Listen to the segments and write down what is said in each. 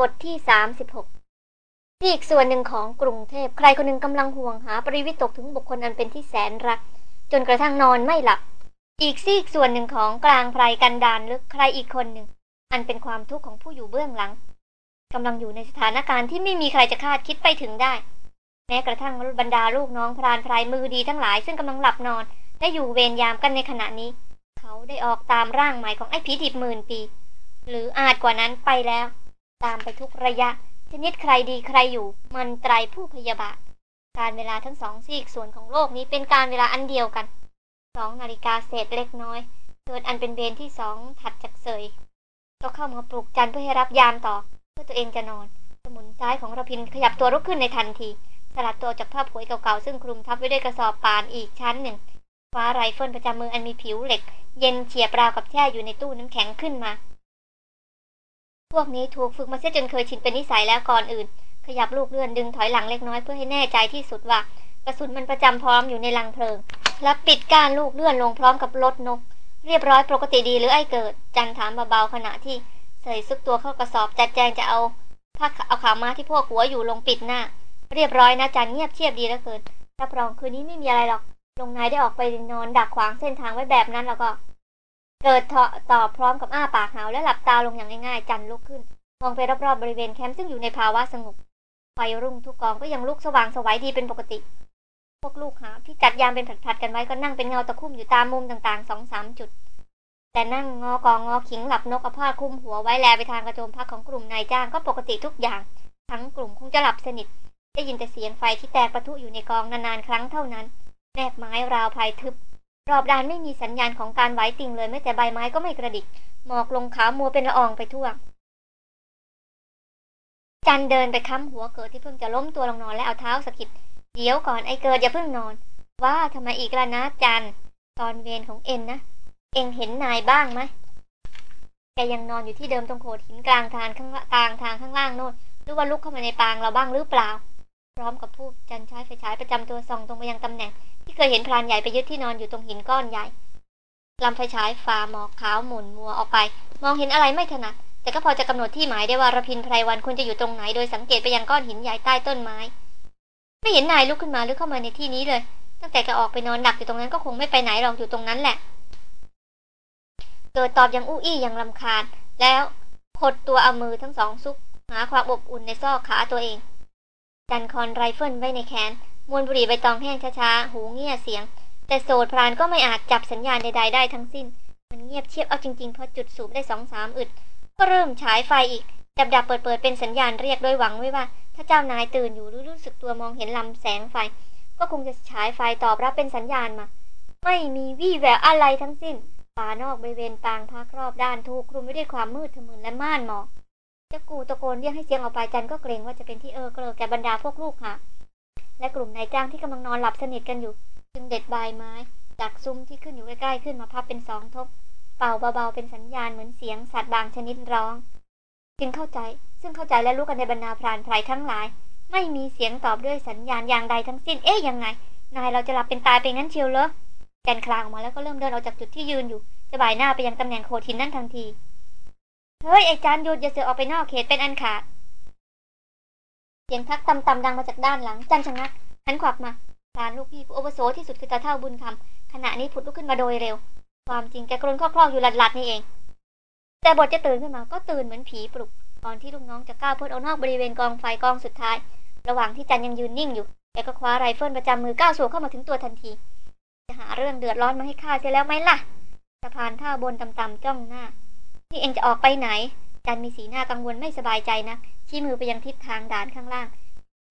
บทที่สามสิบหกที่อีกส่วนหนึ่งของกรุงเทพ ใครคนหนึ่งกำลังห่วงหาปริวิตกถึงบุคคลอันเป็นที่แสนรัก จนกระทั่งนอนไม่หลับ อีกซีกส่วนหนึ่งของกลางไพรกันดานลึกใครอีกคนหนึ่ง อันเป็นความทุกข์ของผู้อยู่เบื้องหลังกำลังอยู่ในสถานการณ์ที่ไม่มีใครจะคาดคิดไปถึงได้ แม้กระทั่งบรรดาลูกน้องพรานพรายมือดีทั้งหลายซึ่งกำลังหลับนอนและอยู่เวรยามกันในขณะนี้ เขาได้ออกตามร่างหม่ของไอ้ผีดิบหมื่นปี หรืออาจกว่านั้นไปแล้ว ตามไปทุกระยะ ชนิดใครดีใครอยู่ มันไตรผู้พยาบาท กาลเวลาทั้งสองซีกส่วนของโลกนี้เป็นกาลเวลาอันเดียวกัน สองนาฬิกาเศษเล็กน้อยเกิดอันเป็นเวรที่สองถัดจากเสย ก็เข้ามาปลุกจันเพื่อให้รับยามต่อ เพื่อตัวเองจะนอน สมุนซ้ายของรพินทร์ขยับตัวลุกขึ้นในทันที สลัดตัวจากผ้าผวยเก่าๆซึ่งคลุมทับไว้ด้วยกระสอบป่านอีกชั้นหนึ่งคว้าไรเฟิลประจำมืออันมีผิวเหล็ก เย็นเฉียบราวกับแช่อยู่ในตู้น้ำแข็งขึ้นมา พวกนี้ถูกฝึกมาเสียจนเคยชินเป็นนิสัยแล้วก่อนอื่น ขยับลูกเลื่อนดึงถอยหลังเล็กน้อยเพื่อให้แน่ใจที่สุดว่ากระสุนมันประจำพร้อมอยู่ในลังเพลิง และปิดการลูกเลื่อนลงพร้อมกับรถนก เรียบร้อยปกติดีหรือไอ้เกิด จันถามเบาๆขณะที่เสยซุกตัวเข้ากระสอบจัดแจงจะเอาผ้าเอาขาม้าที่พวกหัวอยู่ลงปิดหน้า เรียบร้อยนะจันเงียบเชียบดีแล้วเกินรับรองคืนนี้ไม่มีอะไรหรอก ลงนายได้ออกไปนอนดักขวางเส้นทางไว้แบบนั้นแล้วก็ เกิดตอบพร้อมกับอ้าปากหาวและหลับตาลงอย่างง่ายๆ จันลุกขึ้น มองไปรอบๆบริเวณแคมป์ซึ่งอยู่ในภาวะสงบไฟรุ่งทุกกองก็ยังลุกสว่างสวัยดีเป็นปกติ พวกลูกหาที่จัดยามเป็นผัดๆกันไว้ก็นั่งเป็นเงาตะคุ่มอยู่ตามมุมต่างๆสองสามจุด แต่นั่งงอกองงอขิงหลับนกเอาผ้าคลุมหัวไว้แลไปทางกระโจมพักของกลุ่มนายจ้างก็ปกติทุกอย่าง ทั้งกลุ่มคงจะหลับสนิท ได้ยินแต่เสียงไฟที่แตกประทุอยู่ในกองนานๆครั้งเท่านั้นแนบไม้ราวภัยทึบ รอบด้านไม่มีสัญญาณของการไหวติ่งเลยแม้แต่ใบไม้ก็ไม่กระดิก หมอกลงขาวมัวเป็นละอองไปทั่ว จันเดินไปค้ำหัวเกิดที่เพิ่งจะล้มตัวลงนอนและเอาเท้าสะกิด เดี๋ยวก่อนไอ้เกิดอย่าเพิ่งนอน ว่าทำไมอีกละนะจัน ตอนเวรของเอ็นนะ เอ็งเห็นนายบ้างไหมแกยังนอนอยู่ที่เดิมตรงโขดหินกลางทางข้างกลางทางข้างล่างโน่นหรือว่าลุกเข้ามาในปางเราบ้างหรือเปล่า พร้อมกับพูดจันใช้ไฟฉายประจำตัวส่องตรงไปยังตำแหน่ง ที่เคยเห็นพรานใหญ่ไปยึดที่นอนอยู่ตรงหินก้อนใหญ่ลำไฟฉายฟ้าหมอกขาวหมุนมัวออกไป มองเห็นอะไรไม่ถนัด แต่ก็พอจะกำหนดที่หมายได้ว่าระพินไพรวันควรจะอยู่ตรงไหนโดยสังเกตไปยังก้อนหินใหญ่ใต้ต้นไม้ ไม่เห็นนายลุกขึ้นมาหรือเข้ามาในที่นี้เลย ตั้งแต่แกออกไปนอนดักอยู่ตรงนั้นก็คงไม่ไปไหนหรอกอยู่ตรงนั้นแหละเกิดตอบยังอู้อี้อย่างรำคาญ แล้วหดตัวเอามือทั้งสองซุก หาความอบอุ่นในซอกขาตัวเอง จันคอนไรเฟิลไว้ในแขนมวนบุหรี่ใบตองแห้งช้าๆ หูเงี่ยเสียง แต่โสตพรานก็ไม่อาจจับสัญญาณใดๆได้ทั้งสิ้น มันเงียบเชียบเอาจริงๆ พอจุดสูบได้สองสามอึด ก็เริ่มฉายไฟอีก ดับดับเปิดเปิดเป็นสัญญาณเรียกโดยหวังไว้ว่า ถ้าเจ้านายตื่นอยู่หรือรู้สึกตัวมองเห็นลำแสงไฟ ก็คงจะฉายไฟตอบรับเป็นสัญญาณมา ไม่มีวี่แววอะไรทั้งสิ้นป่านอกบริเวณปางพักรอบด้านถูกคลุมไว้ด้วยความมืดทะมึนและม่านหมอก จะกูตะโกนเรียกให้เสียงออกไปจันก็เกรงว่าจะเป็นที่เออเกลอแก่บรรดาพวกลูกค่ะและกลุ่มนายจ้างที่กำลังนอนหลับสนิทกันอยู่ จึงเด็ดใบไม้จากซุ้มที่ขึ้นอยู่ใกล้ๆขึ้นมาพับเป็นสองทบ เป่าเบาๆเป็นสัญญาณเหมือนเสียงสัตว์บางชนิดร้อง จึงเข้าใจซึ่งเข้าใจและรู้กันในบรรดาพรานไพรทั้งหลาย ไม่มีเสียงตอบด้วยสัญญาณอย่างใดทั้งสิ้นเอ๊ยยังไง นายเราจะหลับเป็นตายไปงั้นเชียวเหรอแกนคลางออกมาแล้วก็เริ่มเดินออกจากจุดที่ยืนอยู่ จะบ่ายหน้าไปยังตำแหน่งโคทินนั่นทันที เฮ้ย ไอ้จานหยุดอย่าเสือออกไปนอกเขตเป็นอันขาด เสียงทักต่ำๆดังมาจากด้านหลัง จันชะงักหันขวับมาพรานลูกพี่ผู้โอเวโซที่สุดคือตาเท่าบุญคำขณะนี้ผุดลุกขึ้นมาโดยเร็ว ความจริงแกกรนคลอกอยู่หลัดๆนี่เอง แต่บทจะตื่นขึ้นมาก็ตื่นเหมือนผีปลุกก่อนที่ลูกน้องจะก้าวพ้นออกนอกบริเวณกองไฟกองสุดท้าย ระหว่างที่จันยังยืนนิ่งอยู่แกก็คว้าไรเฟิลประจำมือก้าวสู่เข้ามาถึงตัวทันที จะหาเรื่องเดือดร้อนมาให้ข้าเสียแล้วไหมล่ะสะพานท่าบนต่ำๆจ้องหน้า นี่เองจะออกไปไหน จันมีสีหน้ากังวลไม่สบายใจนะชี้มือไปยังทิศทางด่านข้างล่าง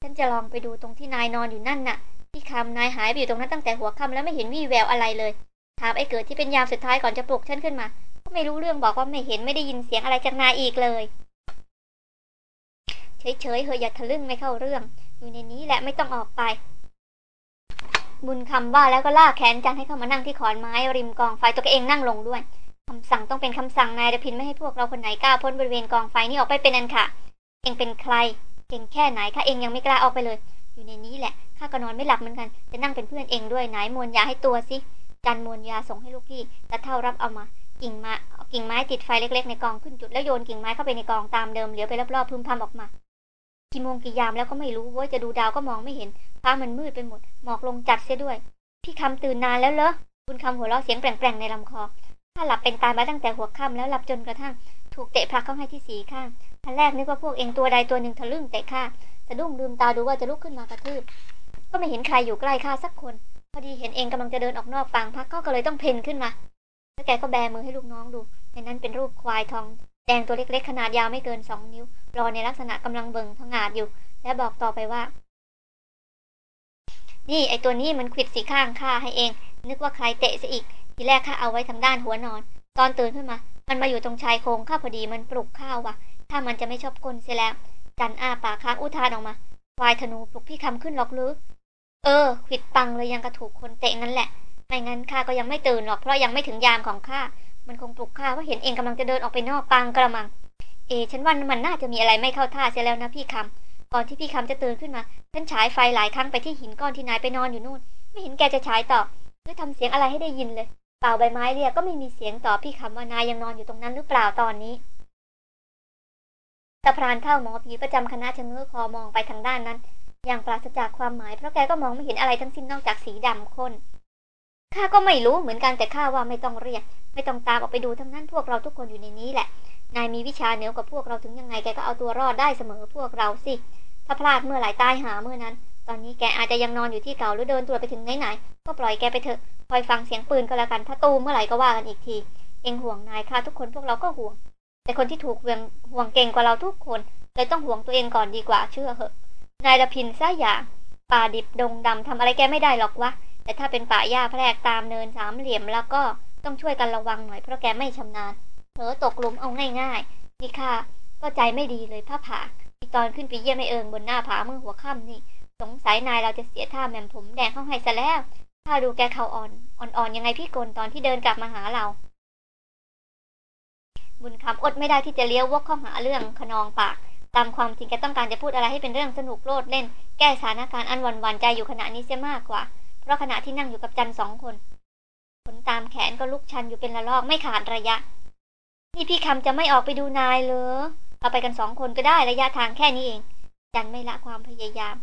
ฉันจะลองไปดูตรงที่นายนอนอยู่นั่นน่ะ ที่คำนายหายไปอยู่ตรงนั้นตั้งแต่หัวค่ำแล้วไม่เห็นวี่แววอะไรเลย ถามไอ้เกิดที่เป็นยามสุดท้ายก่อนจะปลุกฉันขึ้นมา ก็ไม่รู้เรื่องบอกว่าไม่เห็นไม่ได้ยินเสียงอะไรจากนายอีกเลย เฉยๆเฮยอย่าทะลึ่งไม่เข้าเรื่อง อยู่ในนี้แหละไม่ต้องออกไปบุญคำว่าแล้วก็ลากแขนจันให้เข้ามานั่งที่ขอนไม้ริมกองไฟตัวเองนั่งลงด้วย คำสั่งต้องเป็นคำสั่งนายดพินไม่ให้พวกเราคนไหนกล้าพ้นบริเวณกองไฟนี้ออกไปเป็นอันค่ะ เองเป็นใคร เก่งแค่ไหนข้าเองยังไม่กล้าออกไปเลย อยู่ในนี้แหละข้าก็นอนไม่หลับเหมือนกัน จะนั่งเป็นเพื่อนเองด้วยไหนมวนยาให้ตัวสิจันมวนยาส่งให้ลูกพี่ตะเท่ารับเอามากิ่งมากิ่งไม้ติดไฟเล็กๆในกองขึ้นจุดแล้วโยนกิ่งไม้เข้าไปในกองตามเดิมเหลียวไปรอบๆพึมพำออกมากี่โมงกี่ยามแล้วก็ไม่รู้ว้ยจะดูดาวก็มองไม่เห็นฟ้ามันมืดไปหมดหมอกลงจัดเสียด้วย พี่คำตื่นนานแล้วเหรอบุญคำหัวเราะเสียงแปลงๆในลำคอ ถ้าหลับเป็นตายมาตั้งแต่หัวค่ำแล้วหลับจนกระทั่ง ถูกเตะพลักเข้าให้ที่สีข้างทันแรกนึกว่าพวกเองตัวใดตัวหนึ่งทะลึ่งเตะข้าสะดุ้งลืมตาดูว่าจะลุกขึ้นมากระทืบก็ไม่เห็นใครอยู่ใกล้ข้าสักคน พอดีเห็นเองกำลังจะเดินออกนอกปางพักก็เลยต้องเพนขึ้นมาแล้วแกก็แบมือให้ลูกน้องดู ในนั้นเป็นรูปควายทอง แดงตัวเล็กๆขนาดยาวไม่เกินสองนิ้วรอในลักษณะกำลังเบิ่งผงาดอยู่ และบอกต่อไปว่า นี่ไอตัวนี้มันขิดสีข้างข้าให้เอง นึกว่าใครเตะซะอีก ทีแรกข้าเอาไว้ทางด้านหัวนอน ตอนตื่นขึ้นมา มันมาอยู่ตรงชายโครงข้าพอดีมันปลุกข้าวว่ะ ถ้ามันจะไม่ชอบกลเสียแล้ว จันอ้าปากค้างอุทานออกมาควายธนูปลุกพี่คำขึ้นหรอกหรือเออขิดปังเลยยังกระถูกคนเตะงั้นแหละ ไม่งั้นข้าก็ยังไม่ตื่นหรอกเพราะยังไม่ถึงยามของข้า มันคงปลุกข้าว่าเห็นเองกำลังจะเดินออกไปนอกปางกระมัง เอ ฉันว่ามันน่าจะมีอะไรไม่เข้าท่าเสียแล้วนะพี่คำก่อนที่พี่คำจะตื่นขึ้นมา ฉันฉายไฟหลายครั้งไปที่หินก้อนที่นายไปนอนอยู่นู่น ไม่เห็นแกจะฉายตอหรือทำเสียงอะไรให้ได้ยินเลย เปล่าใบไม้เรียกก็ไม่มีเสียงตอบพี่คำว่านายยังนอนอยู่ตรงนั้นหรือเปล่าตอนนี้ตะพรานเท่าหมอผีประจำคณะชะเง้อคอมองไปทางด้านนั้น อย่างปราศจากความหมายเพราะแกก็มองไม่เห็นอะไรทั้งสิ้นนอกจากสีดำข้นข้าก็ไม่รู้เหมือนกันแต่ข้าว่าไม่ต้องเรียก ไม่ต้องตามออกไปดูทั้งนั้นพวกเราทุกคนอยู่ในนี้แหละ นายมีวิชาเหนือกว่าพวกเราถึงยังไงแกก็เอาตัวรอดได้เสมอพวกเราสิถ้าพลาดเมื่อไหร่ตายหาเมื่อนั้น ตอนนี้แกอาจจะยังนอนอยู่ที่เก่าหรือเดินตัวจไปถึงไหนๆก็ปล่อยแกไปเถอะคอยฟังเสียงปืนก็แล้วกัน ถ้าตูมเมื่อไหร่ก็ว่ากันอีกที เองห่วงนายค่ะทุกคนพวกเราก็ห่วง แต่คนที่ถูกเวียงห่วงเก่งกว่าเราทุกคนเลยต้องห่วงตัวเองก่อนดีกว่าเชื่อเหอะ นายละพินซะอย่างป่าดิบดงดำทำอะไรแกไม่ได้หรอกวะแต่ถ้าเป็นป่าหญ้าแพรกตามเนินสามเหลี่ยมแล้วก็ต้องช่วยกันระวังหน่อยเพราะแกไม่ชำนาญเผลอตกหลุมเอาง่ายๆนี่ค่ะก็ใจไม่ดีเลยพระผาอีตอนขึ้นไปเยี่ยมไอเอิงบนหน้าผาเมื่อหัวค่ำนี่ สงสัยนายเราจะเสียท่าแหม่มผมแดงเข้าให้ซะแล้วถ้าดูแกเขาอ่อน อ่อนๆยังไงพี่กลตอนที่เดินกลับมาหาเรา บุญคำอดไม่ได้ที่จะเลี้ยววกเข้าหาเรื่องขนองปาก ตามความจริงแกต้องการจะพูดอะไรให้เป็นเรื่องสนุกโลดเล่น แก้สถานการณ์อันวันวันใจอยู่ขณะนี้เสียมากกว่า เพราะขณะที่นั่งอยู่กับจันสองคนขนตามแขนก็ลุกชันอยู่เป็นระลอกไม่ขาดระยะ นี่พี่คำจะไม่ออกไปดูนายเลยเอาไปกันสองคนก็ได้ระยะทางแค่นี้เอง จันไม่ละความพยายาม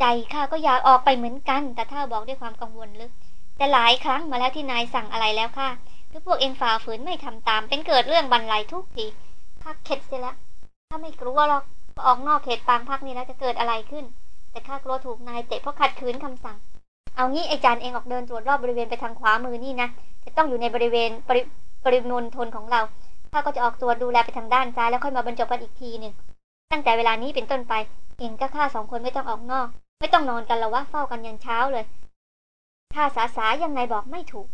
ใจข้าก็อยากออกไปเหมือนกัน แต่ถ้าบอกด้วยความกังวลลึก แต่หลายครั้งมาแล้วที่นายสั่งอะไรแล้วค่ะถ้าพวกเองฝ่าฝืนไม่ทำตาม เป็นเกิดเรื่องบันไลทุกทีข้าเข็ดเสียแล้วถ้าไม่กลัวหรอกออกนอกเขตปางพักนี้แล้วจะเกิดอะไรขึ้น แต่ข้ากลัวถูกนายเตะเพราะขัดขืนคำสั่ง เอางี้ไอจานเองออกเดินตรวจรอบบริเวณไปทางขวามือนี่นะจะต้องอยู่ในบริเวณปริปริมณฑลของเราข้าก็จะออกตรวจดูแลไปทางด้านซ้ายแล้วค่อยมาบรรจบกันอีกทีหนึ่งตั้งแต่เวลานี้เป็นต้นไป เองก็ข้าสองคนไม่ต้องออกนอก ไม่ต้องนอนกันแล้วว่าเฝ้ากันยันเช้าเลย ถ้าสาสายังไงบอกไม่ถูก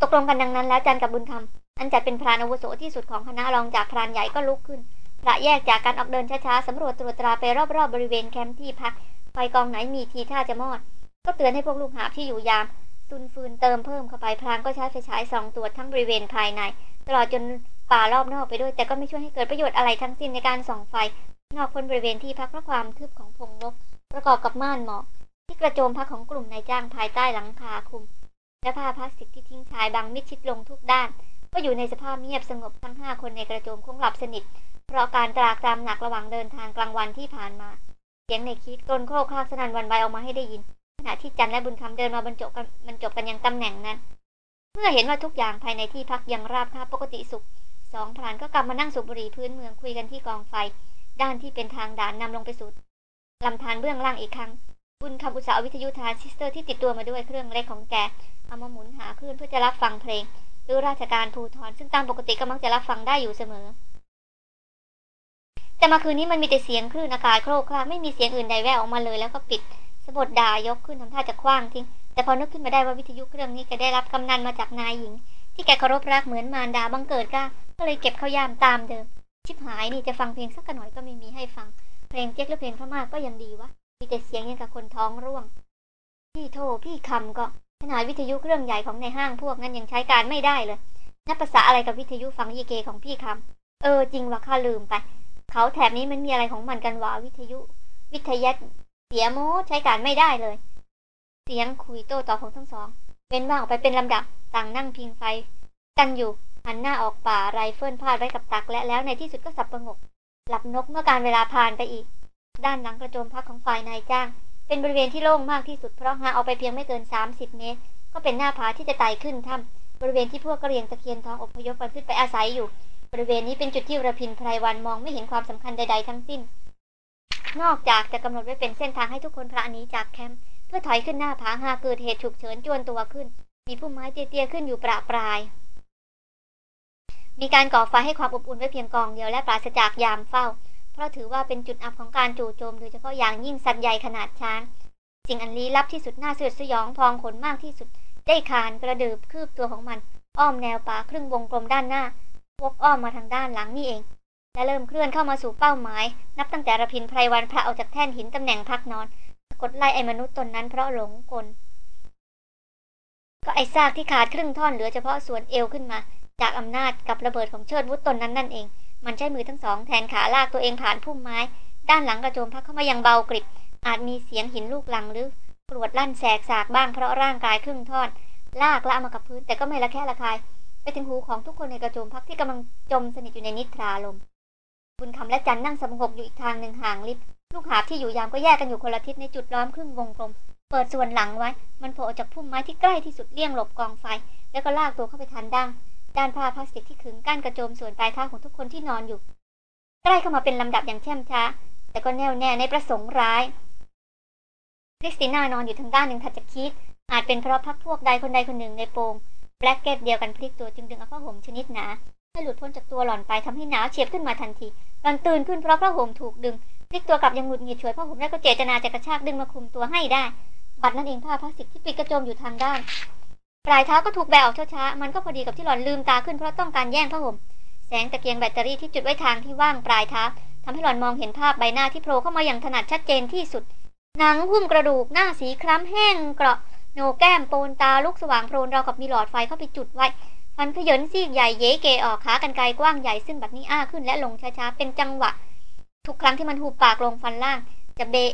ตกลงกันดังนั้นแล้วจันกับบุญธรรมอันจัดเป็นพรานอาวุโสที่สุดของคณะรองจากพรานใหญ่ก็ลุกขึ้นพระแยกจากการออกเดินช้าๆสำรวจตรวจตราไปรอบๆบริเวณแคมป์ที่พักไฟกองไหนมีทีท่าจะมอด ก็เตือนให้พวกลูกหาบที่อยู่ยามซุนฟืนเติมเพิ่มเข้าไปพรางก็ใช้ไฟฉายส่องตรวจทั้งบริเวณภายใน ตลอดจนป่ารอบนอกไปด้วย แต่ก็ไม่ช่วยให้เกิดประโยชน์อะไรทั้งสิ้นในการส่องไฟ นอกพ้นบริเวณที่พักเพราะความทึบของพงรกประกอบกับม่านหมอกที่กระโจมพักของกลุ่มนายจ้างภายใต้หลังคาคุม และผ้าพลาสติกที่ทิ้งชายบังมิดชิดลงทุกด้าน ก็อยู่ในสภาพเงียบสงบทั้งห้าคนในกระโจมคงหลับสนิท เพราะการตรากตรำหนักระหว่างเดินทางกลางวันที่ผ่านมา เสียงในคิดกลนโครกครากสนันวันไหวออกมาให้ได้ยิน ขณะที่จันและบุญคำเดินมาบรรจบกันบรรจบกันยังตำแหน่งนั้น เมื่อเห็นว่าทุกอย่างภายในที่พักยังราบคาบปกติสุขสองพรานก็กลับมานั่งสูบบุหรี่พื้นเมืองคุยกันที่กองไฟ ด้านที่เป็นทางด่านนำลงไปสู่ลำธารเบื้องล่างอีกครั้ง บุญคำอุตส่าห์วิทยุทรานซิสเตอร์ที่ติดตัวมาด้วยเครื่องเล็กของแก เอามาหมุนหาคลื่นเพื่อจะรับฟังเพลง หรือรายการพูดซึ่งตามปกติก็มักจะรับฟังได้อยู่เสมอ แต่มาคืนนี้มันมีแต่เสียงคลื่นอากาศโครกครากไม่มีเสียงอื่นใดแว่วออกมาเลยแล้วก็ปิดสบถด่ายกขึ้นทำท่าจะขว้างทิ้ง แต่พอนึกขึ้นมาได้ว่าวิทยุเครื่องนี้แกได้รับกำนัลมาจากนายหญิง ที่แกเคารพรักเหมือนมารดาบังเกิดก้าก็เลยเก็บเข้ายามตามเดิม ชิบหายนี่จะฟังเพลงสักหน่อยก็ไม่มีให้ฟัง เพลงเจ๊กหรือเพลงพม่าก็ยังดีวะ มีแต่เสียงยังกับคนท้องร่วง พี่โทพี่คำก็ขนาดวิทยุเครื่องใหญ่ของในห้างพวกนั้นยังใช้การไม่ได้เลยนับภาษาอะไรกับวิทยุฟังยีเกของพี่คำเออจริงว่าข้าลืมไป เขาแถบนี้มันมีอะไรของมันกันวะวิทยุ วิทยัตเสียโมใช้การไม่ได้เลย เสียงคุยโต้ตอบของทั้งสอง เว้นว่างออกไปเป็นลำดับต่างนั่งพิงไฟ กันอยู่หันหน้าออกป่าไรเฟิลพาดไว้กับตักและแล้วในที่สุดก็สับประงก หลับนกเมื่อกาลเวลาผ่านไปอีก ด้านหลังกระโจมพักของฝ่ายนายจ้าง เป็นบริเวณที่โล่งมากที่สุดเพราะหางออกไปเพียงไม่เกิน 30 เมตร ก็เป็นหน้าผาที่จะไต่ขึ้นถ้ำบริเวณที่พวกกระเรียงตะเคียนทองอพยพกันขึ้นไปอาศัยอยู่ บริเวณนี้เป็นจุดที่รพินทร์ ไพรวัลย์มองไม่เห็นความสำคัญใด ๆ ทั้งสิ้น นอกจากจะกำหนดไว้เป็นเส้นทางให้ทุกคนพระนี้จากแคมป์เพื่อถอยขึ้นหน้าผาหากเกิดเหตุฉุกเฉินจวนตัวขึ้น มีพุ่มไม้เตี้ยๆขึ้นอยู่ประปราย มีการก่อไฟให้ความอบอุ่นไว้เพียงกองเดียวและปราศจากยามเฝ้า เพราะถือว่าเป็นจุดอับของการจู่โจมโดยเฉพาะอย่างยิ่งสัตว์ใหญ่ขนาดช้าง สิ่งอันลี้ลับที่สุดน่าสยดสยองพองขนมากที่สุด ได้คานกระเดืบคืบตัวของมัน อ้อมแนวป่าครึ่งวงกลมด้านหน้าวกอ้อมมาทางด้านหลังนี่เอง และเริ่มเคลื่อนเข้ามาสู่เป้าหมาย นับตั้งแต่ระพินไพรวันพระออกจากแท่นหินตำแหน่งพักนอนกดไล่ไอ้มนุษย์ตนนั้นเพราะหลงกล ก็ไอ้ซากที่ขาดครึ่งท่อนเหลือเฉพาะส่วนเอวขึ้นมา จากอำนาจกับระเบิดของเชิดวุฒตนนั้นนั่นเอง มันใช้มือทั้งสองแทนขาลากตัวเองผ่านพุ่มไม้ ด้านหลังกระโจมพักเข้ามายังเบากริบ อาจมีเสียงหินลูกหลังหรือกรวดลั่นแสกสากบ้างเพราะร่างกายครึ่งท่อน ลากละมากับพื้น แต่ก็ไม่ละแค่ละคาย ไปถึงหูของทุกคนในกระโจมพักที่กำลังจมสนิทอยู่ในนิทราลม บุญคำและจันนั่งสงบอยู่อีกทางหนึ่งห่างลิบลูกหาบที่อยู่ยามก็แยกกันอยู่คนละทิศในจุดล้อมครึ่งวงกลม เปิดส่วนหลังไว้ มันโผล่จากพุ่มไม้ที่ใกล้ที่สุดเลี่ยงหลบกองไฟ แล้วก็ลากตัวเข้าไปทันดัง ด้านผ้าพลาสติกที่ขึงกั้นกระโจมส่วนปลายเท้าของทุกคนที่นอนอยู่ ใกล้เข้ามาเป็นลำดับอย่างแช่มช้า แต่ก็แน่วแน่ในประสงค์ร้ายคริสติน่านอนอยู่ทางด้านหนึ่งถัดจากคีธ อาจเป็นเพราะพรรคพวกใดคนใดคนหนึ่งในโปง blanket เดียวกันพลิกตัวจึงดึงเอาผ้าห่มชนิดหนาให้หลุดพ้นจากตัวหล่อนไปทำให้หนาวเฉียบขึ้นมาทันทีหล่อนตื่นขึ้นเพราะผ้าห่มถูกดึงพลิกตัวกลับยังหงุดหงิดฉวยผ้าห่มแล้วก็เจตนาจะกระชากดึงมาคลุมตัวให้ได้ บัดนั้นเองผ้าพลาสติกที่ปิดกระโจมอยู่ทางด้าน ปลายเท้าก็ถูกแบะออกช้าๆมันก็พอดีกับที่หล่อนลืมตาขึ้นเพราะต้องการแย่งผ้าห่มแสงตะเกียงแบตเตอรี่ที่จุดไว้ทางที่ว่างปลายเท้าทำให้หล่อนมองเห็นภาพใบหน้าที่โผล่เข้ามาอย่างถนัดชัดเจนที่สุด หนังหุ้มกระดูกหน้าสีคล้ำแห้งเกราะโหนกแก้มโปนตาลุกสว่างโพลนเรากับมีหลอดไฟเข้าไปจุดไว้ฟันขยนซีกใหญ่เย้เกออกขากันไกลกว้างใหญ่ซึ่งบัดนี้อ้าขึ้นและลงช้าๆเป็นจังหวะ ทุกครั้งที่มันหูปากลงฟันล่าง จะเบะ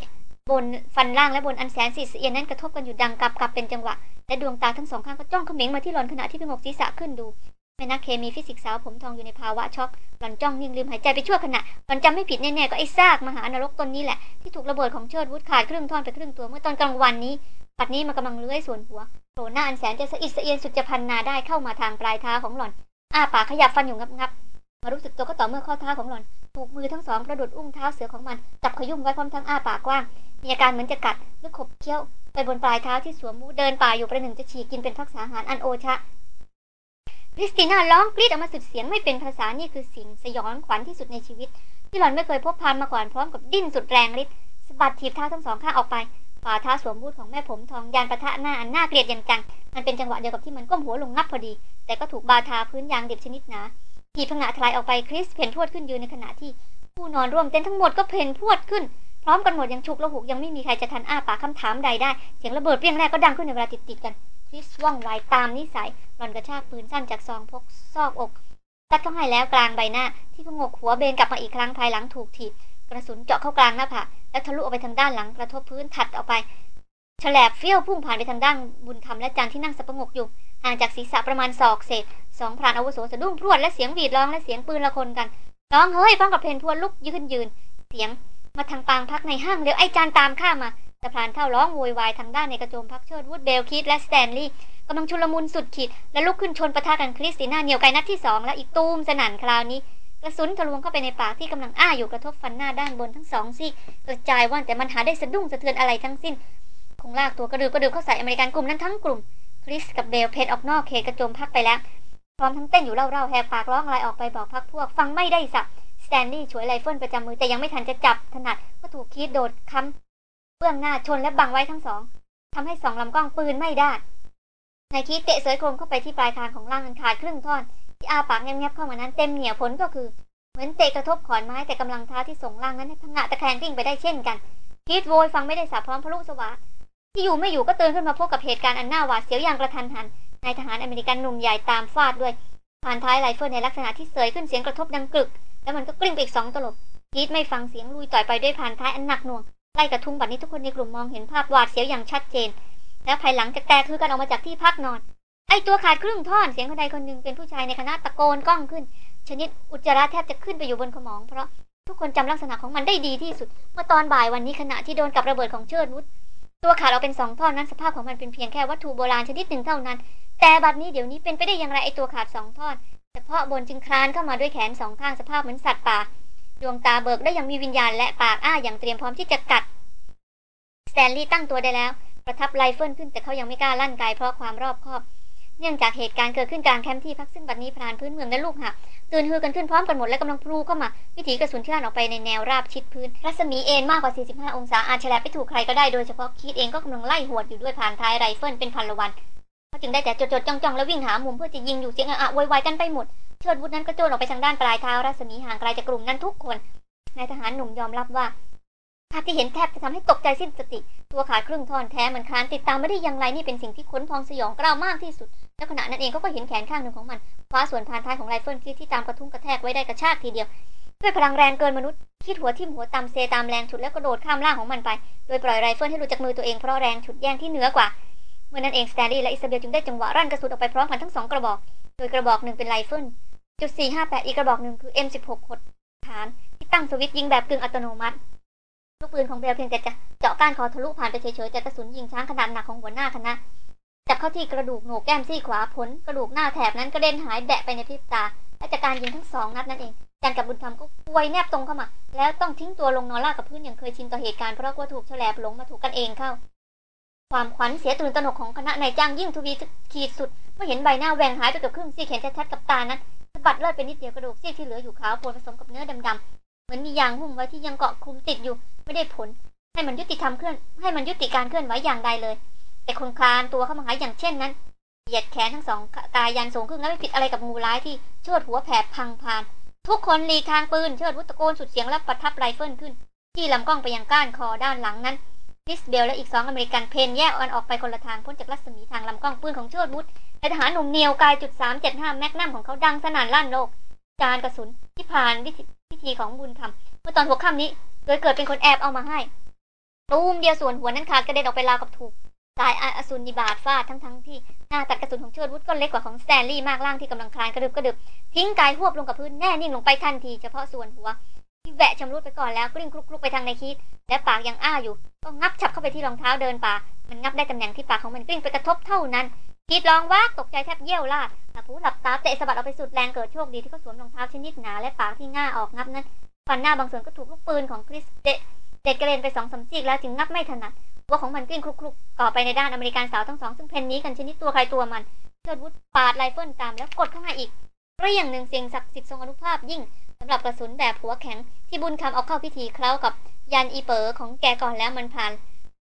บนฟันล่างและบนอันแสนสีเสียนนั้นกระทบกันอยู่ดังกับกับเป็นจังหวะ และดวงตาทั้งสองข้างก็จ้องเขม็งมาที่หลอนขณะที่พงกศีรษะขึ้นดูแม่นักเคมีฟิสิกส์สาวผมทองอยู่ในภาวะช็อกหล่อนจ้องนิ่งลืมหายใจไปชั่วขณะหล่อนจำไม่ผิดแน่ๆก็ไอ้ซากมหานรกตนนี้แหละที่ถูกระเบิดของเชิดวุธขาดครึ่งท่อนไปครึ่งตัวเมื่อตอนกลางวันนี้บัดนี้มันกำลังเลื้อยส่วนหัวโผล่หน้าอันแสนจะสะอิดสะเอียนสุดจะพรรณนาได้เข้ามาทางปลายเท้าของหล่อนอ้าปากขยับฟันอยู่งับๆ มารู้สึกตัวก็ต่อเมื่อข้อเท้าของหล่อน ถูกมือทั้งสองประดุจอุ้งเท้าเสือของมันจับขยุ่มไว้พร้อมทั้งอ้าปากกว้าง มีอาการเหมือนจะกัดหรือขบเคี้ยว ไปบนปลายเท้าที่สวมบู๊ตเดินป่าอยู่ประหนึ่งจะฉีกกินเป็นภักษาหารอันโอชะคริสติน่าร้องกรีดออกมาสุดเสียงไม่เป็นภาษานี่คือสิ่งสยองขวัญที่สุดในชีวิต ที่หล่อนไม่เคยพบพานมาก่อนพร้อมกับดิ้นสุดแรงฤทธิ์สะบัดถีบเท้าทั้งสองข้างออกไปฝ่าเท้าสวมบูทของแม่ผมทองยานปะทะหน้าอันน่าเกลียดอย่างจังมันเป็นจังหวะเดียวกับที่มันก้มหัวลงงับพอดี แต่ก็ถูกบาทาพื้นยางดิบชนิดหนา ทีพงะทลายออกไปคริสเพ่นพวดขึ้นยืนในขณะที่ผู้นอนร่วมเต็นท์ทั้งหมดก็เพ่นพวดขึ้น พร้อมกันหมดยังฉุกและหุกยังไม่มีใครจะทันอ้าปากคำถามใดได้ เสียงระเบิดเปรี้ยงแรกก็ดังขึ้นในเวลาติดๆกันคริสว่องไวตามนิสัยหล่อนกระชากปืนสั้นจากซองพกซอกอกตัดเข้าให้แล้วกลางใบหน้า ที่พงกหัวเบนกลับมาอีกครั้งภายหลังถูกถีบกระสุนเจาะเข้ากลางหน้าผากแล้วทะลุออกไปทางด้านหลังกระทบพื้นถัดออกไป ฉลบเฟี้ยวพุ่งผ่านไปทางด้านบุญคำและจันที่นั่งสะงกอยู่ห่างจากศีรษะประมาณศอกเศษสองพรานอาวุโสสะดุ้งพรวดและเสียงหวีดร้องและเสียงปืนละคนกันร้องเฮ้ยพร้อมกับเพนทวนลุกยืนยืน เสียงมาทางปางพักในห้างเร็วไอ้จันตามข้ามาแต่พรานเฒ่าร้องโวยวายทางด้านในกระโจมพักเชิดวุธเบลคีธและสแตนลีย์กำลังชุลมุนสุดขีดและลุกขึ้นชนปะทะกันคริสติน่าเหนี่ยวไกนัดที่สองแล้วอีกตูมสนั่นคราวนี้กระสุนทะลวงเข้าไปในปากที่กำลังอ้าอยู่กระทบฟันหน้าด้านบนทั้งสองซี่กระจายว่อนแต่มันหาได้สะดุ้งสะเทือนอะไรทั้งสิ้น ลากตัวกระดือกระดือเข้าใส่อเมริกันกลุ่มนั้นทั้งกลุ่มคริสกับเบลเผ่นออกนอกเขตกระโจมพักไปแล้วพร้อมทั้งเต้นอยู่เร่าๆแหกปากร้องอะไรออกไปบอกพรรคพวก ฟังไม่ได้ศัพท์สแตนลีย์ฉวยไรเฟิลประจำมือแต่ยังไม่ทันจะจับถนัดก็ถูกคีธโดดค้ำเบื้องหน้าชนและบังไว้ทั้งสองทำให้สองลำกล้องปืนไม่ได้นายคีธเตะเสยโครมเข้าไปที่ปลายคางของร่างอันขาดครึ่งท่อน ที่อ้าปากแงบๆเข้ามานั้นเต็มเหนี่ยวผลก็คือ เหมือนเตะกระทบขอนไม้แต่กำลังเท้าที่ส่งร่างนั้นให้พังงะตะแคงกลิ้งไปได้เช่นกันคีธโวยฟังไม่ได้ศัพท์พร้อมผรุสวาท ที่อยู่ไม่อยู่ก็ตื่นขึ้นมาพบกับเหตุการณ์อันน่าหวาดเสียวอย่างกะทันหันนายทหารอเมริกันหนุ่มใหญ่ตามฟาดด้วยผ่านท้ายไรเฟิลในลักษณะที่เสยขึ้นเสียงกระทบดังกรึก แล้วมันก็กลิ้งไปอีกสองตลบคีดไม่ฟังเสียงลุยต่อยไปด้วยผ่านท้ายอันหนักหน่วงไล่กระทุ้งบัดนี้ทุกคนในกลุ่มมองเห็นภาพหวาดเสียวอย่างชัดเจน แล้วภายหลังจะแตกคือกันออกมาจากที่พักนอน ไอตัวขาดครึ่งท่อนเสียงคนใดคนหนึ่งเป็นผู้ชายในคณะตะโกนก้องขึ้น ชนิดอุจจาระแทบจะขึ้นไปอยู่บนขมองเพราะทุกคนจำลักษณะของมันได้ดีที่สุด เมื่อตอนบ่ายวันนี้ขณะที่โดนกับระเบิดของเชิดวุฒ ตัวขาดออกเป็นสองท่อนนั้นสภาพของมันเป็นเพียงแค่วัตถุโบราณชนิดหนึ่งเท่านั้น แต่บัดนี้เดี๋ยวนี้เป็นไปได้อย่างไรไอตัวขาดสองท่อนเฉพาะบนจึงคลานเข้ามาด้วยแขนสองข้างสภาพเหมือนสัตว์ป่า ดวงตาเบิกได้อย่างมีวิญญาณและปากอ้าอย่างเตรียมพร้อมที่จะกัดสแตนลีย์ตั้งตัวได้แล้ว ประทับไรเฟิลขึ้นแต่เขายังไม่กล้าลั่นไกเพราะความรอบคอบ เนื่องจากเหตุการณ์เกิดขึ้นกลางแคมป์ที่พักซึ่งบัดนี้พรานพื้นเมืองและลูกหาบตื่นฮือกันขึ้นพร้อมกันหมดและกำลังพรูเข้ามาวิถีกระสุนที่ลั่นออกไปในแนวราบชิดพื้น รัศมีเอนมากกว่า 45 องศาอาจแฉลบไปถูกใครก็ได้โดยเฉพาะคีธเองก็กำลังไล่หวดอยู่ด้วยพานท้ายไรเฟิลเป็นพันละวันเขาจึงได้แต่จดๆจ้องๆแล้ววิ่งหามุมเพื่อจะยิงอยู่เสียงอะๆวายๆกันไปหมดเชิดวุธนั้นก็โจนออกไปทางด้านปลายเท้ารัศมีห่างไกลจากกลุ่มนั้นทุกคนนายทหารหนุ่มยอมรับว่าภาพที่เห็นแทบจะทำให้ตกใจสิ้นสติ ตัวขาดครึ่งท่อนแท้เหมือนคลานติดตามมาได้อย่างไรนี่เป็นสิ่งที่ขนพองสยองเกล้ามากที่สุด แล้วขณะนั้นเองเขาก็เห็นแขนข้างหนึ่งของมันคว้าส่วนพานท้ายของไรเฟิลคีธที่ตามกระทุ้งกระแทกไว้ได้กระชากทีเดียวด้วยพลังแรงเกินมนุษย์คีธหัวทิ่มหัวตามเซตามแรงฉุดแล้วกระโดดข้ามร่างของมันไป โดยปล่อยไรเฟิลให้หลุดจากมือตัวเองเพราะแรงฉุดแย่งที่เหนือกว่า เมื่อนั้นเองสแตนลีย์และอิซาเบลจึงได้จังหวะรั่นกระสุนออกไปพร้อมกันทั้งสองกระบอก โดยกระบอกหนึ่งเป็นไรเฟิลจุดสี่ห้าแปดอีกกระบอกหนึ่งคือ M16 ขดฐาน ที่ตั้งสวิตช์ยิงแบบกึ่งอัตโนมัติลูกปืนของเบลเพียงแต่จะเจาะก้านคอทะลุผ่านไปเฉยๆแต่กระสุนยิงช้างขนาดหนักของหัวหน้าคณะ จั๊บเข้าที่กระดูกโหนกแก้มซีกขวาผลกระดูกหน้าแถบนั้นกระเด็นหายแบะไปในพริบตา และจากการยิงทั้งสองนัดนั่นเองจันกับบุญธรรมก็ป่วยแนบตรงเข้ามา แล้วต้องทิ้งตัวลงนอนราบกับพื้นอย่างเคยชินต่อเหตุการณ์เพราะว่าถูกแฉลบหลงมาถูกกันเองเข้า ความขวัญเสียตื่นตระหนกของคณะนายจ้างยิ่งทวีขีดสุดเมื่อเห็นใบหน้าแหวงหายไปกับครึ่งซี่เห็นชัดๆกับตานั้นสะบัดเลือดไปนิดเดียวกระดูกซี่ที่เหลืออยู่ขาวโพลนผสมกับเนื้อดำๆเหมือนมียางหุ้มไว้ที่ยังเกาะคลุมติดอยู่ไม่ได้ผล ให้มันยุติธรรมเคลื่อนให้มันยุติการเคลื่อนไหวอย่างใดเลย แต่คนคลานตัวเข้ามาหาอย่างเช่นนั้น เหยียดแขนทั้งสองกายยันสูงขึ้นแล้วไม่ผิดอะไรกับงูร้ายที่เชิดหัวแผ่พังพาน ทุกคนหลีกทางปืนเชิดวุฒตะโกนสุดเสียงและประทับไรเฟิลขึ้นชี้ลำกล้องไปยังก้านคอด้านหลังนั้นคริสเบลและอีกสองอเมริกันเผ่นแยกอ้อมออกไปคนละทางพ้นจากรัศมีทางลำกล้องปืนของเชิดวุฒนายทหารหนุ่มเหนี่ยวไกจุดสามเจ็ดห้าแมกนัมของเขาดังสนั่นลั่นโลก จากกระสุนที่ผ่านพิธีของบุญธรรมเมื่อตอนหัวค่ำนี้โดยเกิดเป็นคนแอบเอามาให้ตูมเดียวส่วนหัวนั้นขาดกระเด็นออกไปราวกับถูก สายอสุนิบาตฟาดทั้งทั้งที่หน้าตัดกระสุนของเชิดวุฒก็เล็กกว่าของสแตนลีย์มากร่างที่กำลังคลานกระดึบกระดึบทิ้งกายหวบลงกับพื้นแน่นิ่งลงไปทันทีเฉพาะส่วนหัวที่แหวะชำรุดไปก่อนแล้วกลิ้งคลุกๆไปทางนายคิด และปากยังอ้าอยู่ ก็งับฉับเข้าไปที่รองเท้าเดินป่า มันงับได้ตำแหน่งที่ปากของมันกลิ้งไปกระทบเท่านั้นคิดร้องว้ากตกใจแทบเยี่ยวราดหลับหูหลับตาเตะสะบัดออกไปสุดแรงเกิดโชคดีที่เขาสวมรองเท้าชนิดหนาและปากที่ง่าออกงับนั้นฟันหน้าบางส่วนก็ถูกลูกปืนของคริสเดเด็ดกระเด็นไปสองสามซีกแล้วจึงงับไม่ถนัด หัวของมันกลิ้งคลุกๆก่อไปในด้านอเมริกันสาวทั้งสองซึ่งเผ่นหนีกันชนิดตัวใครตัวมันเชิดวุฒปาดไรเฟิลตามแล้วกดเข้ามาอีกเปรี้ยงหนึ่งเสียงศักดิ์สิทธิ์ทรงอานุภาพยิ่งสำหรับกระสุนแบบหัวแข็งที่บุญคำเอาเข้าพิธีเคล้ากับยันต์อีเป๋อของแกก่อนแล้วมันผ่าน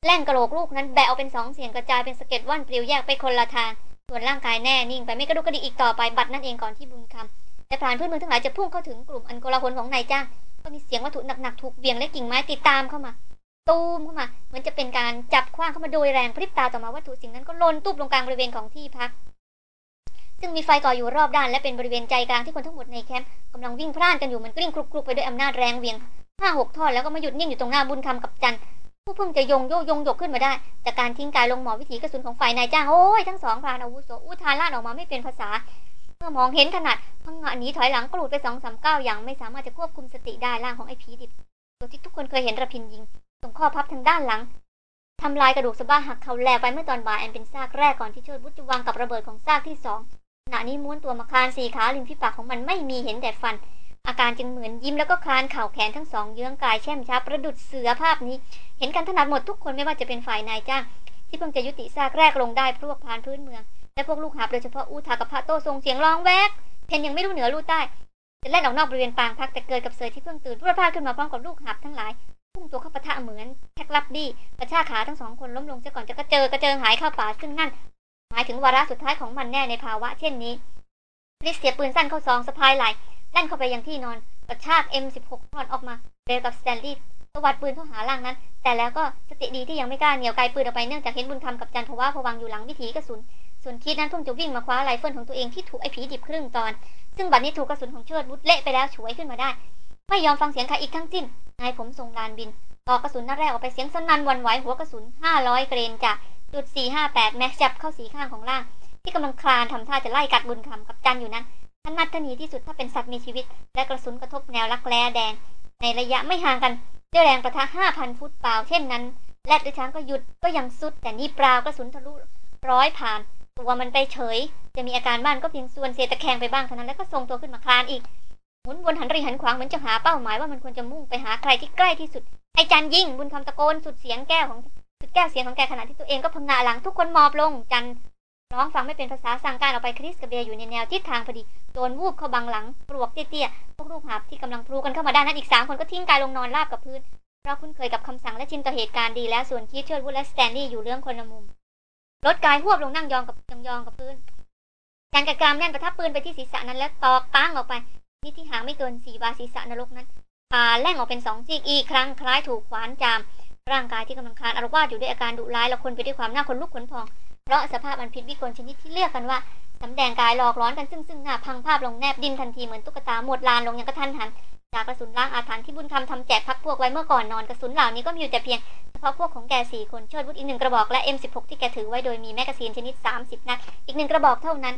แล่งกระโหลกลูกนั้นแบะเอาเป็นสองเสี่ยงกระจายเป็นสะเก็ดว่านปลิวแยกไปคนละทาง ส่วนร่างกายแน่นิ่งไปไม่กระดุกกระดิกอีกต่อไปบัดนั่นเองก่อนที่บุญคำและพรานพื้นเมืองทั้งหลายจะพุ่งเข้าถึงกลุ่มอันโกลาหลของนายจ้างก็มีเสียงวัตถุหนักๆถูกเบี่ยงและกิ่งไม้ติดตามเข้ามา ตูมเข้ามาเหมือนจะเป็นการจับคว้างเข้ามาโดยแรงพริบตาต่อมาวัตถุสิ่งนั้นก็ลนตุบลงกลางบริเวณของที่พัก ซึ่งมีไฟก่ออยู่รอบด้านและเป็นบริเวณใจกลางที่คนทั้งหมดในแคมป์กำลังวิ่งพล่านกันอยู่มันกลิ้งคลุกๆไปด้วยอำนาจแรงเวียงห้าหกทอดแล้วก็มาหยุดนิ่งอยู่ตรงหน้าบุญคำกับจันผู้เพิ่งจะยงโยยงยกขึ้นมาได้ จากการทิ้งกายลงหมอวิถีกระสุนของฝ่ายนายจ้างโอ้ยทั้งสองพรานอาวุโสอุทานล่านออกมาไม่เป็นภาษาเมื่อมองเห็นขนาดพังงะหนีถอยหลังกรูดไปสองสามก้าวอย่างไม่สามารถจะควบคุมสติได้ร่างของไอ้ผีดิบตัวที่ทุกคนเคยเห็นระพินยิง ตรงข้อพับทางด้านหลังทำลายกระดูกสะบ้าหักเขาแหลกไปเมื่อตอนบ่ายแอนเป็นซากแรกก่อนที่เชิดบุตรวางกับระเบิดของซากที่สองขณะนี้ม้วนตัวมาคลานสี่ขาริมฝีปากของมันไม่มีเห็นแต่ฟัน อาการจึงเหมือนยิ้มแล้วก็คลานเข่าแขนทั้งสองเยื้องกายแช่มช้าประดุดเสือภาพนี้ เห็นกันถนัดหมดทุกคนไม่ว่าจะเป็นฝ่ายนายจ้าง ที่เพิ่งจะยุติซากแรกลงได้พวกพานพื้นเมือง และพวกลูกหาบโดยเฉพาะอูทากับพระโตทรงเสียงร้องแวกเพนยังไม่รู้เหนือรู้ใต้จะเล่นออกนอกบริเวณปางพักแต่เกิดกับเสือที่เพิ่งตื่นพรวดพลาดขึ้นมาพร้อมกับลูกหาบทั้งหลาย พุ่งตัวเข้าปะทะเหมือนแท็กลับดีกระชากขาทั้งสองคนล้มลงเสียก่อนจะกระเจิงกระเจิงหายเข้าป่าซึ่งนั่น หมายถึงวาระสุดท้ายของมันแน่ในภาวะเช่นนี้ริสเสียปืนสั้นเข้าซองสะพายไหลลั่นเข้าไปยังที่นอนกระชาก M16 พอดออกมาเร็วกับสแตนลีย์ตวัดปืนเข้าหาล่างนั้น แต่แล้วก็สติดีที่ยังไม่กล้าเหนียวไกลปืนออกไปเนื่องจากเห็นบุญคำกับจันทว่าพวังอยู่หลังวิถีกระสุน ส่วนคิดนั้นเพิ่งจะวิ่งมาคว้าไรเฟิลของตัวเองที่ถูกไอ้ผีดิบครึ่งตอน ซึ่งบัดนี้ถูกกระสุนของเชิดบุตเละไปแล้วฉวยขึ้นมาได้ ไม่ยอมฟังเสียงใครอีกทั้งสิ้น นายผมทรงลานบิน ต่อกระสุนนัดแรกออกไปเสียงสนั่นวันไหวหัวกระสุน 500 เกรนจากจุด458แม็กจับเข้าสีข้างของล่าง ที่กำลังคลานทำท่าจะไล่กัดบุญคำกับจันอยู่นั้นท่านนัดทนีที่สุดถ้าเป็นสัตว์มีชีวิต และกระสุนกระทบแนวลักแร้แดง ในระยะไม่ห่างกันด้วยแรงประทะห้าพันฟุตเปล่าเช่นนั้น แลดหรือช้างก็หยุดก็ยังสุด แต่นี่เปล่ากระสุนทะลุร้อยผ่าน ตัวมันไปเฉย จะมีอาการบ้านก็เพียงส่วนเสียตะแคงไปบ้างเท่านั้นแล้วก็ทรงตัวขึ้นมาคลานอีก มุนวนหันรีหันขวางเหมือนจะหาเป้าหมายว่ามันควรจะมุ่งไปหาใครที่ใกล้ที่สุดไอ้จันยิ่งบุญคำตะโกนสุดเสียงแก้วของสุดแก้วเสียงของแกขณะที่ตัวเองก็พงาหลังทุกคนมอบลงจันร้องฟังไม่เป็นภาษาสั่งการออกไปคริสกับเบียร์อยู่ในแนวทิศทางพอดีโดนวูบเข้าบังหลังปลวกเตี้ยๆพวกลูกหาบที่กำลังพลูกันเข้ามาด้านนั้นอีกสามคนก็ทิ้งกายลงนอนราบกับพื้นเพราะคุ้นเคยกับคำสั่งและชินต่อเหตุการณ์ดีแล้วส่วนคีเชิร์ดวูดและสแตนลีย์อยู่เรื่องคนละมุมรถกายหวบลงนั่งยองกับยองๆกับพื้นจันกระกรามแน่นประทับปืนไปที่ศีรษะนั้นแล้วตอกป้างออกไป นี่ที่หางไม่เกินสี่วาศีรษะนรกนั้นผ่าแล่งออกเป็นสองซีกอีกครั้งคล้ายถูกขวานจาม ร่างกายที่กำลังคลานอารวาสอยู่ด้วยอาการดุร้ายและคนไปด้วยความหน้าขนลุกขนพอง เพราะสภาพอันผิดวิกลชนิดที่เรียกกันว่าสำแดงกายหลอกล้อนกันซึ่งซึ่งหน้าพังพาบลงแนบดินทันทีเหมือนตุ๊กตาหมดลานลงอย่างกระทันหันจากกระสุนล้างอาถรรพ์ที่บุญคำทำแจกพรรคพวกไว้เมื่อก่อนนอนกระสุนเหล่านี้ก็มีอยู่แต่เพียงเฉพาะพวกของแกสี่คนเชิดวุฒิอีกหนึ่งกระบอกและ M16 ที่แกถือไว้โดยมีแมกกาซีนชนิด 30 นัดอีกหนึ่งกระบอกเท่านั้น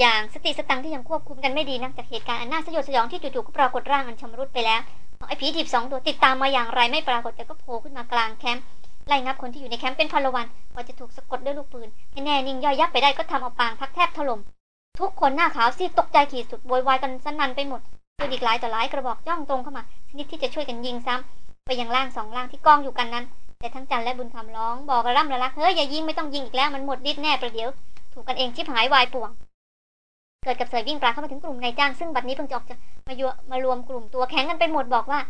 อย่างสติสตังที่ยังควบคุมกันไม่ดีนักจากเหตุการณ์อันน่าสยดสยองที่จู่ๆก็ปรากฏร่างอันชำรุดไปแล้วของไอ้ผีดิบสองตัวติดตามมาอย่างไรไม่ปรากฏแต่ก็โผล่ขึ้นมากลางแคมป์ไล่งับคนที่อยู่ในแคมป์เป็นพันละวันกว่าจะถูกสะกดด้วยลูกปืนให้แน่นิ่งย่อยยับไปได้ก็ทำเอาปางพักแทบถล่มทุกคนหน้าขาวซีดตกใจขีดสุดโวยวายกันสนั่นไปหมดปืนอีกหลายต่อหลายกระบอกย่องตรงเข้ามาชนิดที่จะช่วยกันยิงซ้ำไปยังล่างสองล่างที่กองอยู่กันนั้น แต่ทั้งจันและบุญคำร้องบอกกระร่ำระลักเฮ้ยอย่ายิงไม่ต้องยิงอีกแล้วมันหมดฤทธิ์แน่ประเดี๋ยว ถูกกันเองชิบหายวายป่วง เกิดกับเสยวิ่งปลาเข้ามาถึงกลุ่มนายจ้างซึ่งบัดนี้เพิ่งจะออกจะมายัวมารวมกลุ่มตัวแข็งกันไปหมดบอกว่า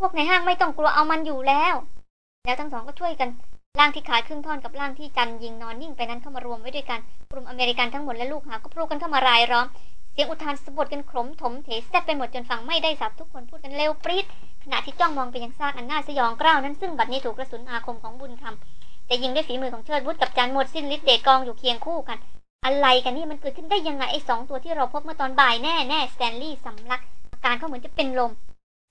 พวกในห้างไม่ต้องกลัวเอามันอยู่แล้ว แล้วทั้งสองก็ช่วยกันร่างที่ขาดครึ่งท่อนกับร่างที่จันยิงนอนนิ่งไปนั้นเข้ามารวมไว้ด้วยกันกลุ่มอเมริกันทั้งหมดและลูกหาก็พรูกันเข้ามารายล้อมเสียงอุทานสบถกันขรมถมเถแซ่ดไปหมดจนฟังไม่ได้ศัพท์ทุกคนพูดกันเร็วปรี๊ดขณะที่จ้องมองไปยังซากอันน่าสยองกล้าวนั้นซึ่งบัดนี้ถูกกระสุนอาคมของบุญคำแต่ยิงด้วยฝีมือของเชิดวุฒกับจันหมดสิ้นฤทธิ์เดชกองอยู่เคียงคู่กัน อะไรกันนี่มันเกิดขึ้นได้ยังไงไอ้สองตัวที่เราพบเมื่อตอนบ่ายแน่แน่สแตนลีย์สำลักอาการเขาเหมือนจะเป็นลม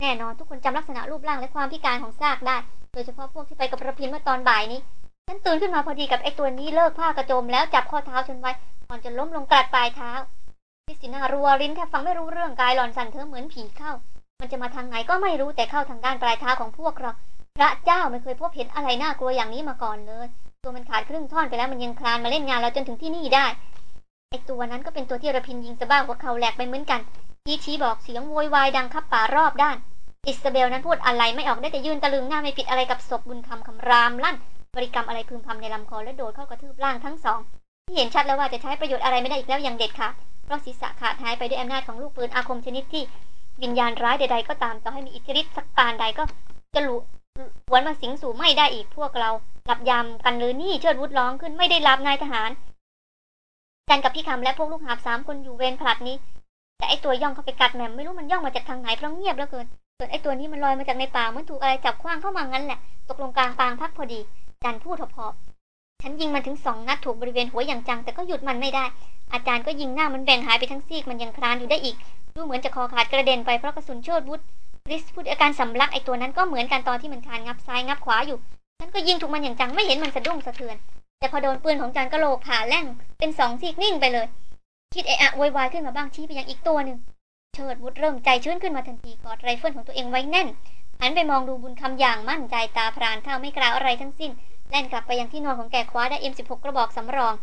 แน่นอนทุกคนจำลักษณะรูปร่างและความพิการของซากได้ โดยเฉพาะพวกที่ไปกับประพินเมื่อตอนบ่ายนี้ฉันตื่นขึ้นมาพอดีกับไอ้ตัวนี้เลิกผ้ากระโจมแล้วจับข้อเท้าฉันไว้ก่อนจะล้มลงกลัดปลายเท้าคริสติน่ารัวลิ้นแทบฟังไม่รู้เรื่องกายหลอนสั่นเธอเหมือนผีเข้า มันจะมาทางไหนก็ไม่รู้แต่เข้าทางด้านปลายเท้าของพวกเราพระเจ้าไม่เคยพบเห็นอะไรน่ากลัวอย่างนี้มาก่อนเลย ตัวมันขาดครึ่งท่อนไปแล้วมันยังคลานมาเล่นงานเราจนถึงที่นี่ได้ไอตัวนั้นก็เป็นตัวที่ระพินยิงสะบ้าหัวเขาแหลกไปเหมือนกันทีชี้บอกเสียงโวยวายดังคับป่ารอบด้าน อิสเบลนั้นพูดอะไรไม่ออกได้แต่ยืนตะลึงหน้าไม่ผิดอะไรกับศพบุญคำคำรามลั่น บริกรรมอะไรพึมพำในลำคอและโดดเข้ากระทืบร่างทั้งสอง ที่เห็นชัดแล้วว่าจะใช้ประโยชน์อะไรไม่ได้อีกแล้วอย่างเด็ดขาดเพราะศีรษะขาดหายไปด้วยอำนาจของลูกปืนอาคมชนิดที่วิญญาณร้ายใดๆก็ตามต่อให้มีอิทธิฤทธิ์สักปานใดก็จะหลุ วนมาสิงสู่ไม่ได้อีกพวกเราหลับยามกันหรือนี่เชิดวุฒร้องขึ้นไม่ได้รับนายทหารจันกับพี่คำและพวกลูกหาบสามคนอยู่เวรผลัดนี้ แต่ไอตัวย่องเข้าไปกัดแหม่มไม่รู้มันย่องมาจากทางไหนเพราะเงียบเหลือเกินส่วนไอตัวนี้มันลอยมาจากในป่าเหมือนถูกอะไรจับคว้างเข้ามางั้นแหละ ตกลงกลางปางพักพอดี จันพูดหอบๆฉันยิงมันถึงสองนัดถูกบริเวณหัวอย่างจังแต่ก็หยุดมันไม่ได้ อาจารย์ก็ยิงหน้ามันแบ่งหายไปทั้งซีกมันยังคลานอยู่ได้อีกดูเหมือนจะคอขาดกระเด็นไปเพราะกระสุนโชดวุฒ คริสพูดอาการสำลักไอตัวนั้นก็เหมือนกันตอนที่มันคลานงับซ้ายงับขวาอยู่ฉันก็ยิงถูกมันอย่างจังไม่เห็นมันสะดุ้งสะเทือน แต่พอโดนปืนของจันกะโหลกผ่าแล่งเป็นสองซีกนิ่งไปเลย คิดเอะอะโวยวายขึ้นมาบ้างชี้ไปยังอีกตัวหนึ่งเชิดวุฒเริ่มใจชื้นขึ้นมาทันทีกอดไรเฟิลของตัวเองไว้แน่นหันไปมองดูบุญคำอย่างมั่นใจตาพรานเฒ่าไม่กล่าวอะไรทั้งสิ้นแล่นกลับไปยังที่นอนของแกคว้าได้เอ็มสิบหกกระบอกสำรอง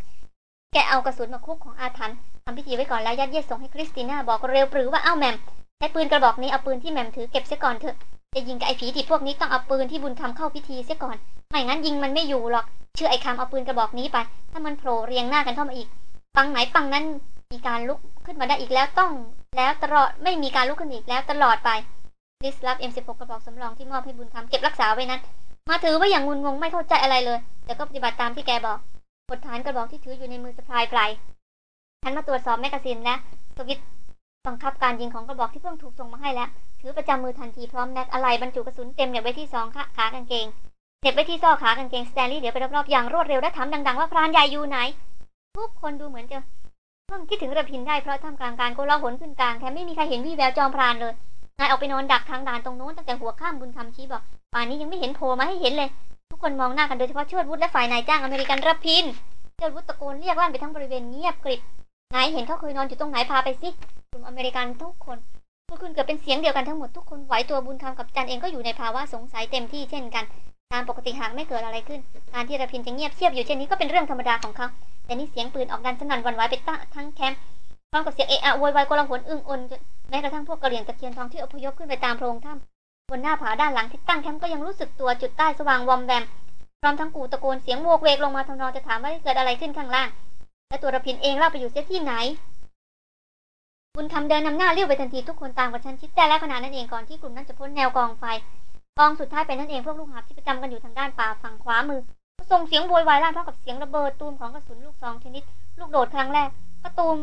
แกเอากระสุนมาคลุกของอาถรรพ์ทำพิธีไว้ก่อนแล้วยัดเยียดส่งให้คริสติน่าบอกเร็วปรือว่าเอ้าแมม ใช้ปืนกระบอกนี้เอาปืนที่แหมมถือเก็บเสียก่อนเถอะ จะยิงกับไอ้ผีที่พวกนี้ต้องเอาปืนที่บุญคำเข้าพิธีเสียก่อน ไม่งั้นยิงมันไม่อยู่หรอก เชื่อไอ้คำเอาปืนกระบอกนี้ไป ถ้ามันโผล่เรียงหน้ากันเข้ามาอีก ปังไหนปังนั้นมีการลุกขึ้นมาได้อีกแล้วต้อง แล้วตลอดไม่มีการลุกขึ้นอีกแล้วตลอดไปลิสรับ M16 กระบอกสำรองที่มอบให้บุญคำเก็บรักษาไว้นั้น มาถือว่าอย่างงุนงงไม่เข้าใจอะไรเลย แต่ก็ปฏิบัติตามที่แกบอกกดฐานกระบอกที่ถืออยู่ในมือสะพายปลฉันมาตรวจสอบแมกกาซีนและสวิตช์บังคับการยิงของกระบอกที่เพิ่งถูกส่งมาให้แล้ว ถือประจำมือทันทีพร้อมแม็กอะไหล่บรรจุกระสุนเต็มเหน็บไว้ที่ซองขาขากางเกงเหน็บไว้ที่ซอกขากางเกงสแตนลีย์เหลียวไปรอบๆอย่างรวดเร็วและถามดังๆว่าพรานใหญ่อยู่ไหน ทุกคนดูเหมือนจะเพิ่งคิดถึงรพินทร์ได้เพราะท่ามกลางการโกลาหลขึ้นกลางแคมป์ไม่มีใครเห็นวี่แววจอมพรานเลยนายออกไปนอนดักทางด่านตรงโน้นตั้งแต่หัวค่ำบุญคำชี้บอกป่านนี้ยังไม่เห็นโผล่มาให้เห็นเลย ทุกคนมองหน้ากันโดยเฉพาะเชิดวุฒิและฝ่ายนายจ้างอเมริกันรพินทร์เจ้าวุฒตะโกนเรียกลั่นไปทั้งบริเวณเงียบกริบ ไหนเห็นเขาเคยนอนอยู่ตรงไหนพาไปสิกลุ่มอเมริกันทุกคนพูดขึ้นเกิดเป็นเสียงเดียวกันทั้งหมดทุกคนไหวตัวบุญคำกับจันเองก็อยู่ในภาวะสงสัยเต็มที่เช่นกัน ตามปกติหากไม่เกิดอะไรขึ้น การที่ระพินจะเงียบเชียบอยู่เช่นนี้ก็เป็นเรื่องธรรมดาของเขาแต่นี่เสียงปืนออกดันสนั่นวันไหวไปตั้งทั้งแคมป์พร้อมกับเสียงเอะอะโวยวายกลาหนอึ้งอนแม้กระทั่งพวกกระเหลี่ยงตะเคียนทองที่อพยพขึ้นไปตามโพรงถ้ำบนหน้าผาด้านหลังที่ตั้งแคมป์ก็ยังรู้สึกตัวจุดใต้สว่างวอมแวมพร้อมทั้งกูตะโกนเสียงโวกเวกลงมาทำนองจะถามว่าเกิดอะไรขึ้นข้างล่าง และตัวระพินเองเล่าไปอยู่เสียที่ไหน บุญคำเดินนำหน้าเลี้ยวไปทันทีทุกคนตามกับฉันชิดแต่และขณะนั้นเองก่อนที่กลุ่มนั้นจะพ้นแนวกองไฟกองสุดท้ายเป็นนั่นเองพวกลูกหาบที่ประจำกันอยู่ทางด้านป่าฝั่งขวามือก็ส่งเสียงโวยวายลั่นพร้อมกับเสียงระเบิดตูมของกระสุนลูกซองชนิด ลูกโดดครั้งแรก ก็ตูม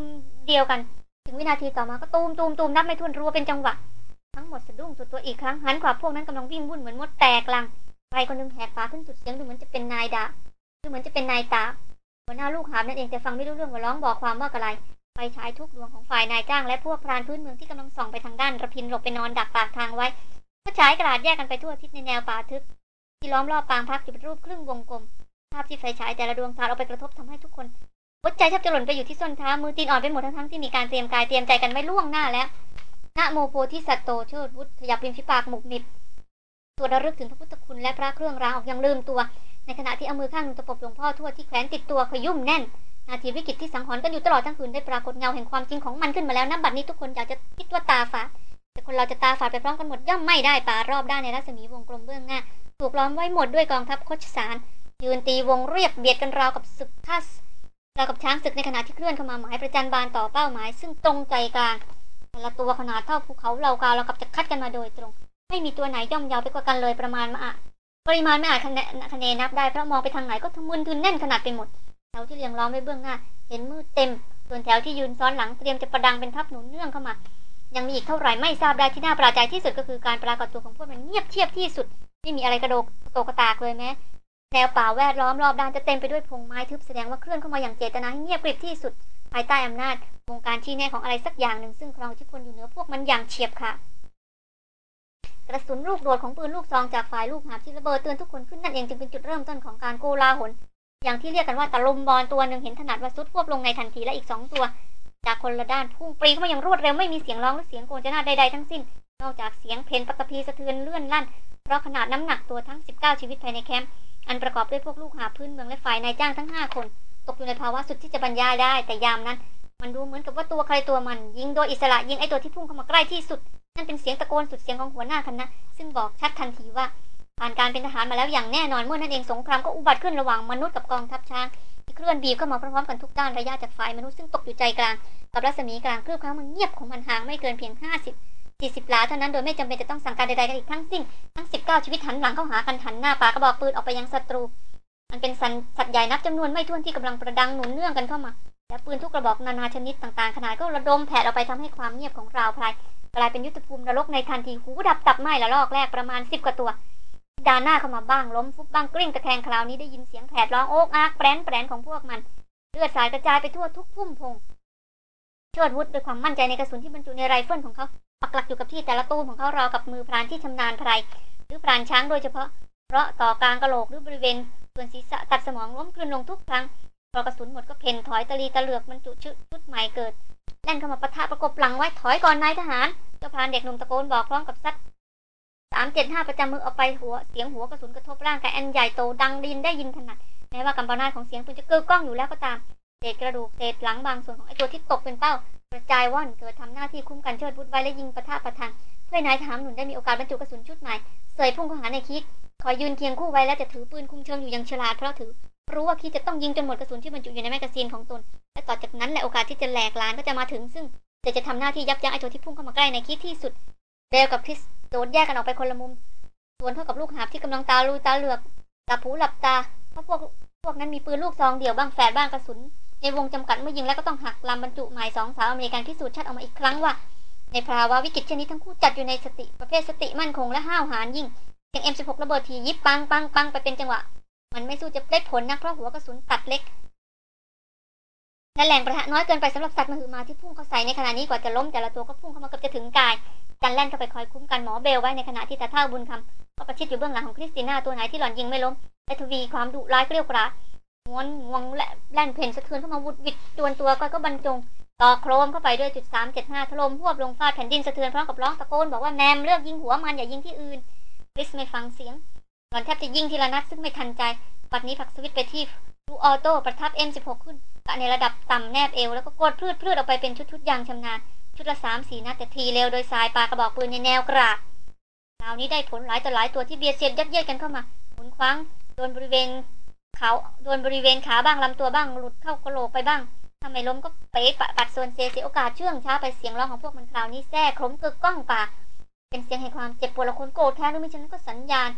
เดียวกัน ถึงวินาทีต่อมาก็ตูมตูมตูมนับไม่ถ้วนรัวเป็นจังหวะ ทั้งหมดสะดุ้งสุดตัวอีกครั้งหันขวาพวกนั้นกำลังวิ่งวุ่นเหมือนมดแตกลังใครคนหนึงแหกปากขึ้นสุดเสียงดูเหมือนจะเป็นนายดาดูเหมือนจะเป็นนายตา หัวหน้าลูกหาบนั่นเองแต่ฟังไม่รู้เรื่องว่าร้องบอกความว่าอะไรไฟฉายทุกดวงของฝ่ายนายจ้างและพวกพรานพื้นเมืองที่กำลังส่องไปทางด้านระพินหลบไปนอนดักปากทางไว้ก็ฉายกระดาษแยกกันไปทั่วทิศในแนวป่าทึบที่ล้อมรอบปางพักอยู่เป็นรูปครึ่งวงกลม ภาพที่ไฟฉายแต่ละดวงสาดออกไปกระทบทำให้ทุกคนหัวใจแทบจะหล่นไปอยู่ที่ส้นเท้ามือตีนอ่อนไปหมดทั้งๆที่มีการเตรียมกายเตรียมใจกันไว้ล่วงหน้าแล้วนะโมโพธิสัตโตเชิดวุฒขยับริมฝีปากหมุกมิบตัวระลึกถึงพระพุทธคุณและพระเครื่องรางออกยังลืมตัว ในขณะที่เอามือข้างหนึงตะปบหลวงพ่อทวดที่แขวนติดตัวขยุ่มแน่น นาทีวิกฤตที่สังหรณ์กันอยู่ตลอดทั้งคืนได้ปรากฏเงาแห่งความจริงของมันขึ้นมาแล้วนับบัดนี้ทุกคนอยากจะคิดว่าตาฝาดแต่คนเราจะตาฝาดไปพร้อมกันหมดย่อมไม่ได้ป่ารอบด้านในรัศมีวงกลมเบื้องหน้าถูกล้อมไว้หมดด้วยกองทัพโคชสารยืนตีวงเรียบเบียดกันราวกับศึกทัสราวกับช้างศึกในขณะที่เคลื่อนเข้ามาหมายประจันบานต่อเป้าหมาย ซึ่งตรงใจกลางแต่ละตัวขนาดเท่าภูเขาเหล่ากาเรากับจะคัดกันมาโดยตรง ไม่มีตัวไหนย่อมยาวไปกว่ากันเลยประมาณมาอะ ปริมาณไม่อาจคะแนนคะแนนนับได้เพราะมองไปทางไหนก็ทมึนทึนแน่นขนาดไปหมดแถวที่เรียงล้อมไว้เบื้องหน้า เห็นมืดเต็ม ส่วนแถวที่ยืนซ้อนหลังเตรียมจะประดังเป็นทัพหนุนเนื่องเข้ามา ยังมีอีกเท่าไหร่ไม่ทราบได้ที่น่าประหลาดใจที่สุดก็คือการปรากฏตัวของพวกมันเงียบเชียบที่สุด ไม่มีอะไรกระโดกโตกระตากเลยแม้แนวป่าแวดล้อมรอบด้านจะเต็มไปด้วยพงไม้ทึบแสดงว่าเคลื่อนเข้ามาอย่างเจตนาให้เงียบกริบที่สุด ภายใต้อำนาจวงการชี้แน่ของอะไรสักอย่างหนึ่งซึ่งครองอิทธิพลอยู่เหนือพวกมันอย่างเฉียบค่ะ กระสุนลูกโดดของปืนลูกซองจากฝ่ายลูกหาบที่ระเบิดเตือนทุกคนขึ้นนั่นเองจึงเป็นจุดเริ่มต้นของการโกลาหลอย่างที่เรียกกันว่าตะลุมบอลตัวหนึ่งเห็นถนัดว่าซุดควบลงในทันทีและอีกสองตัว จากคนละด้านพุ่งปรีเข้ามาอย่างรวดเร็วไม่มีเสียงร้องหรือเสียงโกนจนาใดๆทั้งสิ้น นอกจากเสียงเพลนปตพีสะเทือนเลื่อนลั่น เพราะขนาดน้ำหนักตัวทั้ง 19 ชีวิตภายในแคมป์อันประกอบด้วยพวกลูกหาพื้นเมืองและฝ่ายนายจ้างทั้ง 5 คน ตกอยู่ในภาวะสุดที่จะบรรยายได้ แต่ยามนั้น มันดูเหมือนกับว่าตัวใครตัวมัน ยิงโดยอิสระยิงไอตัวที่พุ่งเข้ามาใกล้ที่สุด นั่นเป็นเสียงตะโกนสุดเสียงของหัวหน้าคณะ ซึ่งบอกชัดทันทีว่า ผ่านการเป็นทหารมาแล้วอย่างแน่นอนเมื่อนั้นเองสงครามก็อุบัติขึ้นระหว่างมนุษย์กับกองทัพช้างที่เคลื่อนบีบเข้ามาพร้อมๆกันทุกด้านระยะจากฝ่ายมนุษย์ซึ่งตกอยู่ใจกลาง กับรัศมีกลางคลืบคล้ามันเงียบของมันห่างไม่เกินเพียง 50 40หลาเท่านั้นโดยไม่จำเป็นจะต้องสั่งการใดๆกันอีกทั้งสิ้นทั้ง 19 ชีวิตหันหลังเข้าหากันหันหน้าปากระบอกปืนออกไปยังศัตรูมันเป็นสันสัตว์ใหญ่นับจำนวนไม่ถ้วนที่กำลังประดังหนุนเนื่องกันเข้ามาและปืนทุกกระบอกนานาชนิดต่างๆ ขนาดก็ระดมแผดออกไปทำให้ความเงียบของราวไพร กลายเป็นยุทธภูมินรกในทันทีหูดับตับไหม้ละลอกแรกประมาณสิบกว่าตัว ดาหน้าเข้ามาบ้างล้มฟุบบ้างกลิ้งตะแคงคราวนี้ได้ยินเสียงแผดร้องโอ๊กอากแปรนแปรนของพวกมันเลือดสาดกระจายไปทั่วทุกพุ่มพงเชิดวุฒด้วยความมั่นใจในกระสุนที่บรรจุในไรเฟิลของเขาปักหลักอยู่กับที่แต่ละตูมของเขาราวกับมือพรานที่ชำนาญไพรหรือพรานช้างโดยเฉพาะ เพราะต่อกลางกระโหลกหรือบริเวณส่วนศีรษะตัดสมองล้มกลืนลงทุกครั้งพอกระสุนหมดก็เพ่นถอยตะลีตะเหลือกบรรจุชุดใหม่เกิด แล่นเข้ามาปะทะประกบหลังไว้ถอยก่อนนายทหาร เจ้าพานเด็กหนุ่มตะโกนบอกพร้อมกับซัดสามเจ็ดห้าประจำมือเอาไปหัวเสียงหัวกระสุนกระทบร่างกายอันใหญ่โตดังดินได้ยินถนัดแม้ว่ากำปนาตของเสียงปืนจะเกิดกล้องอยู่แล้วก็ตามเศษกระดูกเศษหลังบางส่วนของไอ้ตัวที่ตกเป็นเป้ากระจายว่อนเกิดทำหน้าที่คุ้มกันเชิดบุดไว้และยิงปะทะประทังเพื่อนายทหารหนุนได้มีโอกาสบรรจุกระสุนชุดใหม่เสยพุ่งเข้าหาในคิดคอยยืนเคียงคู่ไว้แล้วจะถือปืนคุมเชิงอยู่อย่างฉลาดเพราะถือ รู้ว่าคิดจะต้องยิงจนหมดกระสุนที่บรรจุอยู่ในแมกกาซีนของตน และต่อจากนั้นแหละโอกาสที่จะแหลกลานก็จะมาถึงซึ่งจะจะทำหน้าที่ยับยั้งไอ้ตัวที่พุ่งเข้ามาใกล้ในคิดที่สุดเบลกับคริสโดนแยกกันออกไปคนละมุมส่วนเท่ากับลูกหาบที่กำลังตาลุยตาเหลือกตาผูหลับตาเพราะพวกพวกนั้นมีปืนลูกซองเดี่ยวบ้างแฝดบ้างกระสุนในวงจำกัดเมื่อยิงแล้วก็ต้องหักลำบรรจุหมายสองสาวอเมริกันพิสูจน์ชัดออกมาอีกครั้งว่า ในภาวะวิกฤตเช่นนี้ทั้งคู่จัดอยู่ในสติประเภทสติมั่นคงและห้าวหาญยิ่งเสียง M16 ระเบิดทียิบปังปังปังไปเป็นจังหวะ มันไม่สู้จะได้ผลนะเพราะหัวกระสุนตัดเล็กและแรงประทะน้อยเกินไปสำหรับสัตว์มหึมาที่พุ่งเข้าใส่ในขณะนี้กว่าจะล้มแต่ละตัวก็พุ่งเข้ามาเกือบจะถึงกายกันแล่นเข้าไปคอยคุ้มกันหมอเบลไว้ในขณะที่ตาเท่าบุญคำก็ประชิดอยู่เบื้องหลังของคริสติน่าตัวไหนที่หล่อนยิงไม่ล้มและทวีความดุร้ายเกลียวกราดม้วนงวงและแล่นเพ่นสะเทือนเข้ามาวุดวิดดวนตัวก็ก็บรรจงต่อโครมเข้าไปด้วยจุดสามเจ็ดห้าถล่มพวบลงฟาดแผ่นดินสะเทือนพร้อมกับร้องตะโกนบอกว่าแมมเลือกยิงหัวมันอย่ายิงที่อื่นคริสไม่ฟังเสียง อนแทบจะยิงทีละนัดซึ่งไม่ทันใจ ปัดนี้ผลักสวิตไปที่ดูออโต้ประทับ M16 ขึ้นกะในระดับต่ำแนบเอว แล้วก็กดพืดพืดออกไปเป็นชุดๆอย่างชำนาญ ชุดละสามสี่นัดแต่ทีเร็วโดยสายปากระบอกปืนในแนวกราดคราวนี้ได้ผลหลายต่อหลายตัวที่เบียดเสียดยัดเยียดกันเข้ามาหมุนคว้างโดนบริเวณเขาโดนบริเวณขาบ้างลำตัวบ้างหลุดเข้ากระโหลกไปบ้างทำไมล้มก็เป๊ะป,ปัดส่วนเซเสียโอกาสเชื่องช้าไปเสียงร้องของพวกมันคราวนี้แท้คล้มกึกก้องปากเป็นเสียงแห่งความเจ็บปวดและคนโกรธแค้นหรือไม่ฉะนั้นก็สัญญาณ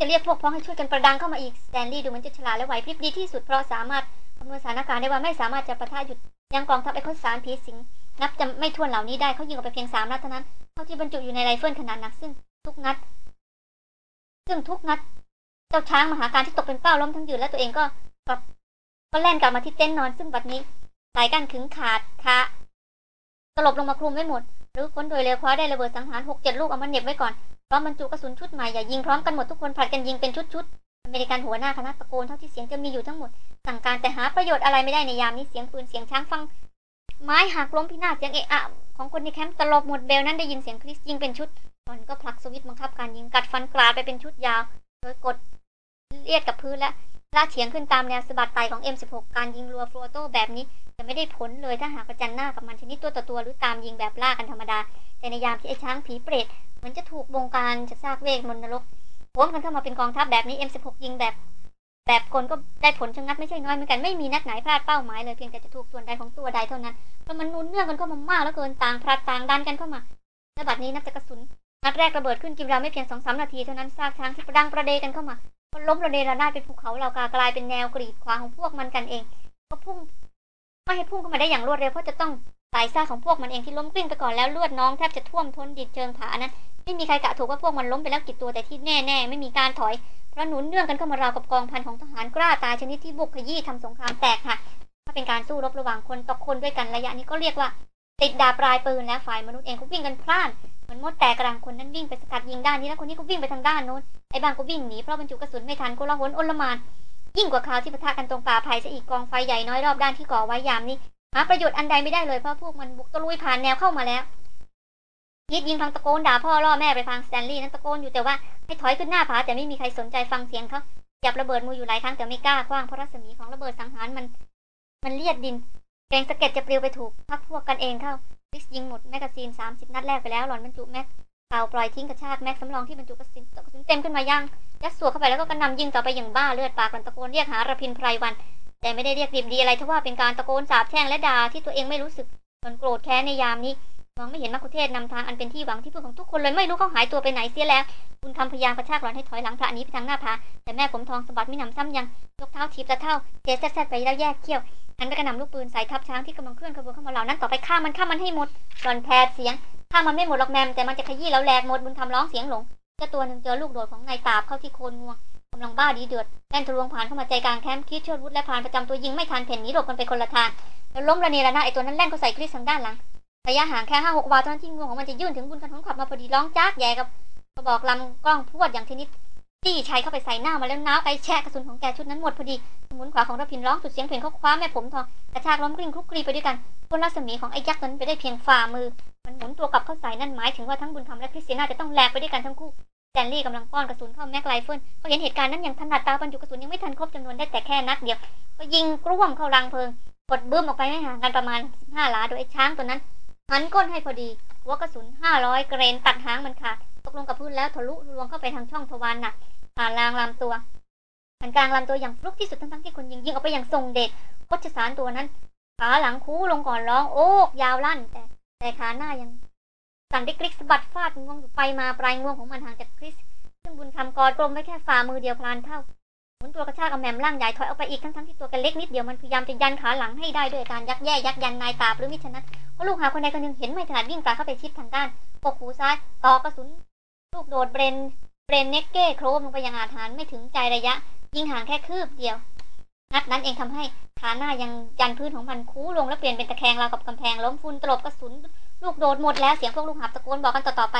จะเรียกพวกพ้องให้ช่วยกันประดังเข้ามาอีกสแตนลีย์ดูเหมือนจะฉลาดและไหวพริบดีที่สุดเพราะสามารถคำนวณสถานการณ์ได้ว่าไม่สามารถจะประทะหยุดยังกองทัพไอ้ข้นสารผีสิงนับจะไม่ทวนเหล่านี้ได้เขายิงออกไปเพียงสามนัดเท่านั้นเท่าที่บรรจุอยู่ในไรเฟิลขนาดหนักซึ่งทุกนัด ซึ่งทุกนัด เจ้าช้างมหาการที่ตกเป็นเป้าล้มทั้งยืนและตัวเองก็กลับก็แล่นกลับมาที่เต็นท์นอน ซึ่งบัดนี้สายกั้นขึงขาดคะสลบลงมาคลุมไว้หมด หรือค้นโดยเร็วคว้าได้ระเบิดสังหารหกเจ็ดลูกเอามาเหน็บไว้ก่อน พร้อมบรรจุกระสุนชุดใหม่อย่ายิงพร้อมกันหมดทุกคนผลัดกันยิงเป็นชุดๆอเมริกันหัวหน้าคณะตะโกนเท่าที่เสียงจะมีอยู่ทั้งหมดสั่งการแต่หาประโยชน์อะไรไม่ได้ในยามนี้เสียงปืนเสียงช้างฟัง ไม้หักล้มพินาศเสียงเอะอะของคนในแคมป์ตลบหมดเบลนั้นได้ยินเสียงคริสยิงเป็นชุดตอนก็ผลักสวิตช์บังคับการยิงกัดฟันกราดไปเป็นชุดยาวโดยกดเลียดกับพื้นและ ลาเฉียงขึ้นตามแนวสะบัดไต่ของ M16 การยิงรัว full auto แบบนี้ จะไม่ได้ผลเลยถ้าหากประจันหน้ากับมันชนิดตัวต่อตัวหรือตามยิงแบบล่ากันธรรมดา แต่ในยามที่ไอ้ช้างผีเปรตเหมือนจะถูกบงการจะซากเวกมนนรกโผมกันเข้ามาเป็นกองทัพแบบนี้ M16 ยิงแบบ แบบกลก็ได้ผลชะงัดไม่ใช่น้อยเหมือนกันไม่มีนัดไหนพลาดเป้าหมายเลยเพียงแต่จะถูกส่วนใดของตัวใดเท่านั้นเพราะมันนุ่นเนื่องกันเข้ามามากแล้วเกินต่างพลัดต่างดันกันเข้ามาและบัดนี้นับจากกระสุนนัดแรกระเบิดขึ้นกินเวลาไม่เพียงสองสามนาทีเท่านั้นซากช้างที่ประดังประเดกันเข้ามา ก็ล้มระเนระนาดเป็นภูเขาเหล่ากากลายเป็นแนวกรีดขวางของพวกมันกันเอง ก็พุ่งไม่ให้พุ่งเข้ามาได้อย่างรวดเร็วเพราะจะต้องสายซาของพวกมันเองที่ล้มกลิ้งไปก่อนแล้วเลือดน้องแทบจะท่วมท้นดินเชิงผาอนั้นไม่มีใครกะถูกว่าพวกมันล้มไปแล้วกี่ตัวแต่ที่แน่ๆไม่มีการถอยเพราะหนุนเนื่องกันเข้ามาราวกับกองพันของทหารกล้าตายชนิดที่บุกขยี้ทำสงครามแตกหักถ้าเป็นการสู้รบระหว่างคนต่อคนด้วยกันระยะนี้ก็เรียกว่า ติดดาบปลายปืนแล้วฝ่ายมนุษย์เองก็วิ่งกันพล่าน เหมือนมดแตกรังคนนั้นวิ่งไปสกัดยิงด้านนี้แล้วคนนี้ก็วิ่งไปทางด้านโน้นไอ้บ้างก็วิ่งหนีเพราะบรรจุกระสุนไม่ทันก็อลวนอลหม่านยิ่งกว่าคราวที่ปะทะกันตรงป่าไผ่ซะอีกกองไฟใหญ่น้อยรอบด้านที่ก่อไว้ยามนี้หาประโยชน์อันใดไม่ได้เลยเพราะพวกมันบุกตะลุยผ่านแนวเข้ามาแล้วคิดยิงพลางตะโกนด่าพ่อล่อแม่ไปทางสแตนลีย์นั้นตะโกนอยู่แต่ว่าให้ถอยขึ้นหน้าผาแต่ไม่มีใครสนใจฟังเสียงเขาจับระเบิดมืออยู่หลายครั้งแต่ไม่กล้าขว้างเพราะรัศมีของระเบิดสังหารมัน มันเลียดดินเกรงสะเก็ดจะปลิวไปถูกพรรคพวกกันเองเข้า คริสยิงหมดแมกกาซีนสามสิบนัดแรกไปแล้วหล่อนปลดแม็กเปล่าปล่อยทิ้งกระชากแม็กสำรองที่บรรจุกระสุนกระสุนเต็มขึ้นมายังยัดสวกเข้าไปแล้วก็กระหน่ำยิงต่อไปอย่างบ้าเลือดปากมันตะโกนเรียกหาระพินไพรวัน แต่ไม่ได้เรียกดิบดีอะไรทว่าเป็นการตะโกนสาบแช่งและด่าที่ตัวเองไม่รู้สึกจนโกรธแค้นในยามนี้ มองไม่เห็นมัคคุเทศก์นำทางอันเป็นที่หวังที่พึ่งของทุกคนเลยไม่รู้เขาหายตัวไปไหนเสียแล้วคุณคำพยายามกระชากหล่อนให้ถอยหลังพระนี้ไปทางหน้าผาแต่แม่ผมทองสะบัดไม่นำซ้ำยังยกเท้าถีบตะเท่าเจ๊แซ่ดไปแล้วแยกเขี้ยวหันไปกระหน่ำลูกปืนใส่ทับช้างที่กำลังเคลื่อนขบวนเข้ามาเหล่านั้นต่อไปฆ่ามันฆ่ามันให้หมดหลอนแผดเสียงฆ่ามันไม่หมดหรอกแมมแต่มันจะขยี้แล้วแหลกหมดบุญคำร้องเสียงหลงเจ้าตัวหนึ่งเจอลูกโดดของนายตาบเข้าที่โคนงวงกำลังบ้าดีเดือดแล่นทะลวงผ่านเข้ามาใจกลางแคมป์คิดเชิดวุฒและผ่านประจำตัวยิงไม่ทันเพ่นหนีหลบกันไปคนละทางแล้วล้มระเนระนาดไอตัวนั้นแล่นเข้าใส่คริสทางด้านหลัง ระยะห่างแค่ห้าหกวาเท่านั้นที่งวงของมันจะยื่นถึงบุญคำของขยับมาพอดีร้องจ๊ากแย่กระบอกลำกล้องพรวดอย่างชนิดจี้ไชเข้าไปใส่หน้ามันแล้วน้าวไกแชะกระสุนของแกชุดนั้นหมดพอดีสมุนขวาของระพินร้องสุดเสียงเผ่นเขาคว้าแหม่มผมทองกระชากล้มกลิ้งคลุกคลีไปด้วยกันพ้นรัศมีของไอ้ยักษ์นั้นไปได้เพียงฝ่ามือ มันหมุนตัวกลับเข้าใส่นั่นหมายถึงว่าทั้งบุญคำและคริสเตียนาจะต้องแหลกไปด้วยกันทั้งคู่สแตนลีย์กำลังป้อนกระสุนเข้าแม็กไลเฟิลเขาเห็นเหตุการณ์นั้นอย่างถนัดตาบรรจุกระสุนยังไม่ทันครบจำนวนได้แต่แค่นัดเดียวก็ยิงกร่วมเข้ารังเพลิงกดบึ้มออกไปไม่ห่างกันประมาณห้าหลาโดยไอ้ช้างตัวนั้น หันก้นให้พอดี หัวกระสุนห้าร้อยเกรนตัดหางมันขาดตกลงกับพื้นแล้วทะลุลวงเข้าไปทางช่องทวารหนักผ่านรางลำตัวผ่านกลางลำตัวอย่างฟลุกที่สุดทั้งๆที่คนยิงยิงออกไปอย่างทรงเดชโคชสารตัวนั้นขาหลังคูลงก่อนร้องโอ้ยาวลั่น แต่แต่ขาหน้ายังสั่นได้กริกสะบัดฟาดงวงอยู่ไปมาปลายงวงของมันห่างจากคริส ซึ่งบุญคำกอดกลิ้งไว้แค่ฝ่ามือเดียวพรานเฒ่า หมุนตัวกระชากเอาแหม่มร่างใหญ่ถอยออกไปอีกทั้งๆที่ตัวแกเล็กนิดเดียวมันพยายามจะยันขาหลังให้ได้ด้วยการยักแย่ยักยันนายตาหรือมิฉะนั้นก็ลูกหาบคนใดคนหนึ่งเห็นไม่ถนัดวิ่งถลาเข้าไปชิดทางด้านปกหูซ้ายต่อยกระสุนลูกโดด Bren Brenneke โครมลงไปอย่างอาฆาตไม่ถึงใจระยะ ยิงห่างแค่คืบเดียวนัดนั้นเองทำให้ขาหน้ายังยันพื้นของมันคู้ลงและเปลี่ยนเป็นตะแคงราวกับกำแพงล้มฝุ่นตลบกระสุนลูกโดดหมดแล้วเสียงพวกลูกหาบตะโกนบอกกันต่อๆไป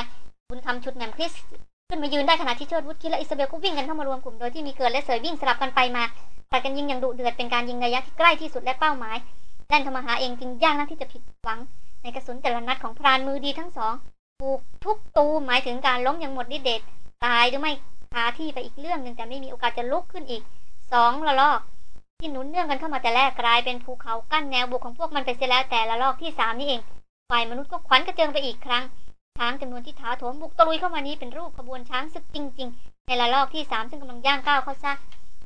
บุญคำชุดแหม่มคริส ขึ้นมายืนได้ขณะที่เชิดวุฒิคิดและอิซาเบลก็วิ่งกันเข้ามารวมกลุ่มโดยที่มีเกิดและเสยวิ่งสลับกันไปมาปัดกันยิงอย่างดุเดือดเป็นการยิงระยะที่ใกล้ที่สุดและเป้าหมายแล่นเข้ามาหาเองจึงยากนักที่จะผิดหวัง ในกระสุนแต่ละนัดของพรานมือดีทั้งสองถูกทุกตูหมายถึงการล้มอย่างหมดฤทธิ์เดชตายหรือไม่คาที่ไปอีกเรื่องหนึ่งแต่ไม่มีโอกาสจะลุกขึ้นอีกสองระลอกที่หนุนเนื่องกันเข้ามาแต่แรกกลายเป็นภูเขากั้นแนวบุกของพวกมันไปเสียแล้วแต่ละลอกที่สามนี่เองฝ่ายมนุษย์ก็ขวัญกระเจิงไปอีกครั้ง ช้างจำนวนที่ท้าโถมบุกตะลุยเข้ามานี้เป็นรูปขบวนช้างศึกจริง ๆ ในละลอกที่สามซึ่งกำลังย่างก้าวเข้าซาก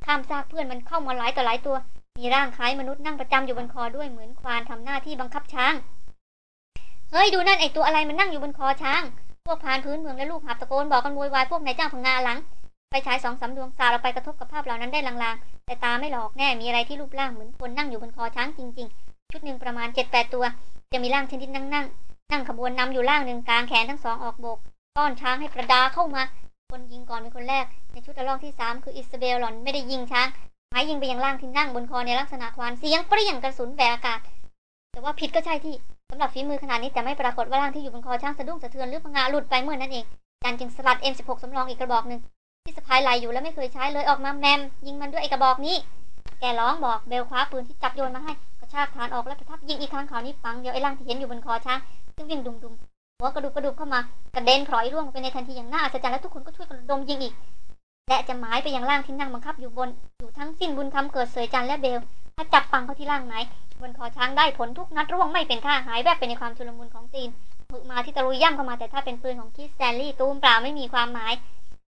ข้ามซากเพื่อนมันเข้ามาหลายต่อหลายตัว มีร่างคล้ายมนุษย์นั่งประจำอยู่บนคอด้วยเหมือนควานทำหน้าที่บังคับช้าง เฮ้ยดูนั่นไอตัวอะไรมันนั่งอยู่บนคอช้าง พวกพานพื้นเมืองและลูกหาบตะโกนบอกกันโวยวายพวกนายจ้างพังงาหลังไฟฉายสองสาดวงสาดออกไปกระทบกับภาพเหล่านั้นได้ลางๆ แต่ตาไม่หลอกแน่มีอะไรที่รูปร่างเหมือนคนนั่งอยู่บนคอช้างจริง ๆ ชุดหนึ่งประมาณเจ็ดแปดตัว จะมีร่างชนิดนั่งนั่ง นั่งขบวนนำอยู่ล่างหนึ่งกลางแขนทั้งสองออกโบก ต้อนช้างให้ประดาเข้ามา คนยิงก่อนเป็นคนแรก ในชุดระลอกที่สามคืออิสเบลหลอนไม่ได้ยิงช้างหมายยิงไปยังล่างที่นั่งบนคอในลักษณะควานเสียงเปรี้ยงกระสุนแบกอากาศ แต่ว่าผิดก็ใช่ที่สำหรับฝีมือขนาดนี้แต่ไม่ปรากฏว่าร่างที่อยู่บนคอช้างสะดุ้งสะเทือนหรือพังงาหลุดไปเมื่อนั้นเองจันจึงสลัด M16 สำรองอีกกระบอกหนึ่งที่สะพายไหลอยู่แล้วไม่เคยใช้เลยออกมาแมม ยิงมันด้วยไอกระบอกนี้แกร้องบอกเบลคว้าปืนที่จับโยนมาให้กระชากฐานออกแล้วประทับยิงอีกครั้งคราวนี้ปังเดียวไอ้ร่างที่เห็นอยู่บนคอช้าง ซึ่งวิ่งดุมๆหัวกระดุกกระดุกเข้ามากระเด็นพลอยร่วงไปในทันทีอย่างน่าอัศจรรย์และทุกคนก็ช่วยกันระดมยิงอีก และจะหมายไปยังร่างที่นั่งบังคับอยู่บน อยู่ทั้งสิ้นบุญคำเกิดเสยจันและเบล ถ้าจับปังเขาที่ร่างไหน บนคอช้างได้ผลทุกนัดร่วงไม่เป็นท่าหายแวบไปในความชุลมุนของตีนมึกมาที่ตะลุยย่ำเข้ามาแต่ถ้าเป็นปืนของคิสแซนลี่ตูมเปล่าไม่มีความหมาย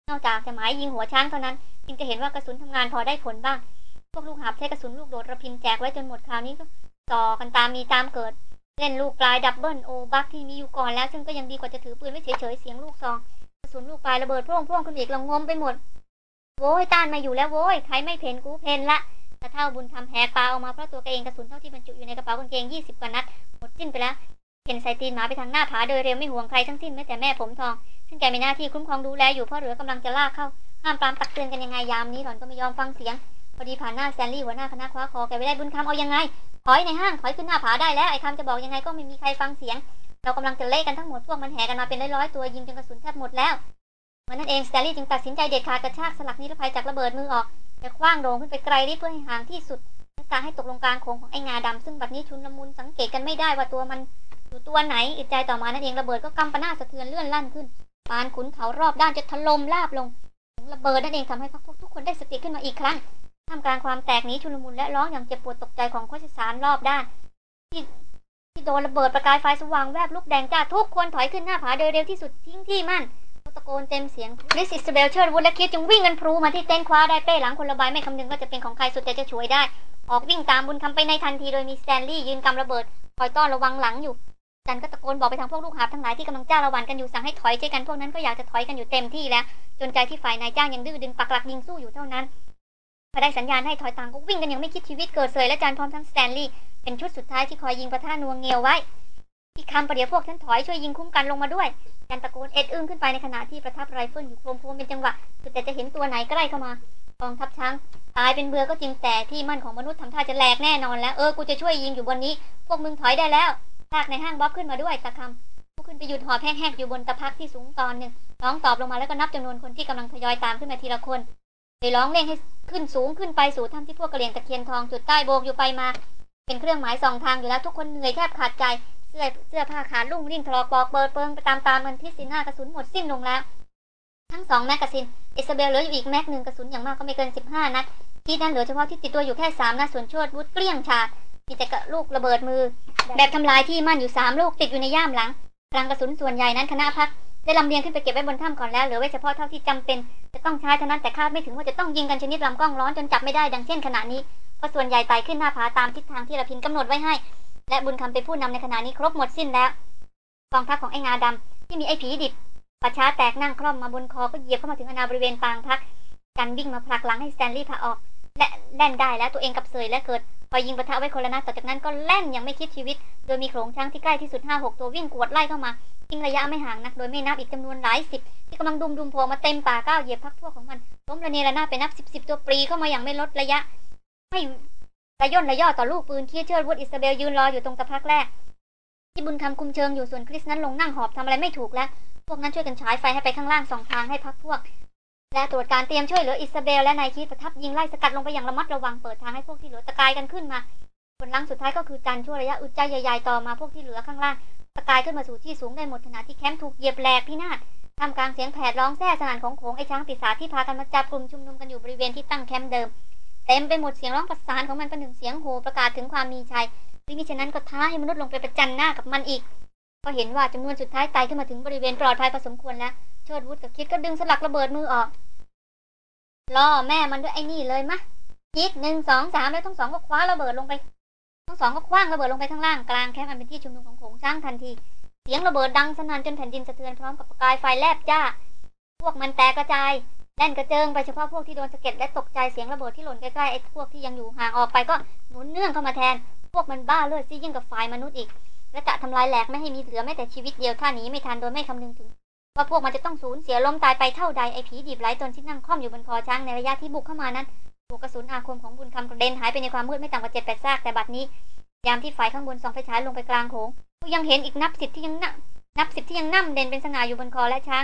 นอกจากจะหมายยิงหัวช้างเท่านั้น จึงจะเห็นว่ากระสุนทำงานพอได้ผลบ้าง พวกลูกหาบใช้กระสุนลูกโดดระพินแจกไว้จนหมดคราวนี้ก็ต่อยกันตามมีตามเกิด เล่นลูกปลาย double O buck ที่มีอยู่ก่อนแล้วซึ่งก็ยังดีกว่าจะถือปืนไว้เฉยๆเสียงลูกซองกระสุนลูกปลายระเบิดผ่วงผ่วงขึ้นอีกระงมไปหมดโว้ยต้านไม่อยู่แล้วโว้ยใครไม่เผ่นกูเผ่นล่ะตาเฒ่าบุญคำแหกปากออกมาเพราะตัวแกเองกระสุนเท่าที่บรรจุอยู่ในกระเป๋ากางเกงยี่สิบกว่านัดหมดสิ้นไปแล้วเห็นใส่ตีนหมาไปทางหน้าผาโดยเร็วไม่ห่วงใครทั้งสิ้นแม้แต่แหม่มผมทอง ซึ่งแกมีหน้าที่คุ้มครองดูแลอยู่เพราะเหลือกำลังจะลากเข้าห้ามปรามตักเตือนกันยังไงยามนี้หล่อนก็ไม่ยอมฟังเสียง พอดีผ่านหน้าแซนลี่หัวหน้าคณะคว้าคอแกไปได้บุญคำเอายังไงถอยในห้างถอยขึ้นหน้าผาได้แล้วไอ้คำจะบอกยังไงก็ไม่มีใครฟังเสียง เรากำลังจะเล่กันทั้งหมดพวกมันแห่กันมาเป็นร้อยๆตัวยิงจนกระสุนแทบหมดแล้ววันนั้นเองแซนลี่จึงตัดสินใจเด็ดขาดกระชากสลักนิรภัยจากระเบิดมือออกแต่คว้างโด่งขึ้นไปไกลริบเพื่อให้ห่างที่สุดและการให้ตกลงกลางโค้งของไอ้งาดำซึ่งบัดนี้ชุนละมุนสังเกตกันไม่ได้ว่าตัวมันอยู่ตัวไหนอึดใจต่อมานั่นเองระเบิดก็กัมปนาทสะเทือนเลื่อนลั่นขึ้นปานขุนเขารอบด้านจะถล่มราบลงระเบิดนั่นเองทำให้พวกทุกคนได้สติขึ้นมาอีกครั้ง ท่ามกลางความแตกหนีชุลมุนและร้องอย่างเจ็บปวดตกใจของคชสารรอบด้านที่ที่โดนระเบิดประกายไฟสว่างแวบลุกแดงจ้าทุกคนถอยขึ้นหน้าผาโดยเร็วที่สุดทิ้งที่มั่นตะโกนเต็มเสียงคริสอิซาเบลเชิดวุฒิและคิดจึงวิ่งกันพรูมาที่เต็นท์คว้าได้เป้หลังคนละใบไม่คำนึงว่าจะเป็นของใครสุดแต่จะช่วยได้ ออกวิ่งตามบุญคำไปในทันทีโดยมีสแตนลีย์ยืนกำระเบิดคอยต้อนระวังหลังอยู่จันก็ตะโกนบอกไปทางพวกลูกหาบทั้งหลายที่กำลังจ้าละหวั่นกันอยู่สั่งให้ถอยไปก่อนพวกนั้นก็อยากจะถอยกันอยู่เต็มที่แล้ว จนใจที่ฝ่ายนายจ้างยังดื้อดึงปักหลักยิงสู้อยู่เท่านั้น พอได้สัญญาณให้ถอยต่างก็วิ่งกันอย่างไม่คิดชีวิตเกิดเสยและจันพร้อมทั้งสแตนลีย์เป็นชุดสุดท้ายที่คอยยิงปะทะหน่วงเหนี่ยวไว้อีกคำประเดี๋ยวพวกฉันถอยช่วยยิงคุ้มกันลงมาด้วยจันตะโกนเอ็ดอึงขึ้นไปในขณะที่ประทับไรเฟิลอยู่โครมโครมเป็นจังหวะสุดแต่จะเห็นตัวไหนใกล้เข้ามากองทัพช้างตายเป็นเบือก็จริงแต่ที่มั่นของมนุษย์ทำท่าจะแหลกแน่นอนแล้วเออกูจะช่วยยิงอยู่บนนี้ พวกมึงถอยได้แล้วลากในห้างบ๊อบขึ้นมาด้วยตะคำผู้ขึ้นไปหยุดหอบแห้งๆอยู่บนตะพักที่สูงตอนหนึ่งร้องตอบลงมาแล้วก็นับจำนวนคนที่กำลังทยอยตามขึ้นมาทีละคน เลยร้องเร่งให้ขึ้นสูงขึ้นไปสู่ถ้ำที่พวกกระเหลี่ยงตะเคียนทองจุดใต้โบกอยู่ไปมา เป็นเครื่องหมายสองทางอยู่แล้วทุกคนเหนื่อยแทบขาดใจเสื้อเสื้อผ้าขาดลุ่งริ่งถลอกปอกเปิดเปิงไปตามตามๆกันที่สีหน้ากระสุนหมดสิ้นลงแล้ว ทั้งสองแมกกาซีนอิซาเบลเหลืออยู่อีกแม็กหนึ่งกระสุนอย่างมากก็ไม่เกินสิบห้านัดที่นั้นเหลือเฉพาะที่ติดตัวอยู่แค่สามนัดส่วนเชิดวุฒิเกลี้ยงฉาดมีแต่ลูกระเบิดมือ แบบทำลายที่มั่นอยู่สามลูกติดอยู่ในย่ามหลังคลังกระสุนส่วนใหญ่นั้นขณะพัก ได้ลำเลียงขึ้นไปเก็บไว้บนถ้ำก่อนแล้วเหลือไว้เฉพาะเท่าที่จำเป็นจะต้องใช้เท่านั้นแต่คาดไม่ถึงว่าจะต้องยิงกันชนิดลำกล้องร้อนจนจับไม่ได้ดังเช่นขณะนี้เพราะส่วนใหญ่ไต่ขึ้นหน้าผาตามทิศทางที่ระพินกำหนดไว้ให้ และบุญคำเป็นผู้นำในขณะนี้ครบหมดสิ้นแล้วกองทัพของไอ้งาดำที่มีไอ้ผีดิบปัดช้าแตกนั่งคล่อมมาบนคอก็เหยียบเข้ามาถึงอนาบริเวณปางพักกันวิ่งมาผลักหลังให้สแตนลีย์พาออกและแล่นได้แล้วตัวเองกับเสยและเกิดพอยิงปะทะไว้คนละนัดต่อจากนั้นก็แล่นยังไม่คิดชีวิต โดยมีโขลงช้างที่ใกล้ที่สุดห้าหกตัววิ่งกวดไล่เข้ามา ทิ้งระยะไม่ห่างนัก โดยไม่นับอีกจำนวนหลายสิบที่กำลังดุมดุมโผล่มาเต็มป่าก้าวเหยียบพักพวกของมันล้มระเนระนาดไปนับสิบสิบตัวปรีเข้ามาอย่างไม่ลดระยะ ไม่ระย่นระย่อต่อลูกปืนที่เชิดวุฒิอิสเบลยืนรออยู่ตรงตะพักแรก ที่บุญคำคุมเชิงอยู่ส่วนคริสนั้นลงนั่งหอบทำอะไรไม่ถูกแล้ว พวกนั้นช่วยกันฉายไฟให้ไปข้างล่างสองทางให้พักพวก และตรวจการเตรียมช่วยเหลืออิซาเบลและนายคิดประทับยิงไล่สกัดลงไปอย่างระมัดระวังเปิดทางให้พวกที่เหลือตะกายกันขึ้นมาผลลังสุดท้ายก็คือจันช่วระยะอึดใจใหญ่ๆต่อมาพวกที่เหลือข้างล่าง ตะกายขึ้นมาสู่ที่สูงได้หมดขณะที่แคมป์ถูกเหยียบแหลกพินาศทำกลางเสียงแผดร้องแซ่สนั่นของโขงไอ้ช้างปีศาจที่พากันมาจับกลุ่มชุมนุมกันอยู่บริเวณที่ตั้งแคมป์เดิมเต็มไปหมดเสียงร้องประสานของมันเป็นหนึ่งเสียงโห่ประกาศถึงความมีชัยหรือมิฉะนั้นก็ท้าให้มนุษย์ลงไปประจันหน้ากับมันอีก ก็เห็นว่าจำนวนสุดท้ายไต่ขึ้นมาถึงบริเวณปลอดภัยพอสมควรแล้วเชิดวุฒกับคิดก็ดึงสลักระเบิดมือออกล่อแม่มันด้วยไอ้นี่เลยมะคิดหนึ่งสองสามแล้วทั้งสองก็คว้าระเบิดลงไป ทั้งสองก็คว้างระเบิดลงไปข้างล่างกลางแคมป์มันเป็นที่ชุมนุมของโขงช้างทันที เสียงระเบิดดังสนั่นจนแผ่นดินสะเทือนพร้อมกับประกายไฟแลบจ้า พวกมันแตกกระจายแล่นกระเจิงไปเฉพาะพวกที่โดนสะเก็ดและตกใจเสียงระเบิดที่หล่นใกล้ๆไอ้พวกที่ยังอยู่ห่างออกไปก็หนุนเนื่องเข้ามาแทน พวกมันบ้าเลือดซิยิ่งกับฝ่ายมนุษย์อีก และจะทำลายแหลกไม่ให้มีเหลือแม้แต่ชีวิตเดียวถ้าหนีไม่ทันโดยไม่คำนึงถึง ว่าพวกมันจะต้องสูญเสียล้มตายไปเท่าใดไอ้ผีดิบไร้ตนที่นั่งค่อมอยู่บนคอช้างในระยะที่บุกเข้ามานั้น ถูกกระสุนอาคมของบุญคำกระเด็นหายไปในความมืดไม่ต่ำกว่าเจ็ดแปดซากแต่บัดนี้ ยามที่ฝ่ายข้างบนส่องไฟฉายลงไปกลางโขงก็ยังเห็นอีกนับสิบที่ยังนับนับสิบที่ยังนั่มเด่นเป็นสง่าอยู่บนคอและช้าง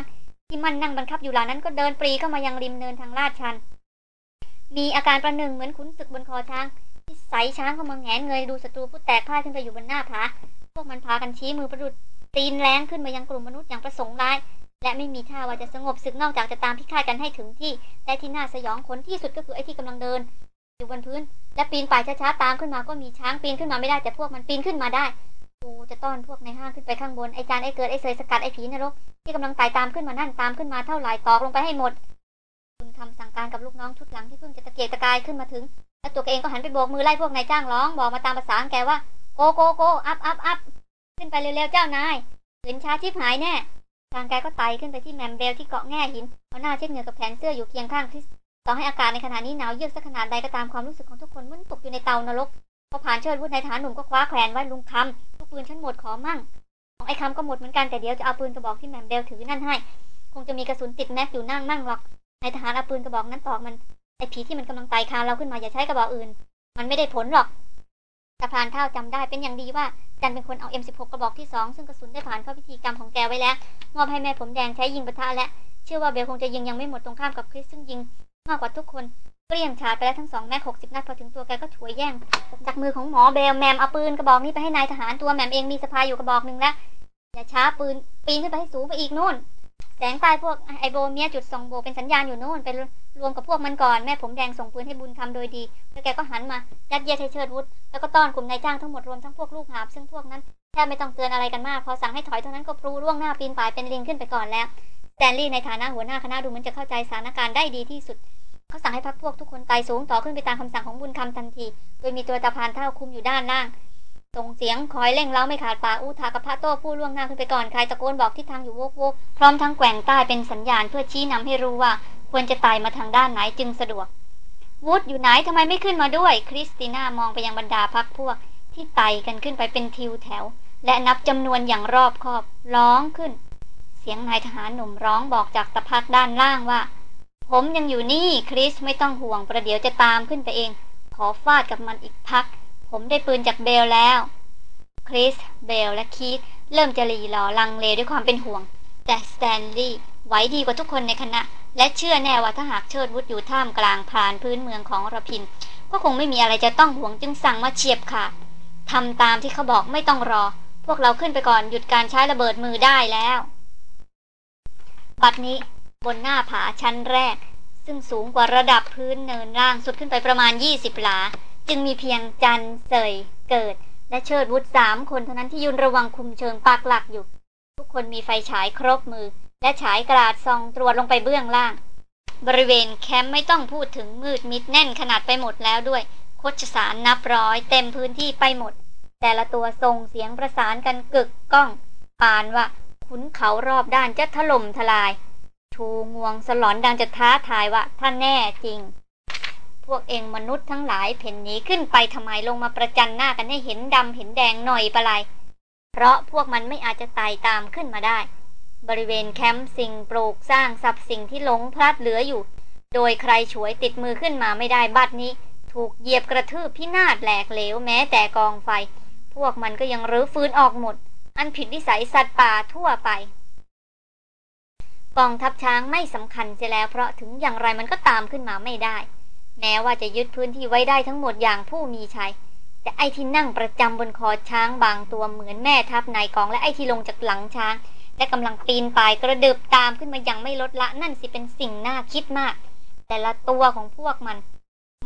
ที่มันนั่งบังคับอยู่เหล่านั้นก็เดินปรีเข้ามายังริมเนินทางลาดชัน มีอาการประหนึ่งเหมือนขุนศึกบนคอช้างที่ใสช้างเข้ามาแงนเงยดูศัตรูผู้แตกพ่ายขึ้นไปอยู่บนหน้าผาพวกมันพากันชี้มือประดุดตีนแรงขึ้นมายังกลุ่มมนุษย์อย่างประสงค์ร้าย และไม่มีท่าว่าจะสงบศึกนอกจากจะตามพิฆาตกันให้ถึงที่และที่น่าสยองขนที่สุดก็คือไอ้ที่กำลังเดิน อยู่บนพื้น และปีนป่ายช้าๆตามขึ้นมาก็มีช้างปีนขึ้นมาไม่ได้แต่พวกมันปีนขึ้นมาได้กูจะต้อนพวกในห้างขึ้นไปข้างบนไอ้จานไอ้เกิดไอ้เสยสกัดไอ้ผีนรกที่กำลังไต่ตามขึ้นมานั่นตามขึ้นมาเท่าไหร่ตอกลงไปให้หมดบุญคำสั่งการกับลูกน้องชุดหลังที่เพิ่งจะตะเกียกตะกายขึ้นมาถึงแล้วตัวเองก็หันไปโบกมือไล่พวกนายจ้างร้องบอกมาตามภาษาแกว่า go go go up up up ขึ้นไปเร็วๆเจ้านายขืนช้าชิบหายแน่ ทางแกก็ไต่ขึ้นไปที่แหม่มเบลที่เกาะแง่หินเอาหน้าเช็ดเหงื่อกับแขนเสื้ออยู่เคียงข้างคริสต่อให้อากาศในขณะนี้หนาวเยือกสักขนาดใดก็ตามความรู้สึกของทุกคนมันตกอยู่ในเตานรกพอผ่านเชิดวุฒินายทหารหนุ่มก็คว้าแขนไว้ลุงคำลูกปืนฉันหมดขอมั่งของไอ้คำก็หมดเหมือนกันแต่เดี๋ยวจะเอาปืนกระบอกที่แหม่มเบลถือนั่นให้ คงจะมีกระสุนติดแม็กอยู่นั่งมั่งหรอกนายทหารเอาปืนกระบอกนั้นตอกมันไอ้ผีที่มันกำลังไต่คานเราขึ้นมาอย่าใช้กระบอกอื่น มันไม่ได้ผลหรอกแต่พานเท่าจำได้เป็นอย่างดีว่า จันเป็นคนเอา M16 กระบอกที่สองซึ่งกระสุนได้ผ่านเข้าพิธีกรรมของแกไว้แล้ว มอบให้แม่ผมแดงใช้ยิงปะทะและเชื่อว่าเบลคงจะยิงยังไม่หมดตรงข้ามกับคริสซึ่งยิงมากกว่าทุกคนเกลี้ยงชาร์จไปแล้วทั้งสองแม็กหกสิบนัดพอถึงตัวแกก็ถวยแย่งจากมือของหมอเบลแมมเอาปืนกระบอกนี้ไปให้นายทหารตัวแมมเองมีสะพายอยู่กระบอกหนึ่งแล้วอย่าช้าปืนปีนขึ้นไปให้สูงไปอีกนู่น แสงไฟพวกไอโบเมียจุดส่องโบเป็นสัญญาณอยู่นู่นไปรวมกับพวกมันก่อนแม่ผมแดงส่งปืนให้บุญคำโดยดีแล้วแกก็หันมายัดเยียดให้เชิดวุฒแล้วก็ต้อนกลุ่มนายจ้างทั้งหมดรวมทั้งพวกลูกหาบซึ่งพวกนั้นแทบไม่ต้องเตือนอะไรกันมากพอสั่งให้ถอยเท่านั้นก็ปรูล่วงหน้าปีนป่ายเป็นลิงขึ้นไปก่อนแล้วแตนลีย์ในฐานะหัวหน้าคณะดูเหมือนจะเข้าใจสถานการณ์ได้ดีที่สุดเขาสั่งให้พักพวกทุกคนไต่สูงต่อขึ้นไปตามคำสั่งของบุญคำทันที โดยมีตัวตาพานเท่าคุมอยู่ด้านล่าง ส่งเสียงคอยเร่งเล้าไม่ขาดปากอุทากับพระโต้ผู้ล่วงหน้าขึ้นไปก่อนใครตะโกนบอกทิศทางอยู่วกโวกพร้อมทั้งแกว่งใต้เป็นสัญญาณเพื่อชี้นำให้รู้ว่า ควรจะไต่มาทางด้านไหนจึงสะดวกวูดอยู่ไหนทำไมไม่ขึ้นมาด้วย คริสติน่ามองไปยังบรรดาพักพวก ที่ไต่กันขึ้นไปเป็นทิวแถว และนับจำนวนอย่างรอบคอบ ร้องขึ้น เสียงนายทหารหนุ่มร้องบอกจากตะพักด้านล่างว่า ผมยังอยู่นี่คริสไม่ต้องห่วงประเดี๋ยวจะตามขึ้นไปเอง ขอฟาดกับมันอีกพัก ผมได้ปืนจากเบลแล้ว คริส เบล และคีธเริ่มจะรีรอลังเลด้วยความเป็นห่วง แต่สแตนลีย์ไหวดีกว่าทุกคนในคณะ และเชื่อแน่ว่าถ้าหากเชิดวุฒอยู่ท่ามกลางผ่านพื้นเมืองของระพิน ก็คงไม่มีอะไรจะต้องห่วงจึงสั่งมาเฉียบขาดทำตามที่เขาบอกไม่ต้องรอ พวกเราขึ้นไปก่อนหยุดการใช้ระเบิดมือได้แล้ว บัดนี้บนหน้าผาชั้นแรก ซึ่งสูงกว่าระดับพื้นเนินล่างสุดขึ้นไปประมาณ 20 หลา จึงมีเพียงจันเสยเกิด และเชิดวุฒิสามคนเท่านั้นที่ยืนระวังคุมเชิงปากหลักอยู่ ทุกคนมีไฟฉายครบมือ และฉายกราดส่องตรวจลงไปเบื้องล่าง บริเวณแคมป์ไม่ต้องพูดถึงมืดมิดแน่นขนาดไปหมดแล้วด้วยโคชสารนับร้อยเต็มพื้นที่ไปหมด แต่ละตัวส่งเสียงประสานกันกึกก้องปานว่าขุนเขารอบด้านจะถล่มทลาย ชูงวงสลอนดังจะท้าทายว่าถ้าแน่จริง พวกเองมนุษย์ทั้งหลายเพ่นหนีขึ้นไปทำไมลงมาประจันหน้ากันให้เห็นดำเห็นแดงหน่อยปะไรเพราะพวกมันไม่อาจจะไต่ตามขึ้นมาได้ บริเวณแคมป์สิ่งปลูกสร้างทรัพย์สิ่งที่หลงพลัดเหลืออยู่ โดยใครฉวยติดมือขึ้นมาไม่ได้บัดนี้ ถูกเหยียบกระทืบพินาศแหลกเหลวแม้แต่กองไฟ พวกมันก็ยังรื้อฟื้นออกหมด อันผิดวิสัยสัตว์ป่าทั่วไปกองทัพช้างไม่สำคัญเสียแล้วเพราะถึงอย่างไรมันก็ตามขึ้นมาไม่ได้ แม้ว่าจะยึดพื้นที่ไว้ได้ทั้งหมดอย่างผู้มีชัย แต่ไอ้ที่นั่งประจำบนคอช้างบางตัวเหมือนแม่ทัพนายกอง และไอ้ที่ลงจากหลังช้าง และกำลังปีนป่ายกระดึบตามขึ้นมาอย่างไม่ลดละนั่นสิเป็นสิ่งน่าคิดมาก แต่ละตัวของพวกมัน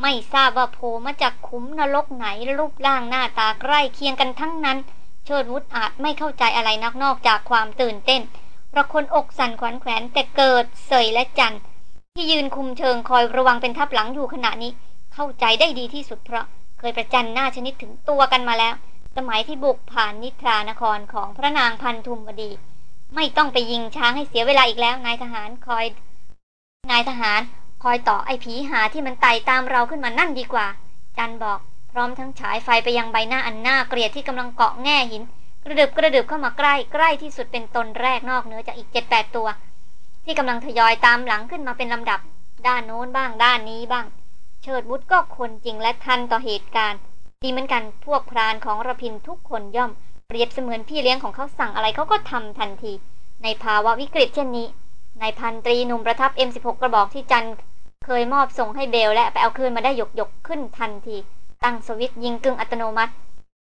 ไม่ทราบว่าโผล่มาจากขุมนรกไหนรูปร่างหน้าตาใกล้เคียงกันทั้งนั้น เชิดวุฒอาจไม่เข้าใจอะไรนักนอกจากความตื่นเต้นเพราะคนอกสั่นขวัญแขวนแต่เกิดเสยและจันที่ ที่ยืนคุมเชิงคอยระวังเป็นทับหลังอยู่ขณะนี้ เข้าใจได้ดีที่สุดเพราะเคยประจันหน้าชนิดถึงตัวกันมาแล้ว สมัยที่บุกผ่านนิทรานครของพระนางพันธุมวดี ไม่ต้องไปยิงช้างให้เสียเวลาอีกแล้วนายทหารคอย นายทหารคอยต่อไอ้ผีหาที่มันไต่ตามเราขึ้นมานั่นดีกว่า จันบอกพร้อมทั้งฉายไฟไปยังใบหน้าอันน่าเกลียดที่กำลังเกาะแง่หิน กระดึบกระดึบเข้ามาใกล้ใกล้ที่สุดเป็นตนแรกนอกเหนือจากอีกเจ็ดแปดตัว ที่กำลังทยอยตามหลังขึ้นมาเป็นลำดับ ด้านโน้นบ้างด้านนี้บ้าง เชิดวุฒก็คนจริงและทันต่อเหตุการณ์ ดีเหมือนกันพวกพรานของระพินทุกคนย่อม เปรียบเสมือนพี่เลี้ยงของเขาสั่งอะไรเขาก็ทำทันที ในภาวะวิกฤตเช่นนี้นายพันตรีหนุ่มประทับ M16 กระบอกที่จันเคยมอบส่งให้เบลและไปเอาคืนมาได้หยกหยกขึ้นทันที ตั้งสวิตยิงกึ่งอัตโนมัติ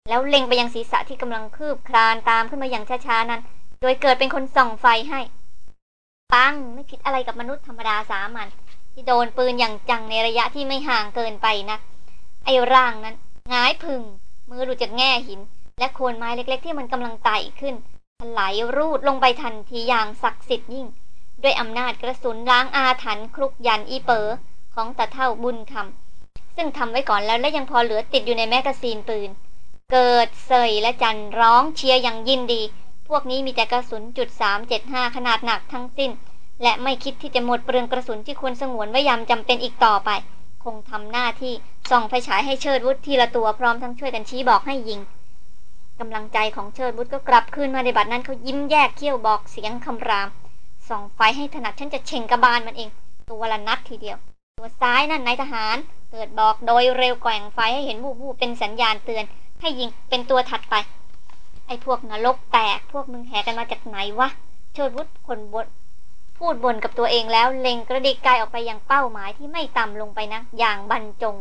แล้วเล็งไปยังศีรษะที่กำลังคืบคลานตามขึ้นมาอย่างช้าๆนั้น โดยเกิดเป็นคนส่องไฟให้ ปังไม่คิดอะไรกับมนุษย์ธรรมดาสามัญที่โดนปืนอย่างจังในระยะที่ไม่ห่างเกินไปนะไอ้ร่างนั้นงายพึ่งมือหลุดจากแง่หิน และโคนไม้เล็ก ๆ ที่มันกำลังไต่ขึ้นไถลรูดลงไปทันทีอย่างศักดิ์สิทธิ์ยิ่ง ด้วยอำนาจกระสุนล้างอาถรรพ์คลุกยันต์อีเป๋อของตาเฒ่าบุญคำซึ่งทำไว้ก่อนแล้วและยังพอเหลือติดอยู่ในแมกกาซีนปืน เกิดเสยและจันร้องเชียร์อย่างยินดี พวกนี้มีแต่กระสุนจุดสามเจ็ดห้าขนาดหนักทั้งสิ้น และไม่คิดที่จะหมดเปลืองกระสุนที่ควรสงวนไว้ยามจำเป็นอีกต่อไป คงทำหน้าที่ส่องไฟฉายให้เชิดวุฒทีละตัวพร้อมทั้งช่วยกันชี้บอกให้ยิงกำลังใจของเชิดวุฒก็กลับคืนมาในบัดนั้นเขายิ้มแยกเขี้ยวบอกเสียงคำรามส่องไฟให้ถนัดฉันจะเช่งกระบาลมันเอง ตัวละนัดทีเดียว ตัวซ้ายนั่นนายทหารเปิดบอกโดยเร็วแกว่งไฟให้เห็นวูบๆเป็นสัญญาณเตือน ให้ยิงเป็นตัวถัดไป อ้พวกนรกแตกพวกมึงแหกันมาจากไหนวะโชดวุฒคนบนพูดบนกับตัวเองแล้วเล็งกระดิกกายออกไปยังเป้าหมายที่ไม่ต่ำลงไปนะอย่างบรรจง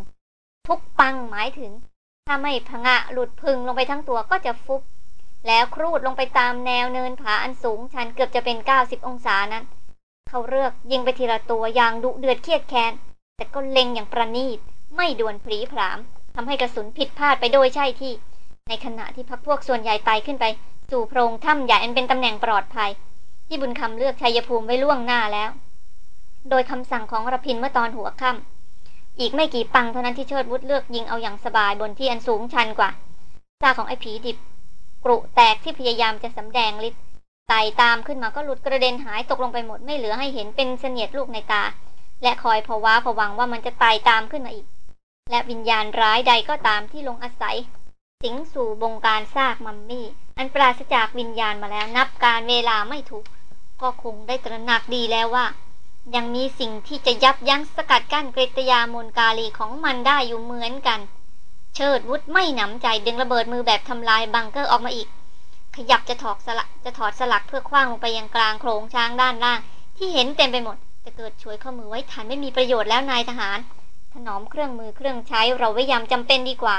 ทุกปังหมายถึง ถ้าไม่พงะหลุดพึงลงไปทั้งตัวก็จะฟุบแล้วครูดลงไปตามแนวเนินผาอันสูงชันเกือบจะเป็น 90 องศานั้น เขาเลือกยิงไปทีละตัวอย่างดุเดือดเครียดแค้น แต่ก็เล็งอย่างประณีต ไม่ด่วนผลีผลามทำให้กระสุนผิดพลาดไปโดยใช่ที่ ในขณะที่พักพวกส่วนใหญ่ไต่ขึ้นไป สู่โพรงถ้ำใหญ่อันเป็นตำแหน่งปลอดภัย ที่บุญคำเลือกชัยภูมิไว้ล่วงหน้าแล้ว โดยคำสั่งของรพินเมื่อตอนหัวค่ำอีกไม่กี่ปังเท่านั้นที่เชิดวุฒเลือกยิงเอาอย่างสบายบนที่อันสูงชันกว่าซาของไอ้ผีดิบกรุแตกที่พยายามจะสำแดงฤทธิ์ไต่ตามขึ้นมาก็หลุดกระเด็นหายตกลงไปหมดไม่เหลือให้เห็นเป็นเสนียดลูกในตา และคอยภาวะผวังว่ามันจะไต่ตามขึ้นมาอีก และวิญญาณร้ายใดก็ตามที่ลงอาศัย สิงสู่บงการซากมัมมี่ อันปราศจากวิญญาณมาแล้วนับการเวลาไม่ถูก ก็คงได้ตระหนักดีแล้วว่า ยังมีสิ่งที่จะยับยั้งสกัดกั้นกริตยามนกาลีของมันได้อยู่เหมือนกัน เชิดวุฒไม่หนำใจดึงระเบิดมือแบบทำลายบังเกอร์ออกมาอีก ขยับจะถอดสลักจะถอดสลักเพื่อคว้างลงไปยังกลางโครงช้างด้านล่าง ที่เห็นเต็มไปหมดแต่เกิดช่วยข้อมือไว้ทันไม่มีประโยชน์แล้วนายทหาร ถนอมเครื่องมือเครื่องใช้เราไว้ยามจำเป็นดีกว่า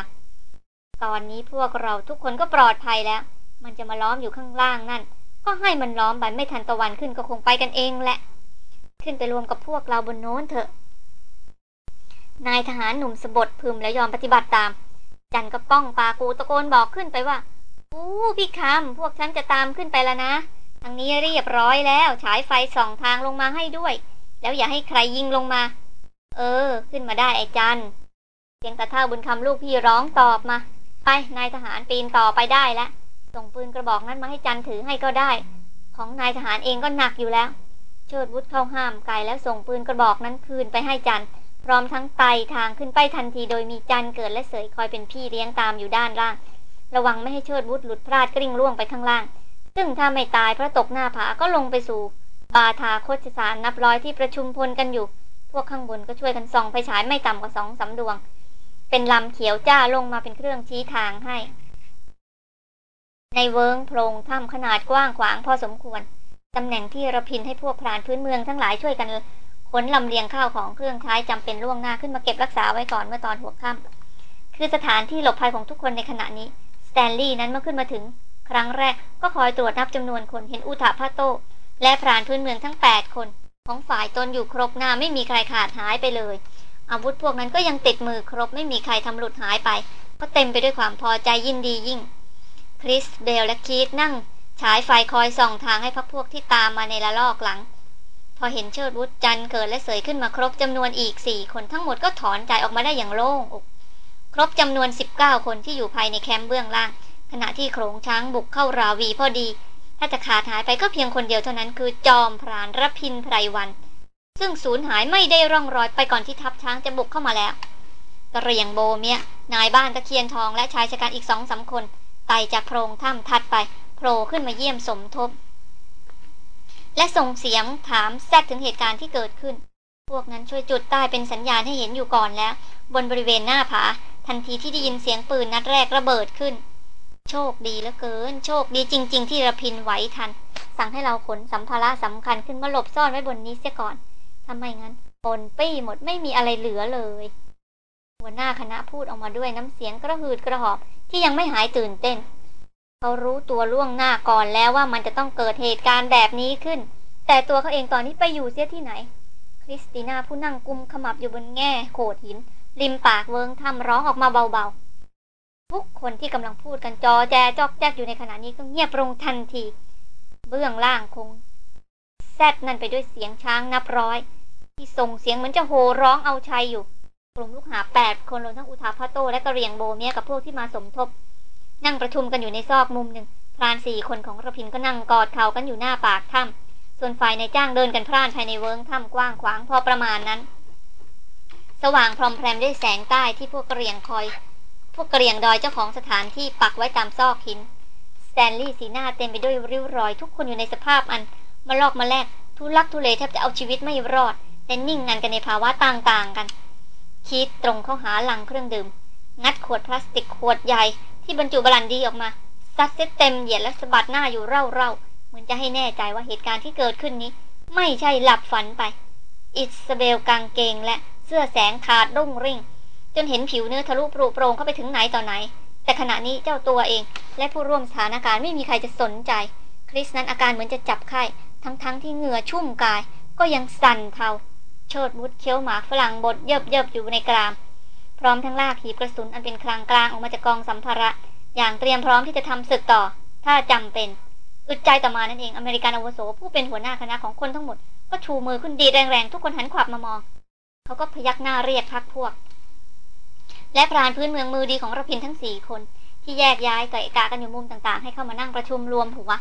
ตอนนี้พวกเราทุกคนก็ปลอดภัยแล้ว มันจะมาล้อมอยู่ข้างล่างนั่น ก็ให้มันล้อมไปไม่ทันตะวันขึ้นก็คงไปกันเองแหละ ขึ้นไปรวมกับพวกเราบนโน้นเถอะ นายทหารหนุ่มสบดพึมแล้วยอมปฏิบัติตาม จันก็ป้องปากูตะโกนบอกขึ้นไปว่าอู้พี่คำพวกฉันจะตามขึ้นไปแล้วนะ ทางนี้เรียบร้อยแล้ว ฉายไฟส่องทางลงมาให้ด้วย แล้วอย่าให้ใครยิงลงมา เออ ขึ้นมาได้ไอ้จันเสียงตาเท่าบุญคำลูกพี่ร้องตอบมา ไปนายทหารปีนต่อไปได้แล้วส่งปืนกระบอกนั้นมาให้จันถือให้ก็ได้ ของนายทหารเองก็หนักอยู่แล้ว เชิดวุฒเข้าห้ามไกลแล้วส่งปืนกระบอกนั้นคืนไปให้จันพร้อมทั้งไต่ทางขึ้นไปทันทีโดยมีจันเกิดและเสยคอยเป็นพี่เลี้ยงตามอยู่ด้านล่าง ระวังไม่ให้เชิดวุฒหลุดพลาดกริ่งล่วงไปข้างล่าง ซึ่งถ้าไม่ตายเพราะตกหน้าผาก็ลงไปสู่ บาทาโคชสารนับร้อยที่ประชุมพลกันอยู่ พวกข้างบนก็ช่วยกันส่องไฟฉายไม่ต่ำกว่าสองสาดวง เป็นลำเขียวจ้าลงมาเป็นเครื่องชี้ทางให้ ในเวิงโพรงถ้ำขนาดกว้างขวางพอสมควร ตำแหน่งที่ระพินให้พวกพรานพื้นเมืองทั้งหลายช่วยกันขนลำเลียงข้าวของเครื่องใช้จำเป็นล่วงหน้าขึ้นมาเก็บรักษาไว้ก่อนเมื่อตอนหัวค่ำคือสถานที่หลบภัยของทุกคนในขณะนี้สแตนลีย์นั้นเมื่อขึ้นมาถึง ครั้งแรกก็คอยตรวจนับจำนวนคนเห็นอุทาพาโต และพรานพื้นเมืองทั้ง 8 คน ของฝ่ายตนอยู่ครบหน้าไม่มีใครขาดหายไปเลย อาวุธพวกนั้นก็ยังติดมือครบไม่มีใครทำหลุดหายไป ก็เต็มไปด้วยความพอใจยินดียิ่ง คริสเบลและคีตนั่ง ฉายไฟคอยส่องทางให้พักพวกที่ตามมาในละลอกหลัง พอเห็นเชิดวุฒจันเกิดและเสยขึ้นมาครบจำนวนอีกสี่คนทั้งหมดก็ถอนใจออกมาได้อย่างโล่งอกครบจำนวน 19 คนที่อยู่ภายในแคมป์เบื้องล่าง ขณะที่โขงช้างบุกเข้าราวีพอดี ถ้าจะขาดหายไปก็เพียงคนเดียวเท่านั้นคือจอมพรานรพินไพรวัน ซึ่งสูญหายไม่ได้ร่องรอยไปก่อนที่ทัพช้างจะบุกเข้ามาแล้วกระเรียงโบเมียนายบ้านตะเคียนทองและชายชะกันอีกสองสาคนไต่จากโพรงถ้ำทัดไปโผล่ขึ้นมาเยี่ยมสมทบ และส่งเสียงถามแซดถึงเหตุการณ์ที่เกิดขึ้น พวกนั้นช่วยจุดใต้เป็นสัญญาณให้เห็นอยู่ก่อนแล้ว บนบริเวณหน้าผา ทันทีที่ได้ยินเสียงปืนนัดแรกระเบิดขึ้น โชคดีเหลือเกิน โชคดีจริง ๆ ที่ระพินไหวทัน สั่งให้เราขนสัมภาระสำคัญขึ้นมาหลบซ่อนไว้บนนี้เสียก่อน ทำไมงั้นปนปี้หมดไม่มีอะไรเหลือเลย หัวหน้าคณะพูดออกมาด้วยน้ำเสียงกระหืดกระหอบที่ยังไม่หายตื่นเต้น เขารู้ตัวล่วงหน้าก่อนแล้วว่ามันจะต้องเกิดเหตุการณ์แบบนี้ขึ้น แต่ตัวเขาเองตอนนี้ไปอยู่เสียที่ไหน คริสติน่าผู้นั่งกุมขมับอยู่บนแง่โขดหิน ริมปากเวิงทำร้องออกมาเบาๆ ทุกคนที่กำลังพูดกันจอแจจอกแจกอยู่ในขณะนี้ก็เงียบลงทันที เบื้องล่างคงแซดนั่นไปด้วยเสียงช้างนับร้อย ที่ส่งเสียงเหมือนจะโห่ร้องเอาชัยอยู่ กลุ่มลูกหาแปดคนรวมทั้งอุทาพาโตและกระเรียงโบเมียกับพวกที่มาสมทบ นั่งประชุมกันอยู่ในซอกมุมหนึ่งพรานสี่คนของระพินก็นั่งกอดเข่ากันอยู่หน้าปากถ้ำส่วนฝ่ายในจ้างเดินกันพร่านภายในเวิงถ้ำกว้างขวางพอประมาณนั้น สว่างพรอมแพรมด้วยแสงใต้ที่พวกกระเรียงคอย พวกกระเรียงดอยเจ้าของสถานที่ปักไว้ตามซอกหินสแตนลีย์สีหน้าเต็มไปด้วยริ้วรอย ทุกคนอยู่ในสภาพอันมะลอกมะแลกทุลักทุเลแทบจะเอาชีวิตไม่รอด แต่นิ่งงันกันในภาวะต่างๆกันคิดตรงเข้าหาลังเครื่องดื่ม งัดขวดพลาสติกขวดใหญ่ที่บรรจุบรั่นดีออกมาซัดเซะเต็มเหยียดและสะบัดหน้าอยู่เร่าๆเหมือนจะให้แน่ใจว่าเหตุการณ์ที่เกิดขึ้นนี้ ไม่ใช่หลับฝันไป อิซาเบลกางเกงและเสื้อแสงขาดรุ่งริ่ง จนเห็นผิวเนื้อทะลุปรุโปร่งเข้าไปถึงไหนต่อไหน แต่ขณะนี้เจ้าตัวเอง และผู้ร่วมสถานการณ์ไม่มีใครจะสนใจ คริสนั้นอาการเหมือนจะจับไข้ทั้งๆทที่เหงื่อชุ่มกาย ก็ยังสั่นเทา เชิดบุดเคี้ยวหมากฝรั่งบดเยิบเยิบอยู่ในกราม พร้อมทั้งลากหีบกระสุนอันเป็นคลังกลางออกมาจากกองสัมภาระ อย่างเตรียมพร้อมที่จะทำศึกต่อ ถ้าจำเป็นอึดใจต่อมานั่นเองอเมริกันอาวุโสผู้เป็นหัวหน้าคณะของคนทั้งหมด ก็ชูมือขึ้นดีแรงๆทุกคนหันขวับมามอง เขาก็พยักหน้าเรียกพักพวก และพรานพื้นเมืองมือดีของรพินทั้งสี่คนที่แยกย้ายเกะกะกันอยู่มุมต่างๆ ให้เข้ามานั่งประชุมรวมหัว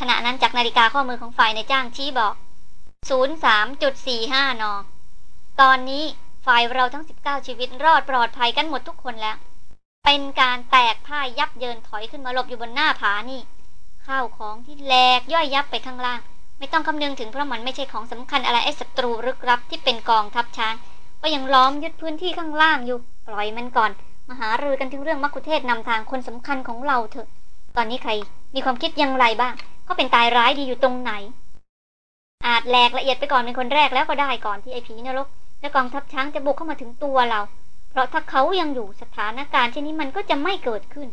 ขณะนั้นจากนาฬิกาข้อมือของฝ่ายในจ้างชี้บอก 03.45 น ตอนนี้ฝ่ายเราทั้ง 19 ชีวิตรอดปลอดภัยกันหมดทุกคนแล้ว เป็นการแตกพ่ายยับเยินถอยขึ้นมาหลบอยู่บนหน้าผานี่ ข้าวของที่แหลกย่อยยับไปข้างล่าง ไม่ต้องคำนึงถึงเพราะมันไม่ใช่ของสำคัญอะไรไอ้ศัตรูรึกรับที่เป็นกองทัพช้าง ก็ยังล้อมยึดพื้นที่ข้างล่างอยู่ปล่อยมันก่อน มาหารือกันถึงเรื่องมักคุเทศนำทางคนสำคัญของเราเถอะ ตอนนี้ใครมีความคิดอย่างไรบ้างก็เป็นตายร้ายดีอยู่ตรงไหน อาจแหลกละเอียดไปก่อนเป็นคนแรกแล้วก็ได้ก่อนที่ไอ้ผีนรกและกองทัพช้างจะบุกเข้ามาถึงตัวเรา เพราะถ้าเขายังอยู่สถานการณ์เช่นนี้มันก็จะไม่เกิดขึ้น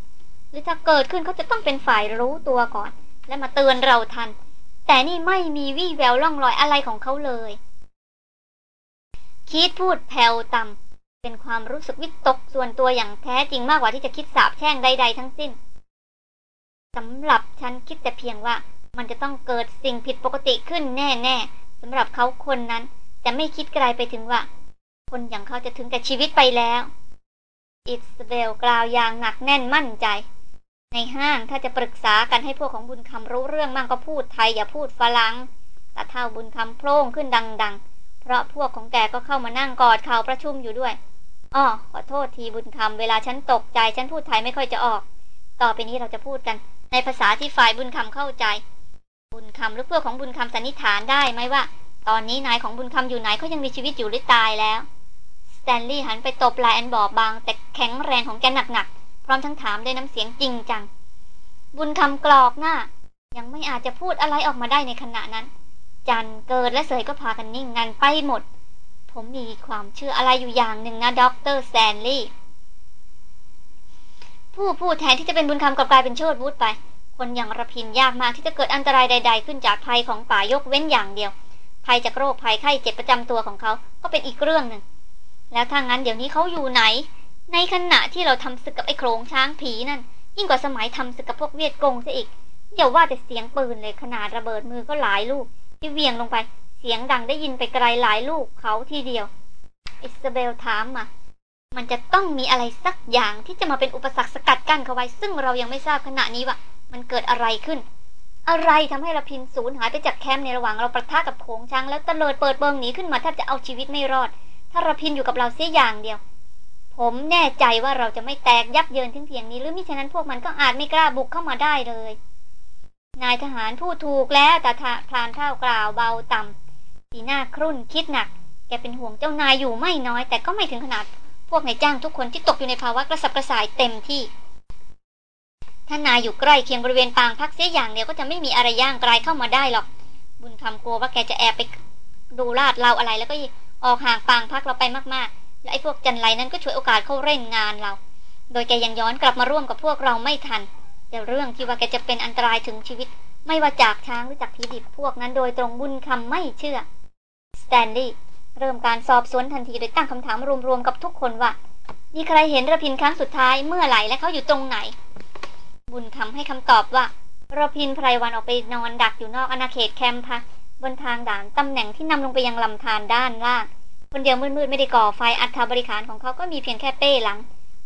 หรือถ้าเกิดขึ้นเขาจะต้องเป็นฝ่ายรู้ตัวก่อน และมาเตือนเราทัน แต่นี่ไม่มีวี่แววล่องรอยอะไรของเขาเลย คิดพูดแผ่วต่ำเป็นความรู้สึกวิตกส่วนตัวอย่างแท้จริงมากกว่าที่จะคิดสาบแช่งใด ๆ ทั้งสิ้นสำหรับฉันคิดแต่เพียงว่า มันจะต้องเกิดสิ่งผิดปกติขึ้นแน่ๆสำหรับเขาคนนั้นแต่ไม่คิดไกลไปถึงว่า คนอย่างเขาจะถึงแต่ชีวิตไปแล้ว อิสเบลกล่าวอย่างหนักแน่นมั่นใจ ในห้างถ้าจะปรึกษากันให้พวกของบุญคำรู้เรื่องมั่งก็พูดไทยอย่าพูดฝรั่งแต่เท่าบุญคำโพล่งขึ้นดัง ๆ เพราะพวกของแกก็เข้ามานั่งกอดเข่าประชุมอยู่ด้วยอ้อขอโทษทีบุญคำเวลาฉันตกใจฉันพูดไทยไม่ค่อยจะออก ต่อไปนี้เราจะพูดกัน ในภาษาที่ฝ่ายบุญคำเข้าใจ บุญคำหรือพวกของบุญคำสันนิษฐานได้ไหมว่า ตอนนี้นายของบุญคำอยู่ไหนเขายังมีชีวิตอยู่หรือตายแล้วสแตนลีย์หันไปตบไหล่อันบอบบาง แต่แข็งแรงของแกหนักๆพร้อมทั้งถามด้วยน้ำเสียงจริงจัง บุญคำกลอกหน้า ยังไม่อาจจะพูดอะไรออกมาได้ในขณะนั้น จันเกิดและเสยก็พากันนิ่งงันไปหมด ผมมีความเชื่ออะไรอยู่อย่างหนึ่งนะด็อกเตอร์สแตนลีย์ผู้พูดแทนที่จะเป็นบุญคำกลับกลายเป็นเชิดวุฒิไป คนอย่างระพินยากมากที่จะเกิดอันตรายใด ๆ ขึ้นจากภัยของป่ายกเว้นอย่างเดียว ภัยจากโรคภัยไข้เจ็บประจำตัวของเขา ก็เป็นอีกเรื่องหนึ่ง แล้วถ้างั้นเดี๋ยวนี้เขาอยู่ไหน ในขณะที่เราทำศึกกับไอ้โครงช้างผีนั่น ยิ่งกว่าสมัยทำศึกกับพวกเวียดกงซะอีกอย่าว่าแต่เสียงปืนเลยขนาดระเบิดมือก็หลายลูก ที่เวียงลงไป เสียงดังได้ยินไปไกลหลายลูกเขาทีเดียว อิสเบลถามมา มันจะต้องมีอะไรสักอย่างที่จะมาเป็นอุปสรรคสกัดกั้นเขาไว้ ซึ่งเรายังไม่ทราบขณะนี้ว่า มันเกิดอะไรขึ้น อะไรทำให้ระพินสูญหายไปจากแคมป์ในระหว่างเราประทะกับโขงช้างแล้วตะเลิดเปิดเบิงหนีขึ้นมาแทบจะเอาชีวิตไม่รอด ถ้าระพินอยู่กับเราเสียอย่างเดียว ผมแน่ใจว่าเราจะไม่แตกยับเยินถึงเพียงนี้ หรือมิฉะนั้นพวกมันก็อาจไม่กล้าบุกเข้ามาได้เลย นายทหารพูดถูกแล้วแต่พลานเท่ากล่าวเบาต่ำสีหน้าครุ่นคิดหนัก แกเป็นห่วงเจ้านายอยู่ไม่น้อย แต่ก็ไม่ถึงขนาดพวกนายจ้างทุกคนที่ตกอยู่ในภาวะกระสับกระส่ายเต็มที่ ถ้านายอยู่ใกล้เคียงบริเวณปางพักเสียอย่างเดียวก็จะไม่มีอะไรย่างกลายเข้ามาได้หรอก บุญคำกลัวว่าแกจะแอบไปดูลาดเราอะไรแล้วก็ออกห่างปางพักเราไปมากๆ และไอ้พวกจันไรนั้นก็ช่วยโอกาสเข้าเร่งงานเรา โดยแกยังย้อนกลับมาร่วมกับพวกเราไม่ทัน แต่เรื่องที่ว่าแกจะเป็นอันตรายถึงชีวิต ไม่ว่าจากช้างหรือจากผีดิบพวกนั้นโดยตรงบุญคำไม่เชื่อสแตนลีย์เริ่มการสอบสวนทันทีโดยตั้งคำถามรวมๆกับทุกคนว่ามีใครเห็นระพินครั้งสุดท้ายเมื่อไหร่และเขาอยู่ตรงไหน บุญคำให้คำตอบว่าระพินไพรวันออกไปนอนดักอยู่นอกอาณาเขตแคมป์พักบนทางด่านตำแหน่งที่นำลงไปยังลำธารด้านล่างคนเดียวมืดๆไม่ได้ก่อไฟอัฐบริขารของเขาก็มีเพียงแค่เป้หลัง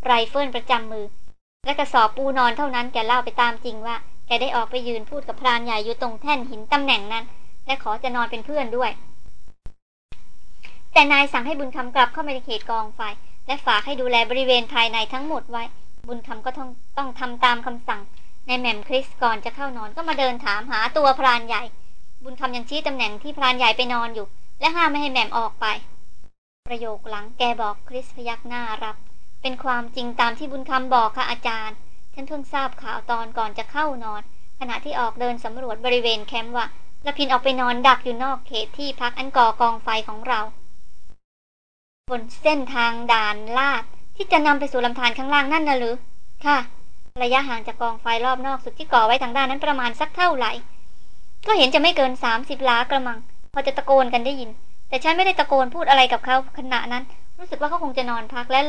ไรเฟิลประจำมือ และกระสอบปูนอนเท่านั้นแกเล่าไปตามจริงว่า แกได้ออกไปยืนพูดกับพรานใหญ่อยู่ตรงแท่นหินตำแหน่งนั้น และขอจะนอนเป็นเพื่อนด้วย แต่นายสั่งให้บุญคำกลับเข้ามาในเขตกองไฟ และฝากให้ดูแลบริเวณภายในทั้งหมดไว้ บุญคำก็ต้องต้องทำตามคำสั่งในแหม่มคริสก่อนจะเข้านอนก็มาเดินถามหาตัวพรานใหญ่ บุญคำยังชี้ตำแหน่งที่พรานใหญ่ไปนอนอยู่ และห้ามไม่ให้แหม่มออกไป ประโยคหลังแกบอกคริสพยักหน้ารับ เป็นความจริงตามที่บุญคำบอกค่ะอาจารย์ ฉันเพิ่งทราบข่าวตอนก่อนจะเข้านอน ขณะที่ออกเดินสำรวจบริเวณแคมป์ว่าละพินออกไปนอนดักอยู่นอกเขตที่พักอันก่อกองไฟของเรา บนเส้นทางด่านลาด ที่จะนำไปสู่ลำธารข้างล่างนั่นนะหรือ ค่ะ ระยะห่างจากกองไฟรอบนอกสุดที่ก่อไว้ทางด้านนั้นประมาณสักเท่าไหร่ ก็เห็นจะไม่เกินสามสิบล้ากระมัง พอจะตะโกนกันได้ยิน แต่ฉันไม่ได้ตะโกนพูดอะไรกับเขาขณะนั้น รู้สึกว่าเขาคงจะนอนพักและ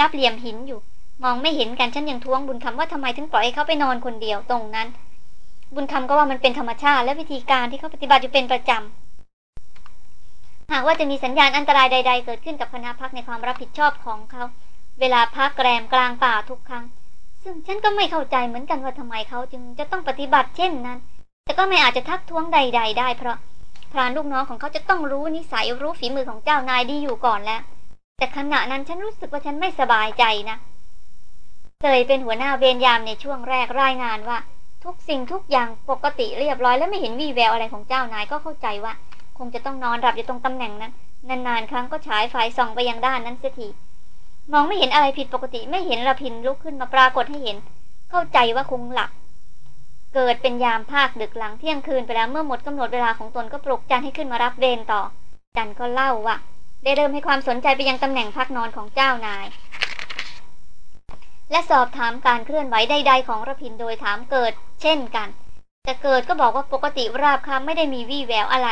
รับเหลี่ยมหินอยู่ มองไม่เห็นกันฉันยังท้วงบุญคำว่าทำไมถึงปล่อยให้เขาไปนอนคนเดียวตรงนั้น บุญคำก็ว่ามันเป็นธรรมชาติ และวิธีการที่เขาปฏิบัติอยู่เป็นประจำหากว่าจะมีสัญญาณอันตรายใด ๆ เกิดขึ้นกับคณะพักในความรับผิดชอบของเขา เวลาพักแรมกลางป่าทุกครั้ง ซึ่งฉันก็ไม่เข้าใจเหมือนกันว่าทำไมเขาจึงจะต้องปฏิบัติเช่นนั้น แต่ก็ไม่อาจจะทักท้วงใด ๆ ได้เพราะพรานลูกน้องของเขาจะต้องรู้นิสัยรู้ฝีมือของเจ้านายดีอยู่ก่อนแล้ว แต่ขณะนั้นฉันรู้สึกว่าฉันไม่สบายใจนะเตยเป็นหัวหน้าเวรยามในช่วงแรกรายงานว่า ทุกสิ่งทุกอย่างปกติเรียบร้อยและไม่เห็นวี่แววอะไรของเจ้านายก็เข้าใจว่า คงจะต้องนอนหลับอยู่ตรงตำแหน่งนั้น นานๆ ครั้งก็ฉายไฟส่องไปยังด้านนั้นเสียที มองไม่เห็นอะไรผิดปกติไม่เห็นระพินลุกขึ้นมาปรากฏให้เห็น เข้าใจว่าคงหลับ เกิดเป็นยามภาคดึกหลังเที่ยงคืนไปแล้วเมื่อหมดกำหนดเวลาของตนก็ปลุกจันให้ขึ้นมารับเวรต่อ จันก็เล่าว่าได้เริ่มให้ความสนใจไปยังตำแหน่งพักนอนของเจ้านาย และสอบถามการเคลื่อนไหวใด ๆ ของระพินโดยถามเกิด เช่นกัน แต่เกิดก็บอกว่าปกติราบคำไม่ได้มีวี่แววอะไร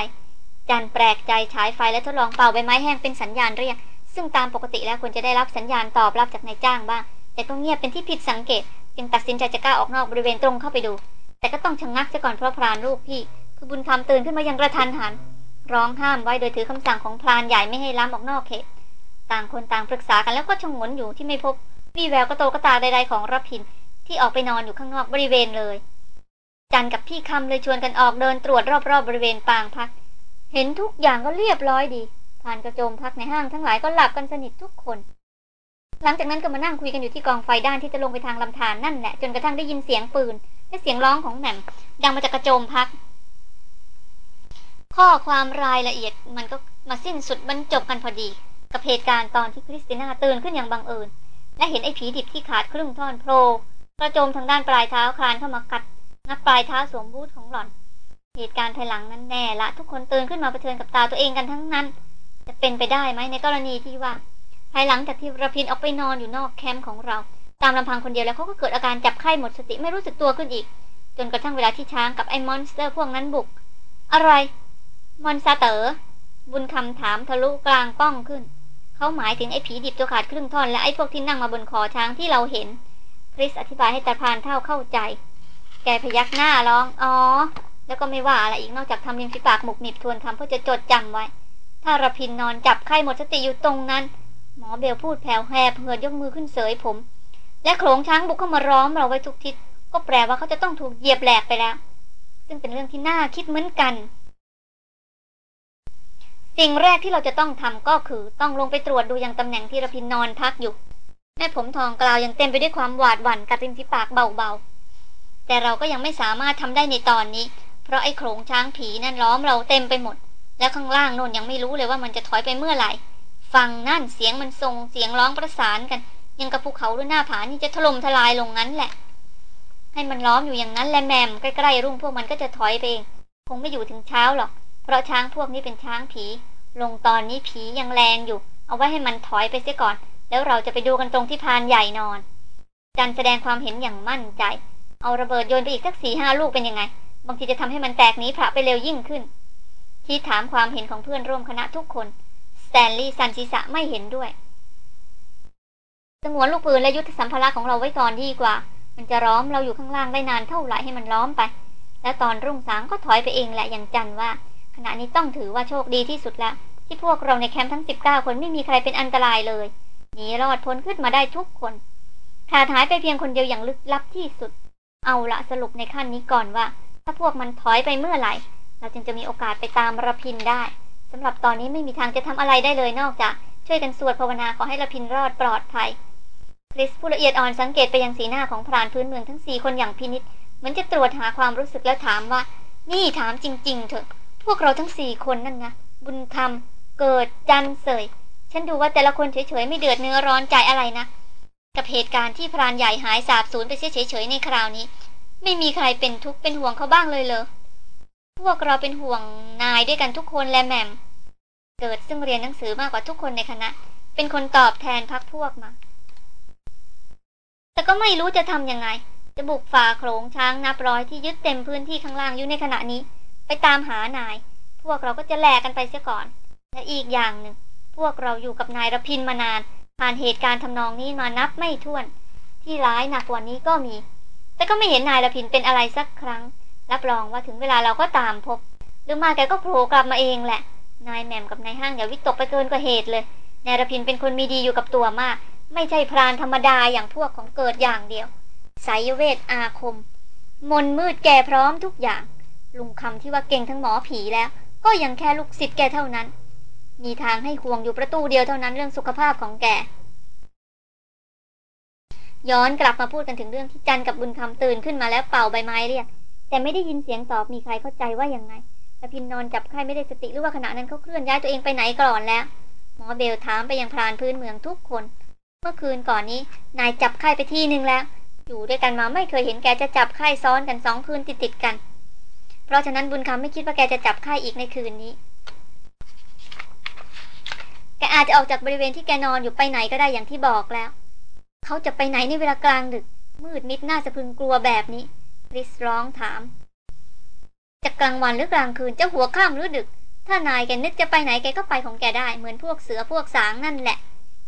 จันแปลกใจฉายไฟและทดลองเป่าใบไม้แห้งเป็นสัญญาณเรียก ซึ่งตามปกติแล้วควรจะได้รับสัญญาณตอบรับจากนายจ้างบ้าง แต่ก็เงียบเป็นที่ผิดสังเกต จึงตัดสินใจจะกล้าออกนอกบริเวณตรงเข้าไปดู แต่ก็ต้องชะงงักซะก่อนเพราะพรานลูกพี่ คือบุญคำตื่นขึ้นมาอย่างกระทันหัน ร้องห้ามไว้โดยถือคำสั่งของพรานใหญ่ไม่ให้ล้ำออกนอกเขต ต่างคนต่างปรึกษากันแล้วก็ชงนอยู่ที่ไม่พบวีแววกระโตกระตาใดๆของรพินที่ออกไปนอนอยู่ข้างนอกบริเวณเลย จันกับพี่คำเลยชวนกันออกเดินตรวจรอบๆบริเวณปางพัก เห็นทุกอย่างก็เรียบร้อยดี ผ่านกระโจมพักในห้างทั้งหลายก็หลับกันสนิททุกคน หลังจากนั้นก็มานั่งคุยกันอยู่ที่กองไฟด้านที่จะลงไปทางลำธารนนั่นแหละจนกระทั่งได้ยินเสียงปืน และเสียงร้องของแหม่มดังมาจากกระโจมพัก ข้อความรายละเอียดมันก็มาสิ้นสุดบรรจบกันพอดี กับเหตุการณ์ตอนที่คริสติน่าตื่นขึ้นอย่างบังเอิญและเห็นไอ้ผีดิบที่ขาดครึ่งท่อนโผล่กระโจมทางด้านปลายเท้าคลานเข้ามากัดงับปลายเท้าสวมบูทของหล่อน เหตุการณ์ภายหลังนั้นแน่ละ ทุกคนตื่นขึ้นมาเผชิญกับตาตัวเองกันทั้งนั้น จะเป็นไปได้ไหมในกรณีที่ว่า ภายหลังจากที่ระพินออกไปนอนอยู่นอกแคมป์ของเรา ตามลำพังคนเดียวแล้วเขาก็เกิดอาการจับไข้หมดสติไม่รู้สึกตัวขึ้นอีก จนกระทั่งเวลาที่ช้างกับไอ้ monster พวกนั้นบุก อะไร monster บุญคำถามทะลุกลางปล้องขึ้น เขาหมายถึงไอ้ผีดิบตัวขาดครึ่งท่อนและไอ้พวกที่นั่งมาบนคอช้างที่เราเห็น คริสอธิบายให้ตาพรานเฒ่าเข้าใจ แกพยักหน้าร้อง อ๋อ แล้วก็ไม่ว่าอะไรอีกนอกจากทำริมฝีปากหมุบหมิบทวนคำเพื่อจะจดจำไว้ ถ้าระพินนอนจับไข้หมดสติอยู่ตรงนั้น หมอเบลพูดแผ่วแห่เพื่อยกมือขึ้นเสยผม และโขลงช้างบุกเข้ามาร้อมเราไว้ทุกทิศก็แปลว่าเขาจะต้องถูกเหยียบแหลกไปแล้ว ซึ่งเป็นเรื่องที่น่าคิดเหมือนกัน สิ่งแรกที่เราจะต้องทำก็คือต้องลงไปตรวจดูยังตำแหน่งที่ระพินนอนพักอยู่แม่ผมทองกล่าวยังเต็มไปด้วยความหวาดหวั่นกัดริมฝีปากเบาๆแต่เราก็ยังไม่สามารถทำได้ในตอนนี้ เพราะไอ้โขลงช้างผีนั่นล้อมเราเต็มไปหมด แล้วข้างล่างโน่นยังไม่รู้เลยว่ามันจะถอยไปเมื่อไหร่ฟังนั่นเสียงมันทรงเสียงร้องประสานกัน ยังกับภูเขาด้วยหน้าผานี่จะถล่มทลายลงงั้นแหละ ให้มันล้อมอยู่อย่างนั้นและแมมใกล้ๆรุ่งพวกมันก็จะถอยไปเอง คงไม่อยู่ถึงเช้าหรอก เพราะช้างพวกนี้เป็นช้างผี ลงตอนนี้ผียังแรงอยู่ เอาไว้ให้มันถอยไปเสียก่อน แล้วเราจะไปดูกันตรงที่พานใหญ่นอน จันแสดงความเห็นอย่างมั่นใจ เอาระเบิดโยนไปอีกสักสี่ห้าลูกเป็นยังไง บางทีจะทำให้มันแตกหนีผละไปเร็วยิ่งขึ้น ที่ถามความเห็นของเพื่อนร่วมคณะทุกคนสแตนลีย์สั่นศีรษะไม่เห็นด้วย สงวนลูกปืนและยุทธสัมภาระของเราไว้ก่อนดีกว่า มันจะล้อมเราอยู่ข้างล่างได้นานเท่าไหร่ให้มันล้อมไป แล้วตอนรุ่งสางก็ถอยไปเองแหละอย่างจันว่า ขณะนี้ต้องถือว่าโชคดีที่สุดแล้วที่พวกเราในแคมป์ทั้ง 19 คนไม่มีใครเป็นอันตรายเลยหนีรอดพ้นขึ้นมาได้ทุกคนขาดหายไปเพียงคนเดียวอย่างลึกลับที่สุด เอาละสรุปในขั้นนี้ก่อนว่า ถ้าพวกมันถอยไปเมื่อไหร่ เราจึงจะมีโอกาสไปตามระพินได้สำหรับตอนนี้ไม่มีทางจะทำอะไรได้เลยนอกจาก ช่วยกันสวดภาวนาขอให้ระพินรอดปลอดภัยคริสผู้ละเอียดอ่อนสังเกตไปยังสีหน้าของพรานพื้นเมืองทั้งสี่คนอย่างพินิษเหมือนจะตรวจหาความรู้สึกแล้วถามว่า นี่ถามจริง ๆ เถอะ พวกเราทั้งสี่คนนั่นนะบุญธรรม เกิดจันเสย ฉันดูว่าแต่ละคนเฉยๆไม่เดือดเนื้อร้อนใจอะไรนะ กับเหตุการณ์ที่พรานใหญ่หายสาบสูญไปเฉยๆในคราวนี้ ไม่มีใครเป็นทุกข์เป็นห่วงเขาบ้างเลยเลย วกเราเป็นห่วงนายด้วยกันทุกคนและแมม เกิดซึ่งเรียนหนังสือมากกว่าทุกคนในคณะ เป็นคนตอบแทนพักพวกมา แต่ก็ไม่รู้จะทำยังไง จะบุกฝ่าโขลงช้างนับร้อยที่ยึดเต็มพื้นที่ข้างล่างอยู่ในขณะนี้ ไปตามหานาย พวกเราก็จะแลกกันไปเสียก่อน และอีกอย่างหนึ่ง พวกเราอยู่กับนายรพินมานาน ผ่านเหตุการณ์ทำนองนี้มานับไม่ถ้วน ที่ร้ายหนักกว่านี้ก็มี แต่ก็ไม่เห็นนายรพินเป็นอะไรสักครั้ง รับรองว่าถึงเวลาเราก็ตามพบหรือมาแกก็โผล่กลับมาเองแหละ นายแหม่มกับนายห้างอย่าวิตกไปเกินกว่าเหตุเลยนายรพินเป็นคนมีดีอยู่กับตัวมาก ไม่ใช่พรานธรรมดาอย่างพวกของเกิดอย่างเดียวไสยเวทอาคม มนมืดแกพร้อมทุกอย่าง ลุงคำที่ว่าเก่งทั้งหมอผีแล้ว ก็ยังแค่ลูกศิษย์แกเท่านั้น มีทางให้ห่วงอยู่ประตูเดียวเท่านั้นเรื่องสุขภาพของแกย้อนกลับมาพูดกันถึงเรื่องที่จันกับบุญคำตื่นขึ้นมาแล้วเป่าใบไม้เรียก แต่ไม่ได้ยินเสียงตอบมีใครเข้าใจว่ายังไงแต่พินนอนจับไข้ไม่ได้สติหรือว่าขณะนั้นเขาเคลื่อนย้ายตัวเองไปไหนก่อนแล้ว หมอเบลถามไปยังพรานพื้นเมืองทุกคน เมื่อคืนก่อนนี้ นายจับไข้ไปที่หนึ่งแล้ว อยู่ด้วยกันมาไม่เคยเห็นแกจะจับไข้ซ้อนกันสองคืนติดติดกัน เพราะฉะนั้นบุญคำไม่คิดว่าแกจะจับไข้อีกในคืนนี้ แกอาจจะออกจากบริเวณที่แกนอนอยู่ไปไหนก็ได้อย่างที่บอกแล้ว เขาจะไปไหนในเวลากลางดึก มืดมิดน่าจะพึงกลัวแบบนี้ ริสร้องถาม จะกลางวันหรือกลางคืนจะหัวค่ำหรือดึก ถ้านายแกนึกจะไปไหนแกก็ไปของแกได้ เหมือนพวกเสือพวกสางนั่นแหละ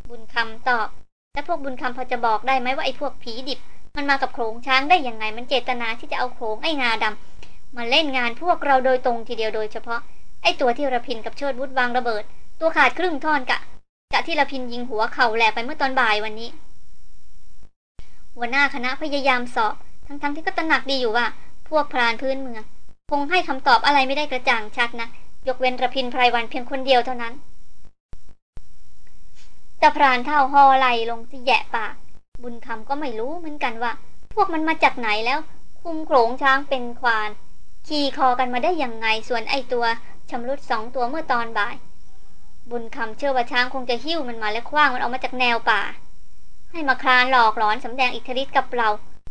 บุญคำตอบ และพวกบุญคำพอจะบอกได้ไหมว่าไอ้พวกผีดิบ มันมากับโขงช้างได้ยังไง มันเจตนาที่จะเอาโขงไอ้งาดำมาเล่นงานพวกเราโดยตรงทีเดียวโดยเฉพาะไอ้ตัวที่ระพินกับโชดวุฒวางระเบิด ตัวขาดครึ่งท่อนกะกะที่ระพินยิงหัวเข่าแหลกไปเมื่อตอนบ่ายวันนี้หัวหน้าคณะพยายามสอบ ทั้งๆทที่ก็ตระหนักดีอยู่ว่า พวกพรานพื้นเมือง คงให้คำตอบอะไรไม่ได้กระจ่างชัดนะ ยกเว้นระพินไพรวันเพียงคนเดียวเท่านั้นแต่พรานเท่าหอไหลลงสิแยะปาก บุญคำก็ไม่รู้เหมือนกันว่า พวกมันมาจากไหนแล้ว คุมโขงช้างเป็นควาน ขี่คอกันมาได้ยังไงส่วนไอตัวชำรุดสองตัวเมื่อตอนบ่าย บุญคำเชื่อว่าช้างคงจะหิ้วมันมาและคว้างมันออกมาจากแนวป่า ให้มาคลานหลอกหลอนสำแดงอิทธิฤทธิ์กับเรา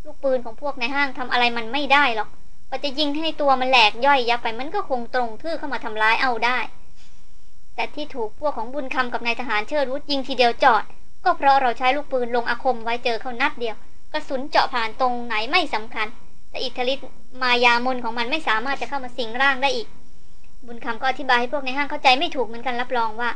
ลูกปืนของพวกในห้างทำอะไรมันไม่ได้หรอกว่าจะยิงให้ตัวมันแหลกย่อยยับไปมันก็คงตรงทื่อเข้ามาทำร้ายเอาได้ แต่ที่ถูกพวกของบุญคำกับนายทหารเชิดวุฒยิงทีเดียวจอด ก็เพราะเราใช้ลูกปืนลงอาคมไว้เจอเขานัดเดียว กระสุนเจาะผ่านตรงไหนไม่สำคัญ แต่อิทธิฤทธิ์มายามนของมันไม่สามารถจะเข้ามาสิงร่างได้อีก บุญคำก็อธิบายให้พวกในห้างเข้าใจไม่ถูกเหมือนกันรับรองว่า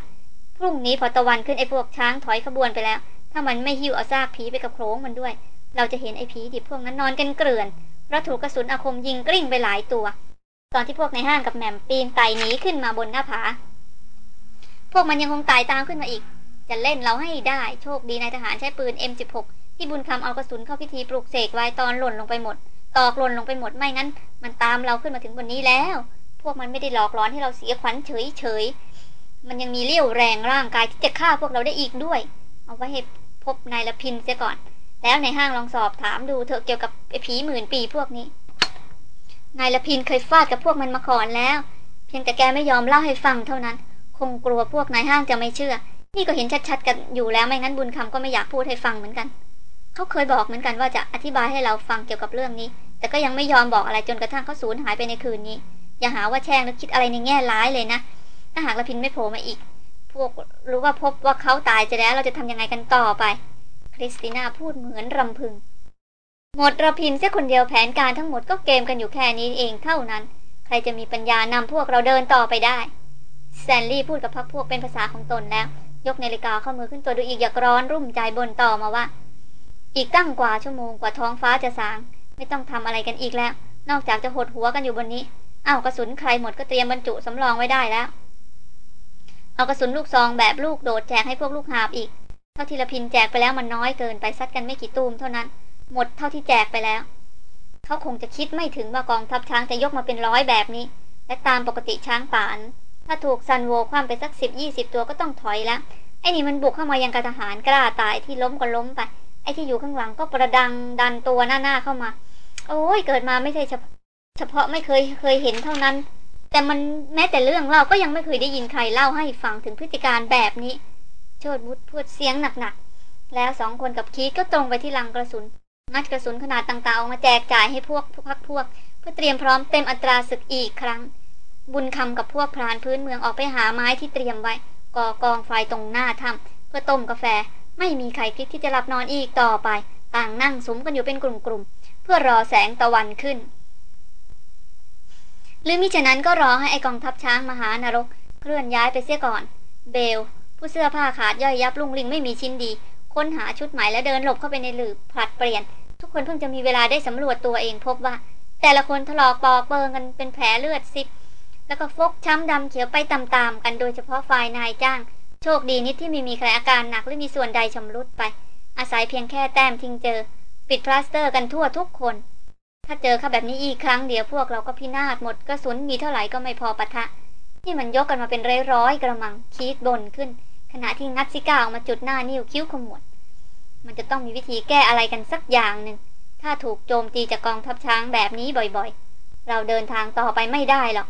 พรุ่งนี้พอตะวันขึ้นไอ้พวกช้างถอยขบวนไปแล้ว ถ้ามันไม่หิ้วเอาซากผีไปกับโครงมันด้วย เราจะเห็นไอ้ผีดิบพวกนั้นนอนกันเกลื่อนเพราะถูกกระสุนอาคมยิงกลิ้งไปหลายตัว ตอนที่พวกในห้างกับแหม่มปีนไต่หนีขึ้นมาบนหน้าผา พวกมันยังคงไต่ตามขึ้นมาอีก จะเล่นเราให้ได้โชคดีนายทหารใช้ปืน M16 ที่บุญคำเอากระสุนเข้าพิธีปลุกเสกไว้ตอนหล่นลงไปหมด ตอกหล่นลงไปหมดไม่งั้น มันตามเราขึ้นมาถึงบนนี้แล้ว พวกมันไม่ได้หลอกหลอนให้เราเสียขวัญเฉยเฉยมันยังมีเลี้ยวแรงร่างกายที่จะฆ่าพวกเราได้อีกด้วย เอาไว้ให้พบนายละพินเสียก่อน แล้วในห้างลองสอบถามดูเถอะเกี่ยวกับไอ้ผีหมื่นปีพวกนี้นายละพินเคยฟาดกับพวกมันมาก่อนแล้ว เพียงแต่แกไม่ยอมเล่าให้ฟังเท่านั้น คงกลัวพวกนายห้างจะไม่เชื่อ นี่ก็เห็นชัดๆกันอยู่แล้วไม่งั้นบุญคำก็ไม่อยากพูดให้ฟังเหมือนกัน เขาเคยบอกเหมือนกันว่าจะอธิบายให้เราฟังเกี่ยวกับเรื่องนี้ แต่ก็ยังไม่ยอมบอกอะไรจนกระทั่งเขาสูญหายไปในคืนนี้ อย่าหาว่าแช่งหรือคิดอะไรในแง่ร้ายเลยนะถ้าหากละพินไม่โผล่มาอีก พวกรู้ว่าพบว่าเขาตายจะแล้วเราจะทำยังไงกันต่อไป คริสติน่าพูดเหมือนรำพึง หมดระพินเสียคนเดียวแผนการทั้งหมดก็เกมกันอยู่แค่นี้เองเท่านั้น ใครจะมีปัญญานำพวกเราเดินต่อไปได้แซนลี่พูดกับพักพวกเป็นภาษาของตนแล้ว ยกนาฬิกาเข้ามือขึ้นตัวดูอีกอยากร้อนรุ่มใจบนต่อมาว่า อีกตั้งกว่าชั่วโมงกว่าท้องฟ้าจะสาง ไม่ต้องทำอะไรกันอีกแล้ว นอกจากจะหดหัวกันอยู่บนนี้อ้าวกระสุนใครหมดก็เตรียมบรรจุสำรองไว้ได้แล้ว เอากระสุนลูกซองแบบลูกโดดแจกให้พวกลูกหาบอีก เท่าที่ละพินแจกไปแล้วมันน้อยเกินไปซัดกันไม่กี่ตูมเท่านั้น หมดเท่าที่แจกไปแล้ว เขาคงจะคิดไม่ถึงว่ากองทัพช้างจะยกมาเป็นร้อยแบบนี้ และตามปกติช้างป่าน ถ้าถูกซันโวคว่ำไปสักสิบยี่สิบตัวก็ต้องถอยแล้วไอ้นี่มันบุกเข้ามายังกระทหารกล้าตายที่ล้มก็ล้มไป ไอ้ที่อยู่ข้างหลังก็ประดังดันตัวหน้าๆเข้ามา โอ้ยเกิดมาไม่ใช่เฉพาะเฉพาะไม่เคยเคยเห็นเท่านั้นแต่มันแม้แต่เรื่องเล่าก็ยังไม่เคยได้ยินใครเล่าให้ฟังถึงพฤติการแบบนี้ โชดวุฒพูดเสียงหนักๆ แล้วสองคนกับคีดก็ตรงไปที่ลังกระสุน งัดกระสุนขนาดต่างๆออกมาแจกจ่ายให้พวกพักพวก เพื่อเตรียมพร้อมเต็มอัตราศึกอีกครั้ง บุญคำกับพวกพรานพื้นเมืองออกไปหาไม้ที่เตรียมไว้ ก่อกองไฟตรงหน้าถ้ำเพื่อต้มกาแฟ ไม่มีใครคิดที่จะหลับนอนอีกต่อไป ต่างนั่งสุมกันอยู่เป็นกลุ่มๆ เพื่อรอแสงตะวันขึ้น หรือมิฉะนั้นก็รอให้ไอกองทัพช้างมหานรก เคลื่อนย้ายไปเสียก่อน เบล ผู้เสื้อผ้าขาดย่อยยับลุ่งลิงไม่มีชิ้นดี ค้นหาชุดใหม่และเดินหลบเข้าไปในหลืบผลัดเปลี่ยน ทุกคนเพิ่งจะมีเวลาได้สำรวจตัวเองพบว่า แต่ละคนถลอกปอกเปิงกันเป็นแผลเลือดซิบแล้วก็ฟกช้ำดำเขียวไปตามๆกันโดยเฉพาะฝ่ายนายจ้าง โชคดีนิดที่ไม่มีใครอาการหนักหรือมีส่วนใดชำรุดไป อาศัยเพียงแค่แต้มทิ้งเจอ ปิดพลาสเตอร์กันทั่วทุกคน ถ้าเจอเขาแบบนี้อีกครั้งเดียวพวกเราก็พินาศหมดกระสุนมีเท่าไหร่ก็ไม่พอปะทะ นี่มันยกกันมาเป็นร้อยๆกระมังคีดบนขึ้น ขณะที่งัดซิก้าออกมาจุดหน้านิ้วคิ้วขมวด มันจะต้องมีวิธีแก้อะไรกันสักอย่างหนึ่ง ถ้าถูกโจมตีจากกองทัพช้างแบบนี้บ่อยๆ เราเดินทางต่อไปไม่ได้หรอก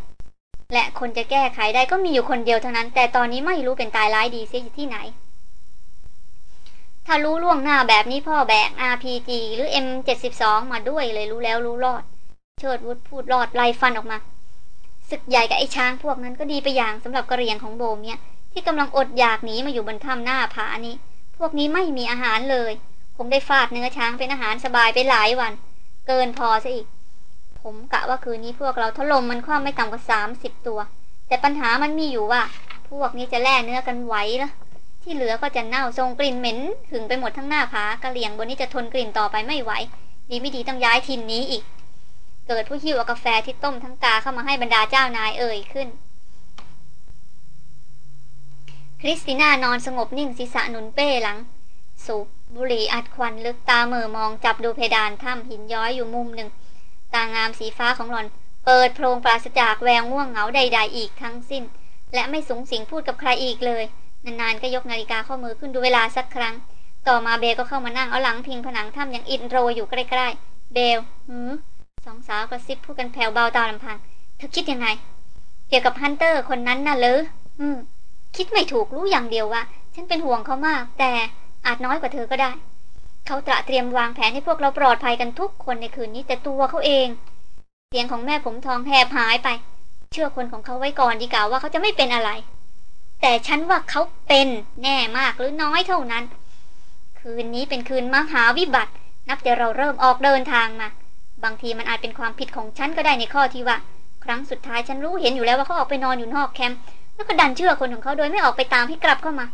และคนจะแก้ไขได้ก็มีอยู่คนเดียวเท่านั้น แต่ตอนนี้ไม่รู้เป็นตายร้ายดีเสียที่ไหน ถ้ารู้ล่วงหน้าแบบนี้พ่อแบก RPG หรือ M72 มาด้วยเลยรู้แล้วรู้รอด เชิดวุฒพูดรอดไล่ฟันออกมา ศึกใหญ่กับไอ้ช้างพวกนั้นก็ดีไปอย่างสำหรับกระเรียงของโบมเนี่ย ที่กำลังอดอยากหนีมาอยู่บนถ้ำหน้าผานี้ พวกนี้ไม่มีอาหารเลยคงได้ฟาดเนื้อช้างเป็นอาหารสบายไปหลายวัน เกินพอซะอีก ผมกะว่าคืนนี้พวกเราถล่มมันคว่ำไม่ต่ำกว่าสามสิบตัว แต่ปัญหามันมีอยู่ว่า พวกนี้จะแล่เนื้อกันไหวหรอที่เหลือก็จะเน่าทรงกลิ่นเหม็นหึงไปหมดทั้งหน้าผากระเลียงบนนี้จะทนกลิ่นต่อไปไม่ไหว ดีไม่ดีต้องย้ายถิ่นนี้อีก เกิดผู้หิวเอากาแฟที่ต้มทั้งกาเข้ามาให้บรรดาเจ้านายเอ่ยขึ้น คริสติน่านอนสงบนิ่งศีรษะหนุนเป้หลัง สูบบุหรี่อัดควันลึกตาเมื่อมองจับดูเพดานถ้ำหินย้อยอยู่มุมหนึ่ง ตางามสีฟ้าของหลอน เปิดโพรงปราศจากแววง่วงเหงาใด ๆ อีกทั้งสิ้น และไม่สูงสิงพูดกับใครอีกเลย นานๆก็ยกนาฬิกาข้อมือขึ้นดูเวลาสักครั้ง ต่อมาเบลก็เข้ามานั่งเอาหลังพิงผนังถ้ำอย่างอินโรอยู่ใกล้ๆ เบลหือ สองสาวกระซิบพูดกันแผ่วเบาตาลำพัง เธอคิดยังไง เกี่ยวกับฮันเตอร์คนนั้นน่ะเลยอืม คิดไม่ถูกรู้อย่างเดียวว่า ฉันเป็นห่วงเขามาก แต่อาจน้อยกว่าเธอก็ได้ เขาตระเตรียมวางแผนให้พวกเราปลอดภัยกันทุกคนในคืนนี้แต่ตัวเขาเอง เสียงของแม่ผมทองแหบหายไป เชื่อคนของเขาไว้ก่อนดีกว่าว่าเขาจะไม่เป็นอะไร แต่ฉันว่าเขาเป็นแน่มากหรือน้อยเท่านั้น คืนนี้เป็นคืนมหาวิบัติ นับแต่เราเริ่มออกเดินทางมา บางทีมันอาจเป็นความผิดของฉันก็ได้ในข้อที่ว่า ครั้งสุดท้ายฉันรู้เห็นอยู่แล้วว่าเขาออกไปนอนอยู่นอกแคมป์แล้วก็ดันเชื่อคนของเขาโดยไม่ออกไปตามให้กลับเข้ามา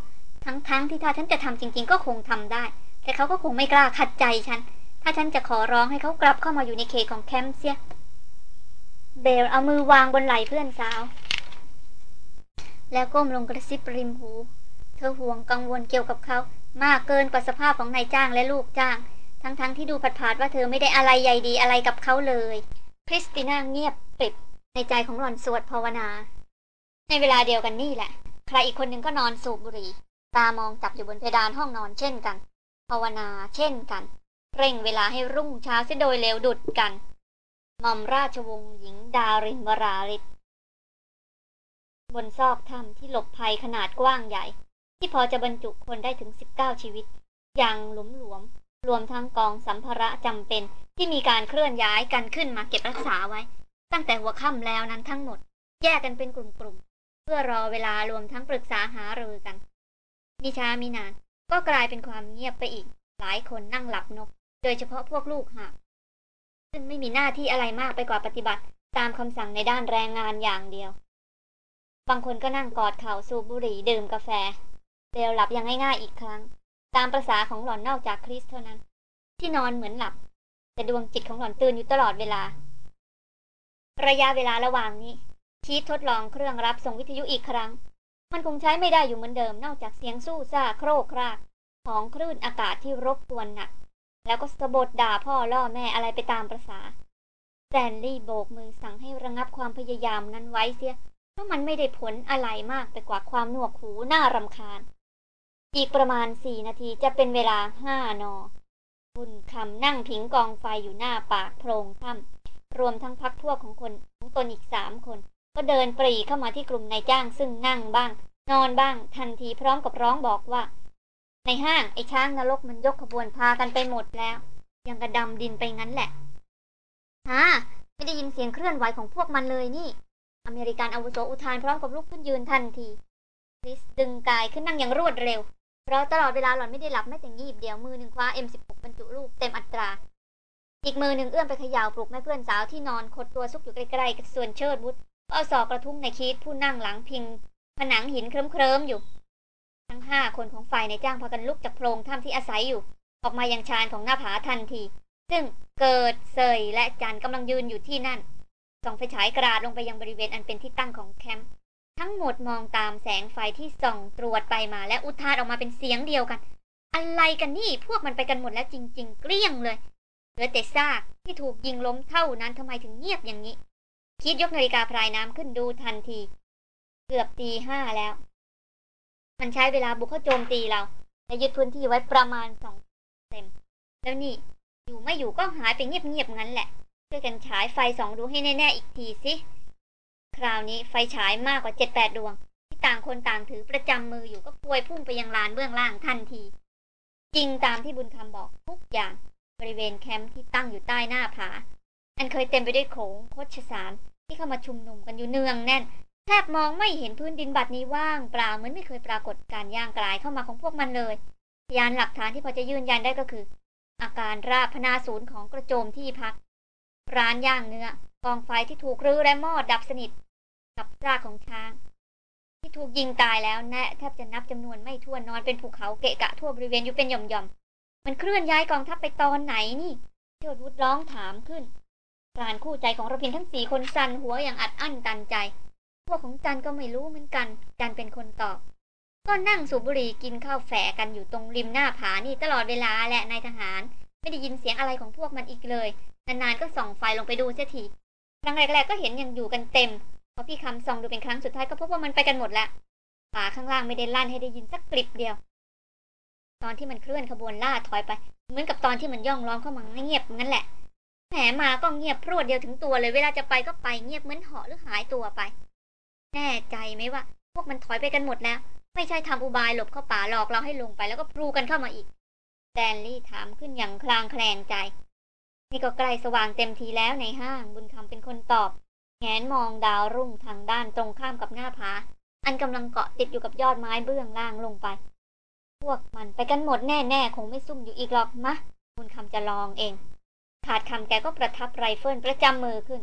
ทั้งๆทที่ถ้าฉันจะทำจริง ๆ ก็คงทำได้ แต่เขาก็คงไม่กล้าขัดใจฉัน ถ้าฉันจะขอร้องให้เขากลับเข้ามาอยู่ในเขตของแคมป์เสีย เบลเอามือวางบนไหล่เพื่อนสาว แล้วก้มลงกระซิบริมหู เธอห่วงกังวลเกี่ยวกับเขา มากเกินกว่าสภาพของนายจ้างและลูกจ้าง ทั้งๆทที่ดูผัดๆว่าเธอไม่ได้อะไรใหญ่ดีอะไรกับเขาเลยคริสติน่าเงียบกริบในใจของหล่อนสวดภาวนา ในเวลาเดียวกันนี่แหละ ใครอีกคนหนึ่งก็นอนสูบบุหรี่ ตามองจับอยู่บนเพดานห้องนอนเช่นกัน ภาวนาเช่นกัน เร่งเวลาให้รุ่งเช้าเสียโดยเร็วดุดกันหม่อมราชวงศ์หญิงดารินวราริศบนซอกถ้ำที่หลบภัยขนาดกว้างใหญ่ ที่พอจะบรรจุคนได้ถึง19ชีวิต อย่างหลวมหลวม รวมทั้งกองสัมภาระจำเป็นที่มีการเคลื่อนย้ายกันขึ้นมาเก็บรักษาไว้ ตั้งแต่หัวค่ำแล้วนั้นทั้งหมด แยกกันเป็นกลุ่มๆ เพื่อรอเวลารวมทั้งปรึกษาหารือกันมีช้ามีนานก็กลายเป็นความเงียบไปอีก หลายคนนั่งหลับนก โดยเฉพาะพวกลูกหาซึ่งไม่มีหน้าที่อะไรมากไปกว่าปฏิบัติ ตามคำสั่งในด้านแรงงานอย่างเดียว บางคนก็นั่งกอดเข่าสูบบุหรี่ดื่มกาแฟเดลหลับยังง่ายๆอีกครั้ง ตามประษาของหล่อนนอกจากคริสเท่านั้น ที่นอนเหมือนหลับ แต่ดวงจิตของหล่อนตื่นอยู่ตลอดเวลา ระยะเวลาระหว่างนี้ ชีททดลองเครื่องรับส่งวิทยุอีกครั้ง มันคงใช้ไม่ได้อยู่เหมือนเดิมนอกจากเสียงสู้ซ่าโครกคราก ของคลื่นอากาศที่รบกวนหนัก แล้วก็สะบดด่าพ่อล่อแม่อะไรไปตามประษาแซนลี่โบกมือสั่งให้ระงับความพยายามนั้นไว้เสียเพราะมันไม่ได้ผลอะไรมากไปกว่าความหนวกหูน่ารำคาญ อีกประมาณสี่นาทีจะเป็นเวลาห้านอ บุญคำนั่งผิงกองไฟอยู่หน้าปากโพรงถ้ำรวมทั้งพักพวกของคนของตนอีกสามคน ก็เดินปรีเข้ามาที่กลุ่มนายจ้างซึ่งนั่งบ้าง นอนบ้างทันทีพร้อมกับร้องบอกว่า ในห้างไอ้ช้างนรกมันยกขบวนพากันไปหมดแล้ว ยังกระดำดินไปงั้นแหละฮะไม่ได้ยินเสียงเคลื่อนไหวของพวกมันเลยนี่ อเมริกันอาวุโสอุทานพร้อมกับลุกขึ้นยืนทันทีคริสดึงกายขึ้นนั่งอย่างรวดเร็ว เพราะตลอดเวลาหล่อนไม่ได้หลับแม้แต่งีบเดียวมือหนึ่งคว้า M16 บรรจุลูกเต็มอัตรา อีกมือหนึ่งเอื้อมไปเขย่าปลุกแม่เพื่อนสาวที่นอนขดตัวซุกอยู่ใกล้ๆกับส่วนเชิดบุตรก็เอาศอกกระทุ้งในคีดผู้นั่งหลังพิง ผนังหินเคลิ้มๆอยู่ ทั้งห้าคนของฝ่ายในจ้างพากันลุกจากโพรงถ้ำที่อาศัยอยู่ ออกมายังชานของหน้าผาทันที ซึ่งเกิดเซยและจันกำลังยืนอยู่ที่นั่นส่องไฟฉายกราดลงไปยังบริเวณอันเป็นที่ตั้งของแคมป์ ทั้งหมดมองตามแสงไฟที่ส่องตรวจไปมาและอุทานออกมาเป็นเสียงเดียวกัน อะไรกันนี่พวกมันไปกันหมดแล้วจริง ๆ เกลี้ยงเลยเหลือแต่ซากที่ถูกยิงล้มเท่านั้นทำไมถึงเงียบอย่างนี้ คิดยกนาฬิกาพรายน้ำขึ้นดูทันที เกือบตีห้าแล้ว มันใช้เวลาบุกเข้าโจมตีเรา และยึดพื้นที่ไว้ประมาณสองเต็ม แล้วนี่ อยู่ไม่อยู่ก็หายไปเงียบๆงั้นแหละช่วยกันฉายไฟสองดูให้แน่ๆอีกทีสิ คราวนี้ไฟฉายมากกว่าเจ็ดแปดดวง ที่ต่างคนต่างถือประจำมืออยู่ก็พวยพุ่งไปยังลานเบื้องล่างทันที จริงตามที่บุญคำบอกทุกอย่างบริเวณแคมป์ที่ตั้งอยู่ใต้หน้าผา อันเคยเต็มไปด้วยโขงโคชสารที่เข้ามาชุมนุมกันอยู่เนืองแน่น แทบมองไม่เห็นพื้นดินบัดนี้ว่างเปล่าเหมือนไม่เคยปรากฏการย่างกลายเข้ามาของพวกมันเลยพยานหลักฐานที่พอจะยืนยันได้ก็คือ อาการราบพนาศูนย์ของกระโจมที่พัก ร้านย่างเนื้อกองไฟที่ถูกรื้อและมอดดับสนิท กับซากของช้าง ที่ถูกยิงตายแล้วแนะแทบจะนับจำนวนไม่ถ้วนนอนเป็นภูเขาเกะกะทั่วบริเวณอยู่เป็นหย่อมๆมันเคลื่อนย้ายกองทัพไปตอนไหนนี่เชิดวุฒร้องถามขึ้นการคู่ใจของระพินทั้งสี่คนสั่นหัวอย่างอัดอั้นตันใจ พวกของจันก็ไม่รู้เหมือนกัน จันเป็นคนตอบ ก็นั่งสูบบุหรี่กินข้าวแฝกันอยู่ตรงริมหน้าผานี่ตลอดเวลาแหละนายทหาร ไม่ได้ยินเสียงอะไรของพวกมันอีกเลย นานๆก็ส่องไฟลงไปดูเสียทีครั้งแรกๆก็เห็นยังอยู่กันเต็ม พอพี่คำส่องดูเป็นครั้งสุดท้ายก็พบว่ามันไปกันหมดละป่าข้างล่างไม่ได้ลั่นให้ได้ยินสักกลิบเดียว ตอนที่มันเคลื่อนขบวนล่าถอยไป เหมือนกับตอนที่มันย่องล้อมเข้ามาเงียบงั้นแหละแหมมาก็เงียบพรวดเดียวถึงตัวเลย เวลาจะไปก็ไปเงียบเหมือนเหาะหรือหายตัวไป แน่ใจไหมว่า พวกมันถอยไปกันหมดแล้ว ไม่ใช่ทำอุบายหลบเข้าป่าหลอกเราให้ลงไปแล้วก็พลูกันเข้ามาอีกแดนลี่ถามขึ้นอย่างคลางแคลงใจ นี่ก็ใกล้สว่างเต็มทีแล้วในห้างบุญคำเป็นคนตอบ แงนมองดาวรุ่งทางด้านตรงข้ามกับหน้าผา อันกำลังเกาะติดอยู่กับยอดไม้เบื้องล่างลงไป พวกมันไปกันหมดแน่ๆ คงไม่ซุ่มอยู่อีกหรอกมะบุญคำจะลองเอง ขาดคำแกก็ประทับไรเฟิลประจำมือขึ้น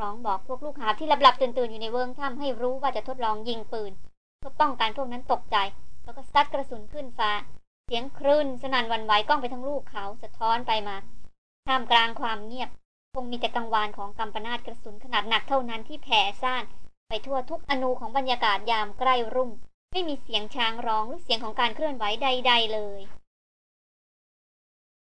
ร้องบอกพวกลูกหาที่หลับๆตื่นๆ อยู่ในเวิงถ้ำให้รู้ว่าจะทดลองยิงปืน เพื่อป้องกันพวกนั้นตกใจ แล้วก็ซัดกระสุนขึ้นฟ้า เสียงคลื่นสนั่นวันไหวก้องไปทั้งลูกเขาสะท้อนไปมาท่ามกลางความเงียบ คงมีแต่กังวานของกำปนาตกระสุนขนาดหนักเท่านั้นที่แผ่ซ่าน ไปทั่วทุกอนูของบรรยากาศยามใกล้รุ่ง ไม่มีเสียงช้างร้องหรือเสียงของการเคลื่อนไหวใด ๆ เลย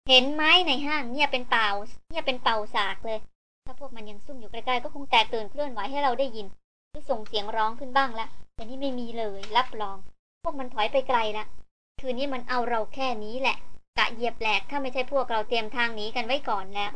เห็นไหมในห้างเงียเป็นเป่าเงียเป็นเป่าสากเลย ถ้าพวกมันยังซุ่มอยู่ใกล้ๆก็คงแตกตื่นเคลื่อนไหวให้เราได้ยินหรือส่งเสียงร้องขึ้นบ้างละแต่นี่ไม่มีเลย รับรอง พวกมันถอยไปไกลละคืนนี้มันเอาเราแค่นี้แหละกะเหยียบแหลกถ้าไม่ใช่พวกเราเตรียมทางหนีกันไว้ก่อนแล้ว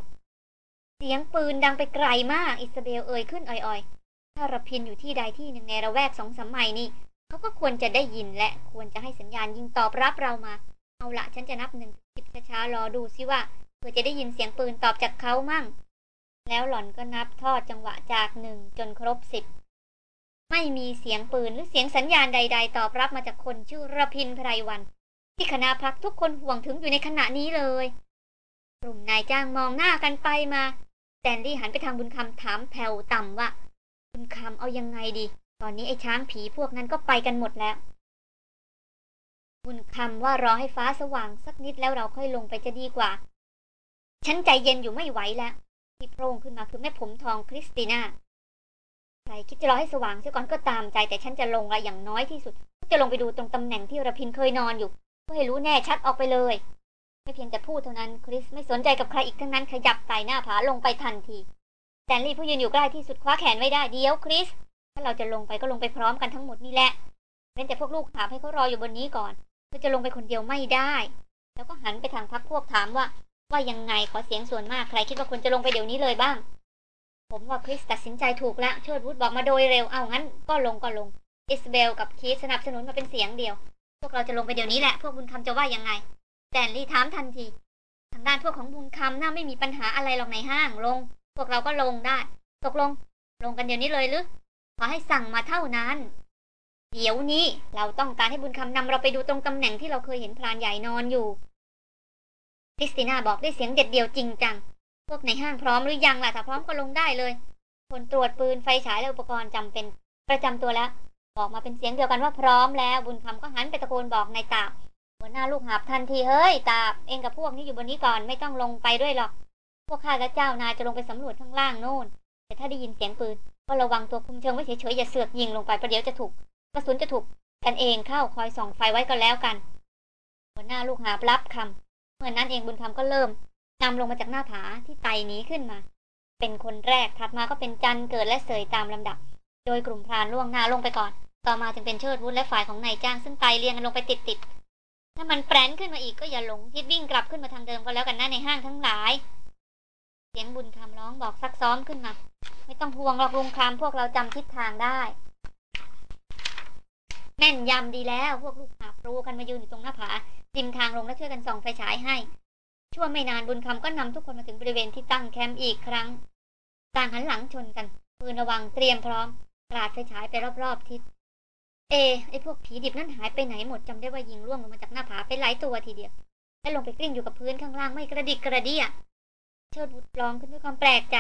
เสียงปืนดังไปไกลมาก อิสเบลเอ่ยขึ้นอ่อยๆ ถ้าระพินอยู่ที่ใดที่หนึ่งในระแวกสองสมัยนี่เขาก็ควรจะได้ยินและควรจะให้สัญญาณยิงตอบรับเรามา เอาละฉันจะนับหนึ่งสิบช้าๆรอดูซิว่าเพื่อจะได้ยินเสียงปืนตอบจากเขามั่ง แล้วหล่อนก็นับทอดจังหวะจากหนึ่งจนครบสิบไม่มีเสียงปืนหรือเสียงสัญญาณใด ๆ ตอบรับมาจากคนชื่อระพินไพรวัน ที่คณะพักทุกคนห่วงถึงอยู่ในขณะนี้เลย กลุ่มนายจ้างมองหน้ากันไปมา แซนดี้หันไปทางบุญคำถามแผ่วต่ำว่า บุญคำเอายังไงดี ตอนนี้ไอ้ช้างผีพวกนั้นก็ไปกันหมดแล้ว บุญคำว่ารอให้ฟ้าสว่างสักนิดแล้วเราค่อยลงไปจะดีกว่า ฉันใจเย็นอยู่ไม่ไหวแล้วที่โพร่งขึ้นมาคือแม่ผมทองคริสติน่าใครคิดจะรอให้สว่างเสียก่อนก็ตามใจ แต่ฉันจะลงละอย่างน้อยที่สุด จะลงไปดูตรงตำแหน่งที่ระพินเคยนอนอยู่เพื่อให้รู้แน่ชัดออกไปเลย ไม่เพียงแต่พูดเท่านั้นคริสไม่สนใจกับใครอีกทั้งนั้นขยับไต่หน้าผาลงไปทันทีแตนลี่ผู้ยืนอยู่ใกล้ที่สุดคว้าแขนไว้ได้เดี๋ยวคริส ถ้าเราจะลงไปก็ลงไปพร้อมกันทั้งหมดนี่แหละเว้นแต่พวกลูกถามให้เขารออยู่บนนี้ก่อนเพื่อจะลงไปคนเดียวไม่ได้ แล้วก็หันไปทางพักพวกถามว่า ว่ายังไงขอเสียงส่วนมากใครคิดว่าควรจะลงไปเดี๋ยวนี้เลยบ้าง ผมว่าคริสตัดสินใจถูกแล้วเชิดวุฒบอกมาโดยเร็วเอางั้นก็ลงก็ลงอิสเบลกับคีสสนับสนุนมาเป็นเสียงเดียว พวกเราจะลงไปเดี๋ยวนี้แหละ พวกบุญคำจะว่ายังไง แตนลี่ถามทันที ทางด้านพวกของบุญคำน่าไม่มีปัญหาอะไรหรอกในห้างลง พวกเราก็ลงได้ ตกลง ลงกันเดี๋ยวนี้เลยหรือขอให้สั่งมาเท่านั้น เดี๋ยวนี้เราต้องการให้บุญคำนำเราไปดูตรงตำแหน่งที่เราเคยเห็นพรานใหญ่นอนอยู่คริสติน่าบอกด้วยเสียงเด็ดเดียวจริงจัง พวกในห้างพร้อมหรือยังล่ะถ้าพร้อมก็ลงได้เลยคนตรวจปืนไฟฉายและอุปกรณ์จำเป็นประจำตัวแล้ว บอกมาเป็นเสียงเดียวกันว่าพร้อมแล้ว บุญคำก็หันไปตะโกนบอกนายตาบ หัวหน้าลูกหาบทันทีเฮ้ยตาเองกับพวกนี้อยู่บนนี้ก่อนไม่ต้องลงไปด้วยหรอก พวกข้าและเจ้านายจะลงไปสำรวจข้างล่างโน่น แต่ถ้าได้ยินเสียงปืน ก็ระวังตัวคุมเชิงไว้เฉยๆอย่าเสือกยิงลงไปประเดี๋ยวจะถูกกระสุนจะถูกกันเองเข้าคอยส่องไฟไว้ก็แล้วกัน หัวหน้าลูกหาบรับคำเมื่อนนั้นเองบุญคำก็เริ่มนำลงมาจากหน้าผาที่ไต่หนีขึ้นมา เป็นคนแรกถัดมาก็เป็นจันเกิดและเสยตามลำดับ โดยกลุ่มพรานล่วงหน้าลงไปก่อน ต่อมาจึงเป็นเชิดวุฒและฝ่ายของนายจ้างซึ่งไต่เรียงกันลงไปติดๆ ถ้ามันแปรนขึ้นมาอีกก็อย่าหลงทิศวิ่งกลับขึ้นมาทางเดิมก็แล้วกันนะในห้างทั้งหลาย เสียงบุญคำร้องบอกซักซ้อมขึ้นมา ไม่ต้องห่วงหรอกลุงคำพวกเราจำทิศทางได้แม่นยำดีแล้วพวกลูกหาบรู้กันมายืนอยู่ตรงหน้าผาริมทางลงและช่วยกันส่องไฟฉายให้ ชั่วไม่นานบุญคำก็นำทุกคนมาถึงบริเวณที่ตั้งแคมป์อีกครั้ง ต่างหันหลังชนกันปืนระวังเตรียมพร้อมกราดไฟฉายไปรอบๆทิศ เอไอพวกผีดิบนั่นหายไปไหนหมดจำได้ว่ายิงร่วงลงมาจากหน้าผาไปหลายตัวทีเดียวและลงไปกลิ้งอยู่กับพื้นข้างล่างไม่กระดิกกระเดี่ยเชิดบุตรร้องขึ้นด้วยความแปลกใจ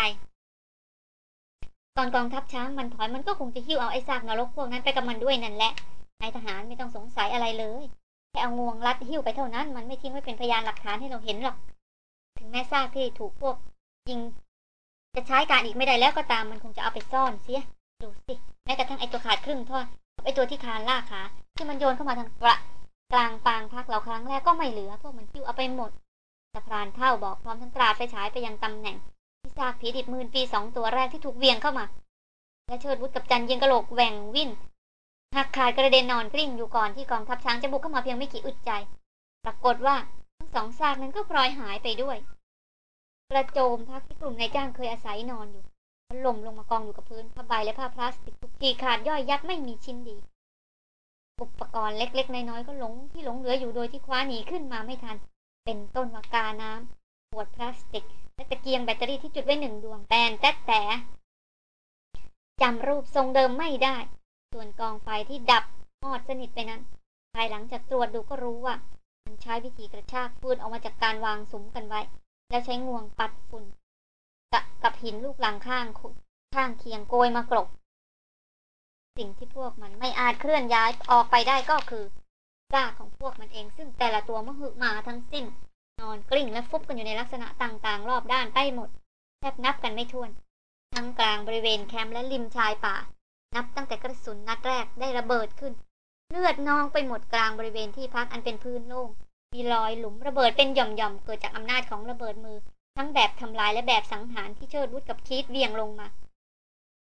ตอนกองทัพช้างมันถอยมันก็คงจะหิ้วเอาไอ้ซากนรกพวกนั้นไปกับมันด้วยนั่นแหละนายทหารไม่ต้องสงสัยอะไรเลยแค่เอางวงรัดหิ้วไปเท่านั้น มันไม่ทิ้งไว้เป็นพยานหลักฐานให้เราเห็นหรอก ถึงแม้ซากที่ถูกพวกยิง จะใช้การอีกไม่ได้แล้วก็ตามมันคงจะเอาไปซ่อนเสียดูสิแม้กระทั่งไอตัวขาดครึ่งท่อน ไอตัวที่คานล่าขาที่มันโยนเข้ามาทางกระกลางปางพักเราครั้งแรกก็ไม่เหลือ พวกมันคิ้วเอาไปหมดแต่พรานเท่าบอกพร้อมทั้งตราไฟฉายไปยังตำแหน่ง ที่ซากผีดิบมื่นปีสองตัวแรกที่ถูกเวียงเข้ามา และเชิดวุฒกับจันยิงกระโหลกแหว่งวิ่นหักขาดกระเด็นนอนกลิ้งอยู่ก่อนที่กองทัพช้างจะบุกเข้ามาเพียงไม่กี่อึดใจ ปรากฏว่าทั้งสองซากนั้นก็พลอยหายไปด้วย กระโจมพักที่กลุ่มนายจ้างเคยอาศัยนอนอยู่ ถล่มลงมากองอยู่กับพื้นผ้าใบและผ้าพลาสติกถูกขีขาดย่อยยัดไม่มีชิ้นดี อุปกรณ์เล็กๆน้อยๆก็หลงที่หลงเหลืออยู่โดยที่คว้าหนีขึ้นมาไม่ทัน เป็นต้นวากาน้ำขวดพลาสติก และตะเกียงแบตเตอรี่ที่จุดไว้หนึ่งดวงแบนแต๊ดแต่จำรูปทรงเดิมไม่ได้ ส่วนกองไฟที่ดับมอดสนิทไปนั้น ภายหลังจากตรวจดูก็รู้ว่า มันใช้วิธีกระชากฟืนออกมาจากการวางสุมกันไว้ แล้วใช้งวงปัดฝุ่น กกับหินลูกหลังข้างข้างเคียงโกยมากรบสิ่งที่พวกมันไม่อาจเคลื่อนย้ายออกไปได้ก็คือซากของพวกมันเอง ซึ่งแต่ละตัวมหึมาทั้งสิ้น นอนกลิ้งและฟุบกันอยู่ในลักษณะต่างๆ รอบด้านไปหมด แทบนับกันไม่ถ้วน ทั้งกลางบริเวณแคมป์และริมชายป่า นับตั้งแต่กระสุนนัดแรกได้ระเบิดขึ้น เลือดนองไปหมดกลางบริเวณที่พักอันเป็นพื้นโล่งมีรอยหลุมระเบิดเป็นหย่อมๆเกิดจากอำนาจของระเบิดมือ ทั้งแบบทำลายและแบบสังหารที่เชิดวุฒกับคีดเวียงลงมา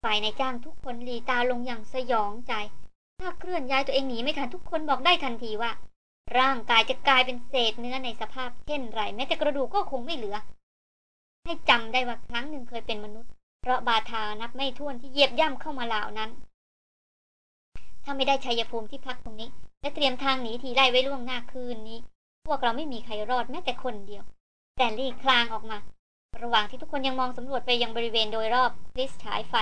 ฝ่ายในายจ้างทุกคนหลีตาลงอย่างสยองใจ ถ้าเคลื่อนย้ายตัวเองหนีไม่ทันทุกคนบอกได้ทันทีว่า ร่างกายจะกลายเป็นเศษเนื้อในสภาพเช่นไรแม้แต่กระดูกก็คงไม่เหลือ ให้จำได้ว่าครั้งหนึ่งเคยเป็นมนุษย์ เพราะบาทานับไม่ถ้วนที่เหยียบย่ำเข้ามาเหล่านั้น ถ้าไม่ได้ชัยภูมิที่พักตรงนี้ และเตรียมทางหนีทีไล่ไว้ล่วงหน้าคืนนี้ พวกเราไม่มีใครรอดแม้แต่คนเดียว แต่ลี่คลางออกมา ระหว่างที่ทุกคนยังมองสำรวจไปยังบริเวณโดยรอบคริสฉายไฟ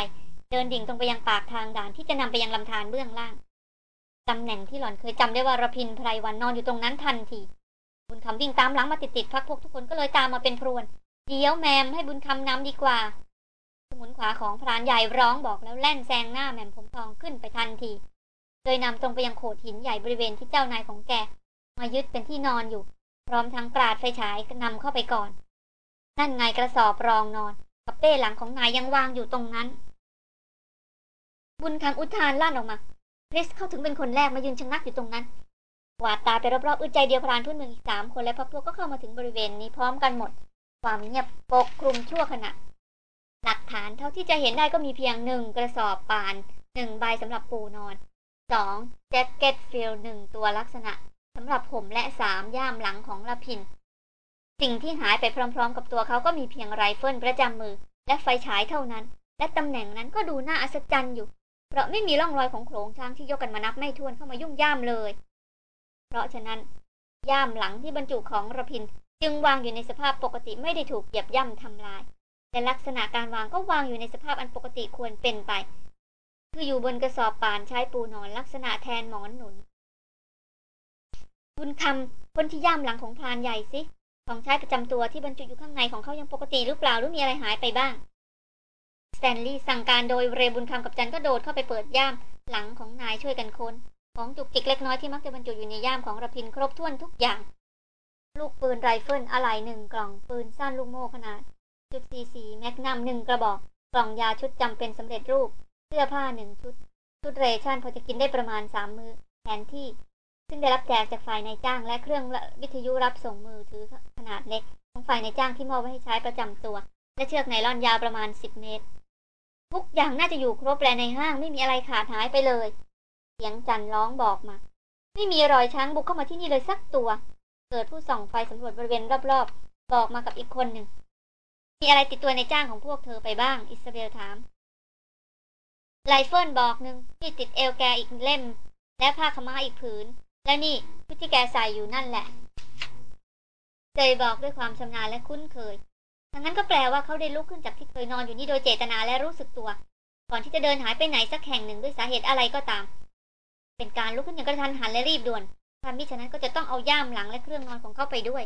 เดินดิ่งตรงไปยังปากทางด่านที่จะนำไปยังลำธารเบื้องล่างตำแหน่งที่หล่อนเคยจำได้ว่ารพินไพรวันนอนอยู่ตรงนั้นทันทีบุญคำวิ่งตามหลังมาติดๆพักพวกทุกคนก็เลยตามมาเป็นพรวนเดี๋ยวแมมให้บุญคำนำดีกว่า สมุนขวาของพรานใหญ่ร้องบอกแล้วแล่นแซงหน้าแมมผมทองขึ้นไปทันทีโดยนำตรงไปยังโขดหินใหญ่บริเวณที่เจ้านายของแก มายึดเป็นที่นอนอยู่ พร้อมทั้งกราดไฟฉายนำเข้าไปก่อน นั่นไงกระสอบรองนอนกับเป้หลังของนายยังวางอยู่ตรงนั้น บุญคำอุทานลั่นออกมาคริสเข้าถึงเป็นคนแรกมายืนชะงักอยู่ตรงนั้นกวาดตาไปรอบๆอึดใจเดียวพรานพื้นเมืองอีกสามคนและพักพวกก็เข้ามาถึงบริเวณนี้พร้อมกันหมด ความเงียบปกคลุมชั่วขณะ หลักฐานเท่าที่จะเห็นได้ก็มีเพียงหนึ่งกระสอบป่านหนึ่งใบสำหรับปูนอนสอง jacket field หนึ่งตัวลักษณะ สำหรับห่มและสามย่ามหลังของระพิน สิ่งที่หายไปพร้อม ๆ กับตัวเขาก็มีเพียงไรเฟิลประจำมือ และไฟฉายเท่านั้น และตำแหน่งนั้นก็ดูน่าอัศจรรย์อยู่ เพราะไม่มีร่องรอยของโขลงช้างที่ยกกันมานับไม่ถ้วนเข้ามายุ่มย่ามเลย เพราะฉะนั้น ย่ามหลังที่บรรจุของระพินจึงวางอยู่ในสภาพปกติไม่ได้ถูกเหยียบย่ำทำลาย แต่ลักษณะการวางก็วางอยู่ในสภาพอันปกติควรเป็นไป คืออยู่บนกระสอบป่านใช้ปูนอนลักษณะแทนหมอนหนุน บุญคำคนที่ย่ามหลังของพรานใหญ่สิของใช้ประจำตัวที่บรรจุอยู่ข้างในของเขายังปกติหรือเปล่าหรือมีอะไรหายไปบ้างสแตนลีย์สั่งการโดยเรบุญคำกับจันก็โดดเข้าไปเปิดย่ามหลังของนายช่วยกันค้นของจุกจิกเล็กน้อยที่มักจะบรรจุอยู่ในย่ามของระพินครบถ้วนทุกอย่าง ลูกปืนไรเฟิลอะไหล่หนึ่งกล่องปืนสั้นลูกโม่ขนาดจุดซีซี magnum หนึ่งกระบอก กล่องยาชุดจำเป็นสำเร็จรูป เสื้อผ้าหนึ่งชุด ชุด ration พอจะกินได้ประมาณสามมื้อแผนที่ ซึ่งได้รับแจกจากฝ่ายนายจ้างและเครื่องวิทยุรับส่งมือถือขนาดเล็ก ของฝ่ายนายจ้างที่มอบไว้ให้ใช้ประจำตัว และเชือกไนล่อนยาวประมาณสิบเมตร ทุกอย่างน่าจะอยู่ครบแลในห้างไม่มีอะไรขาดหายไปเลย เสียงจันร้องบอกมา ไม่มีรอยช้างบุกเข้ามาที่นี่เลยสักตัว เกิดผู้ส่องไฟสำรวจบริเวณรอบๆ บอกมากับอีกคนหนึ่ง มีอะไรติดตัวนายจ้างของพวกเธอไปบ้าง อิสเบลถามไรเฟิลกระบอกหนึ่งมีดติดเอวแกอีกเล่ม และผ้าขาวม้าอีกผืน แล้วนี่ชุดที่แกใส่อยู่นั่นแหละเสยบอกด้วยความชำนาญและคุ้นเคยทั้งนั้นก็แปลว่าเขาได้ลุกขึ้นจากที่เคยนอนอยู่นี่โดยเจตนาและรู้สึกตัว ก่อนที่จะเดินหายไปไหนสักแห่งหนึ่งด้วยสาเหตุอะไรก็ตาม เป็นการลุกขึ้นอย่างกระทันหันและรีบด่วนถ้ามิฉะนั้นก็จะต้องเอาย่ามหลังและเครื่องนอนของเขาไปด้วย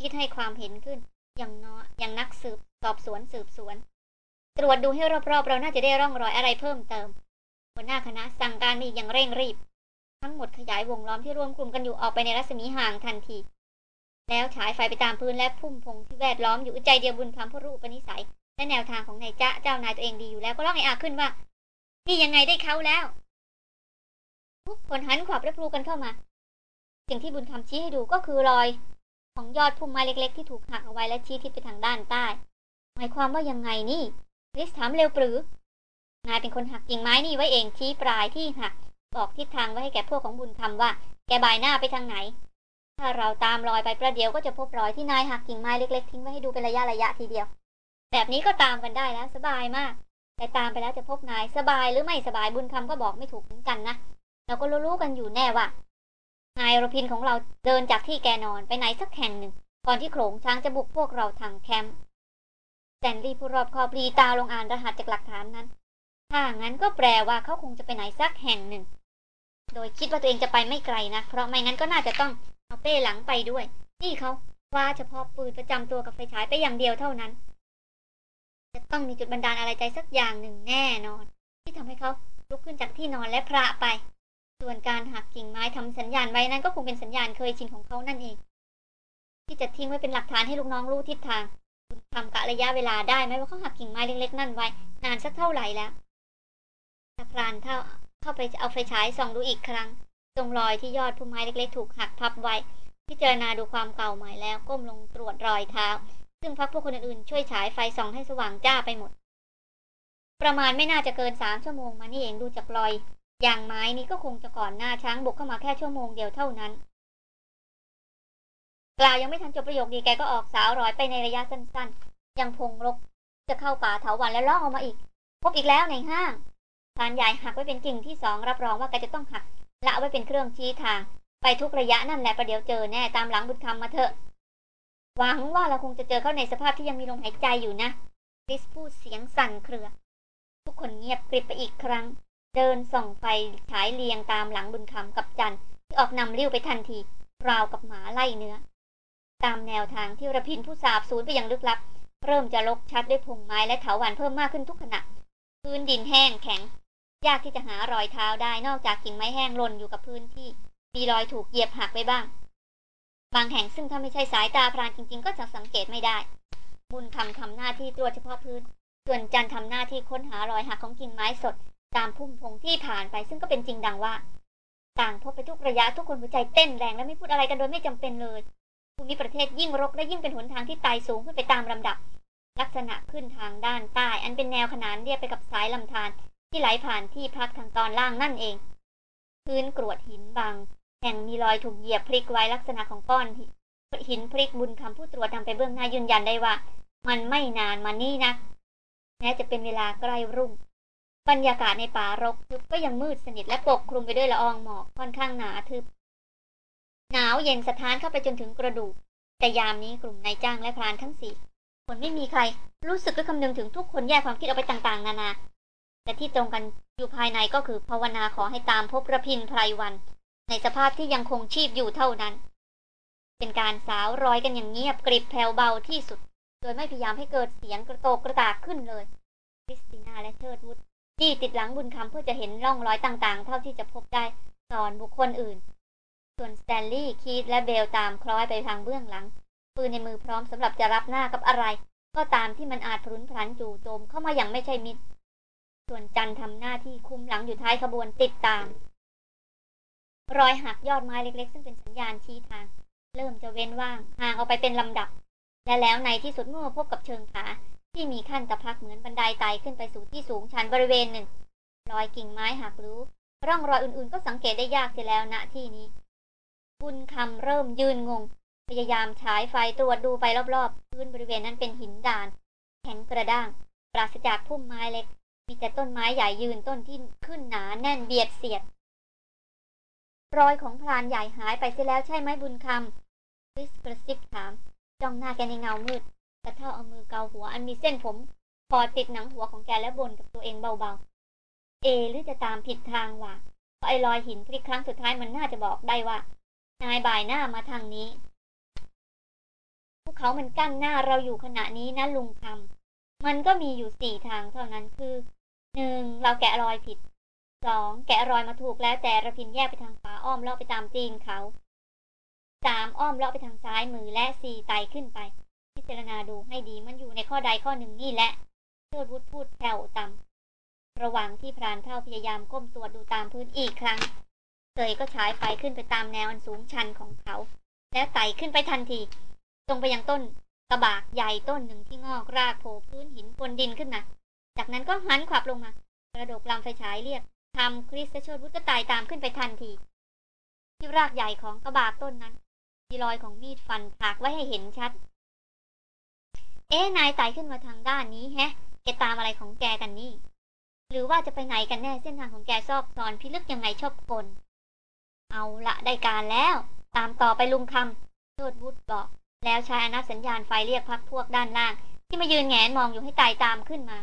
คิดให้ความเห็นขึ้น อย่างน้อยอย่างนักสืบสอบสวนสืบสวน ตรวจดูให้รอบๆ เราน่าจะได้ร่องรอยอะไรเพิ่มเติมหัวหน้าคณะสั่งการมีอย่างเร่งรีบ ทั้งหมดขยายวงล้อมที่รวมกลุ่มกันอยู่ออกไปในรัศมีห่างทันที แล้วฉายไฟไปตามพื้นและพุ่มพงที่แวดล้อมอยู่ใจเดียวบุญคำผู้รู้อุปนิสัย และแนวทางของนายจ้าเจ้านายตัวเองดีอยู่แล้วก็ร้องไอ้อาขึ้นว่านี่ยังไงได้เขาแล้ว ทุกคนหันขวับและพลูกันเข้ามา สิ่งที่บุญคำชี้ให้ดูก็คือรอย ของยอดพุ่มไม้เล็ก ๆ ที่ถูกหักเอาไว้และชี้ทิศไปทางด้านใต้ หมายความว่ายังไงนี่ริสถามเร็วปรือนายเป็นคนหักกิ่งไม้นี่ไว้เองชี้ปลายที่หัก บอกทิศทางไว้ให้แก่พวกของบุญคำว่า แกบายหน้าไปทางไหน ถ้าเราตามรอยไปประเดี๋ยวก็จะพบรอยที่นายหักกิ่งไม้เล็กๆทิ้งไว้ให้ดูเป็นระยะระยะทีเดียว แบบนี้ก็ตามกันได้แล้วสบายมาก แต่ตามไปแล้วจะพบนายสบายหรือไม่สบายบุญคำก็บอกไม่ถูกเหมือนกันนะเราก็รู้ๆกันอยู่แน่ว่านายรพินของเราเดินจากที่แกนอนไปไหนสักแห่งหนึ่ง ก่อนที่โขลงช้างจะบุกพวกเราทางแคมป์สแตนลีย์ผู้รอบคอบหรี่ตาลงอ่านรหัสจากหลักฐานนั้น ถ้างั้นก็แปลว่าเขาคงจะไปไหนสักแห่งหนึ่ง โดยคิดว่าตัวเองจะไปไม่ไกลนะ เพราะไม่งั้นก็น่าจะต้องเอาเป้หลังไปด้วย นี่เขาว้าเฉพาะปืนประจำตัวกับไฟฉายไปอย่างเดียวเท่านั้น จะต้องมีจุดบันดาลอะไรใจสักอย่างหนึ่งแน่นอน ที่ทำให้เขาลุกขึ้นจากที่นอนและพระไป ส่วนการหักกิ่งไม้ทำสัญญาณไว้นั้นก็คงเป็นสัญญาณเคยชินของเขานั่นเอง ที่จะทิ้งไว้เป็นหลักฐานให้ลูกน้องรู้ทิศทาง คุณทำกะระยะเวลาได้ไหมว่าเขาหักกิ่งไม้เล็กๆนั่นไว้ นานสักเท่าไหร่แล้ว ตะพรานเท่าเข้าไปเอาไฟฉายส่องดูอีกครั้ง ตรงรอยที่ยอดพุ่มไม้เล็กๆ ถูกหักพับไว้ พิจารณาดูความเก่าใหม่แล้วก้มลงตรวจรอยเท้า ซึ่งพักพวกคนอื่นๆช่วยฉายไฟส่องให้สว่างจ้าไปหมด ประมาณไม่น่าจะเกินสามชั่วโมงมานี่เองดูจากรอยยางไม้นี้ก็คงจะก่อนหน้าช้างบุกเข้ามาแค่ชั่วโมงเดียวเท่านั้นกล่าวยังไม่ทันจบประโยคดีแกก็ออกสาวรอยไปในระยะสั้นๆ ยังพงรกจะเข้าป่าเถาวันแล้วล่องออกมาอีก พบอีกแล้วในห้าง พานใหญ่หักไว้เป็นกิ่งที่สองรับรองว่าแกจะต้องหักละไว้เป็นเครื่องชี้ทาง ไปทุกระยะนั่นแหละประเดี๋ยวเจอแน่ตามหลังบุญคำมาเถอะ หวังว่าเราคงจะเจอเขาในสภาพที่ยังมีลมหายใจอยู่นะคริสพูดเสียงสั่นเครือ ทุกคนเงียบกริบไปอีกครั้ง เดินส่องไฟฉายเรียงตามหลังบุญคำกับจันที่ออกนำเลี้ยวไปทันที ราวกับหมาไล่เนื้อ ตามแนวทางที่ระพินผู้สาบสูญไปยังลึกลับ เริ่มจะลกชัดด้วยพงไม้และเถาวันเพิ่มมากขึ้นทุกขณะพื้นดินแห้งแข็ง ยากที่จะหารอยเท้าได้นอกจากกิ่งไม้แห้งหล่นอยู่กับพื้นที่ มีรอยถูกเหยียบหักไปบ้าง บางแห่งซึ่งถ้าไม่ใช่สายตาพรานจริง ๆ ก็จะสังเกตไม่ได้ บุญคำทำหน้าที่ตรวจเฉพาะพื้น ส่วนจันทำหน้าที่ค้นหารอยหักของกิ่งไม้สด ตามพุ่มพงที่ผ่านไป ซึ่งก็เป็นจริงดังว่า ต่างพบไปทุกระยะทุกคนหัวใจเต้นแรงและไม่พูดอะไรกันโดยไม่จำเป็นเลยภูมิประเทศยิ่งรกและยิ่งเป็นหนทางที่ไต่สูงขึ้นไปตามลำดับ ลักษณะขึ้นทางด้านใต้ อันเป็นแนวขนานเรียบไปกับสายลำธาร ที่ไหลผ่านที่พักทางตอนล่างนั่นเอง พื้นกรวดหินบางแห่งมีรอยถูกเหยียบพลิกไว้ลักษณะของก้อนหินพลิกบุญคำผู้ตรวจนำไปเบื้องหน้ายืนยันได้ว่า มันไม่นานมานี่นะแม้จะเป็นเวลาใกล้รุ่ง บรรยากาศในป่ารกทึบก็ยังมืดสนิทและปกคลุมไปด้วยละอองหมอกค่อนข้างหนาทึบ หนาวเย็นสะท้านเข้าไปจนถึงกระดูก แต่ยามนี้กลุ่มนายจ้างและพรานทั้งสี่คนไม่มีใคร รู้สึกหรือคำนึงถึงทุกคนแยกความคิดออกไปต่างๆ นานา แต่ที่ตรงกันอยู่ภายในก็คือภาวนาขอให้ตามพบระพินไพรวัน ในสภาพที่ยังคงชีพอยู่เท่านั้น เป็นการสาวร้อยกันอย่างเงียบกริบแผ่วเบาที่สุด โดยไม่พยายามให้เกิดเสียงกระโตกกระตากขึ้นเลยคริสติน่าและเชิร์ดวุฒจี้ติดหลังบุญคำเพื่อจะเห็นร่องรอยต่างๆ เท่าที่จะพบได้สอนบุคคลอื่น ส่วนสแตนลีย์คีตและเบลตามคล้อยไปทางเบื้องหลัง ปืนในมือพร้อมสำหรับจะรับหน้ากับอะไร ก็ตามที่มันอาจผลุนผลันจู่โจมเข้ามาอย่างไม่ใช่มิตร ส่วนจันทำหน้าที่คุมหลังอยู่ท้ายขบวนติดตาม รอยหักยอดไม้เล็ก ๆ ซึ่งเป็นสัญญาณชี้ทาง เริ่มจะเว้นว่างห่างออกไปเป็นลำดับ และแล้วในที่สุดเมื่อพบกับเชิงผาที่มีขั้นตะพักเหมือนบันไดไต่ขึ้นไปสู่ที่สูงชันบริเวณหนึ่ง รอยกิ่งไม้หักรือร่องรอยอื่นๆ ก็สังเกตได้ยากเสียแล้วณที่นี้บุญคำเริ่มยืนงง พยายามฉายไฟตรวจดูไปรอบๆ พื้นบริเวณนั้นเป็นหินดาน แข็งกระด้าง ปราศจากพุ่มไม้เล็ก มีแต่ต้นไม้ใหญ่ยืนต้นที่ขึ้นหนาแน่นเบียดเสียด รอยของพรานใหญ่หายไปเสียแล้วใช่ไหมบุญคำคริสกระซิบถาม จ้องหน้าแกในเงามืดแต่เท่าเอามือเกาหัวอันมีเส้นผมพอติดหนังหัวของแกและบ่นกับตัวเองเบาๆ เอ หรือจะตามผิดทางวะเพราะไอ้รอยหินพลิกครั้งสุดท้ายมันน่าจะบอกได้ว่า นายบ่ายหน้ามาทางนี้ภูเขามันกั้นหน้าเราอยู่ขณะนี้นะลุงคำมันก็มีอยู่สี่ทางเท่านั้นคือ หนึ่งเราแกะรอยผิดสองแกะรอยมาถูกแล้วแต่ระพินแยกไปทางขวาอ้อมเลาะไปตามตีนเขาสามอ้อมเลาะไปทางซ้ายมือและสี่ไต่ขึ้นไป พิจารณาดูให้ดีมันอยู่ในข้อใดข้อหนึ่งนี่แหละเชิดวุฒพูดแผ่วต่ำระหว่างที่พรานเท่าพยายามก้มตรวดูตามพื้นอีกครั้งเสยก็ฉายไฟขึ้นไปตามแนวอันสูงชันของเขา แล้วไต่ขึ้นไปทันทีตรงไปยังต้นกระบากใหญ่ต้นหนึ่งที่งอกรากโผล่พื้นหินบนดินขึ้นมา จากนั้นก็หันขวับลงมากระดกลำไฟฉายเรียกทำคริสและเชิดวุฒก็ไต่ตามขึ้นไปทันที ที่รากใหญ่ของกระบากต้นนั้น มีรอยของมีดฟันถากไว้ให้เห็นชัด เอ๊นายไต่ขึ้นมาทางด้านนี้แฮะ แกตามอะไรของแกกันนี่ หรือว่าจะไปไหนกันแน่เส้นทางของแกซอกซอนพิลึกยังไงชอบกลเอาละได้การแล้ว ตามต่อไปลุงคำโชดวุฒบอก แล้วใช้อนัสัญญาณไฟเรียกพักพวกด้านล่าง ที่มายืนแงนมองอยู่ให้ตายตามขึ้นมา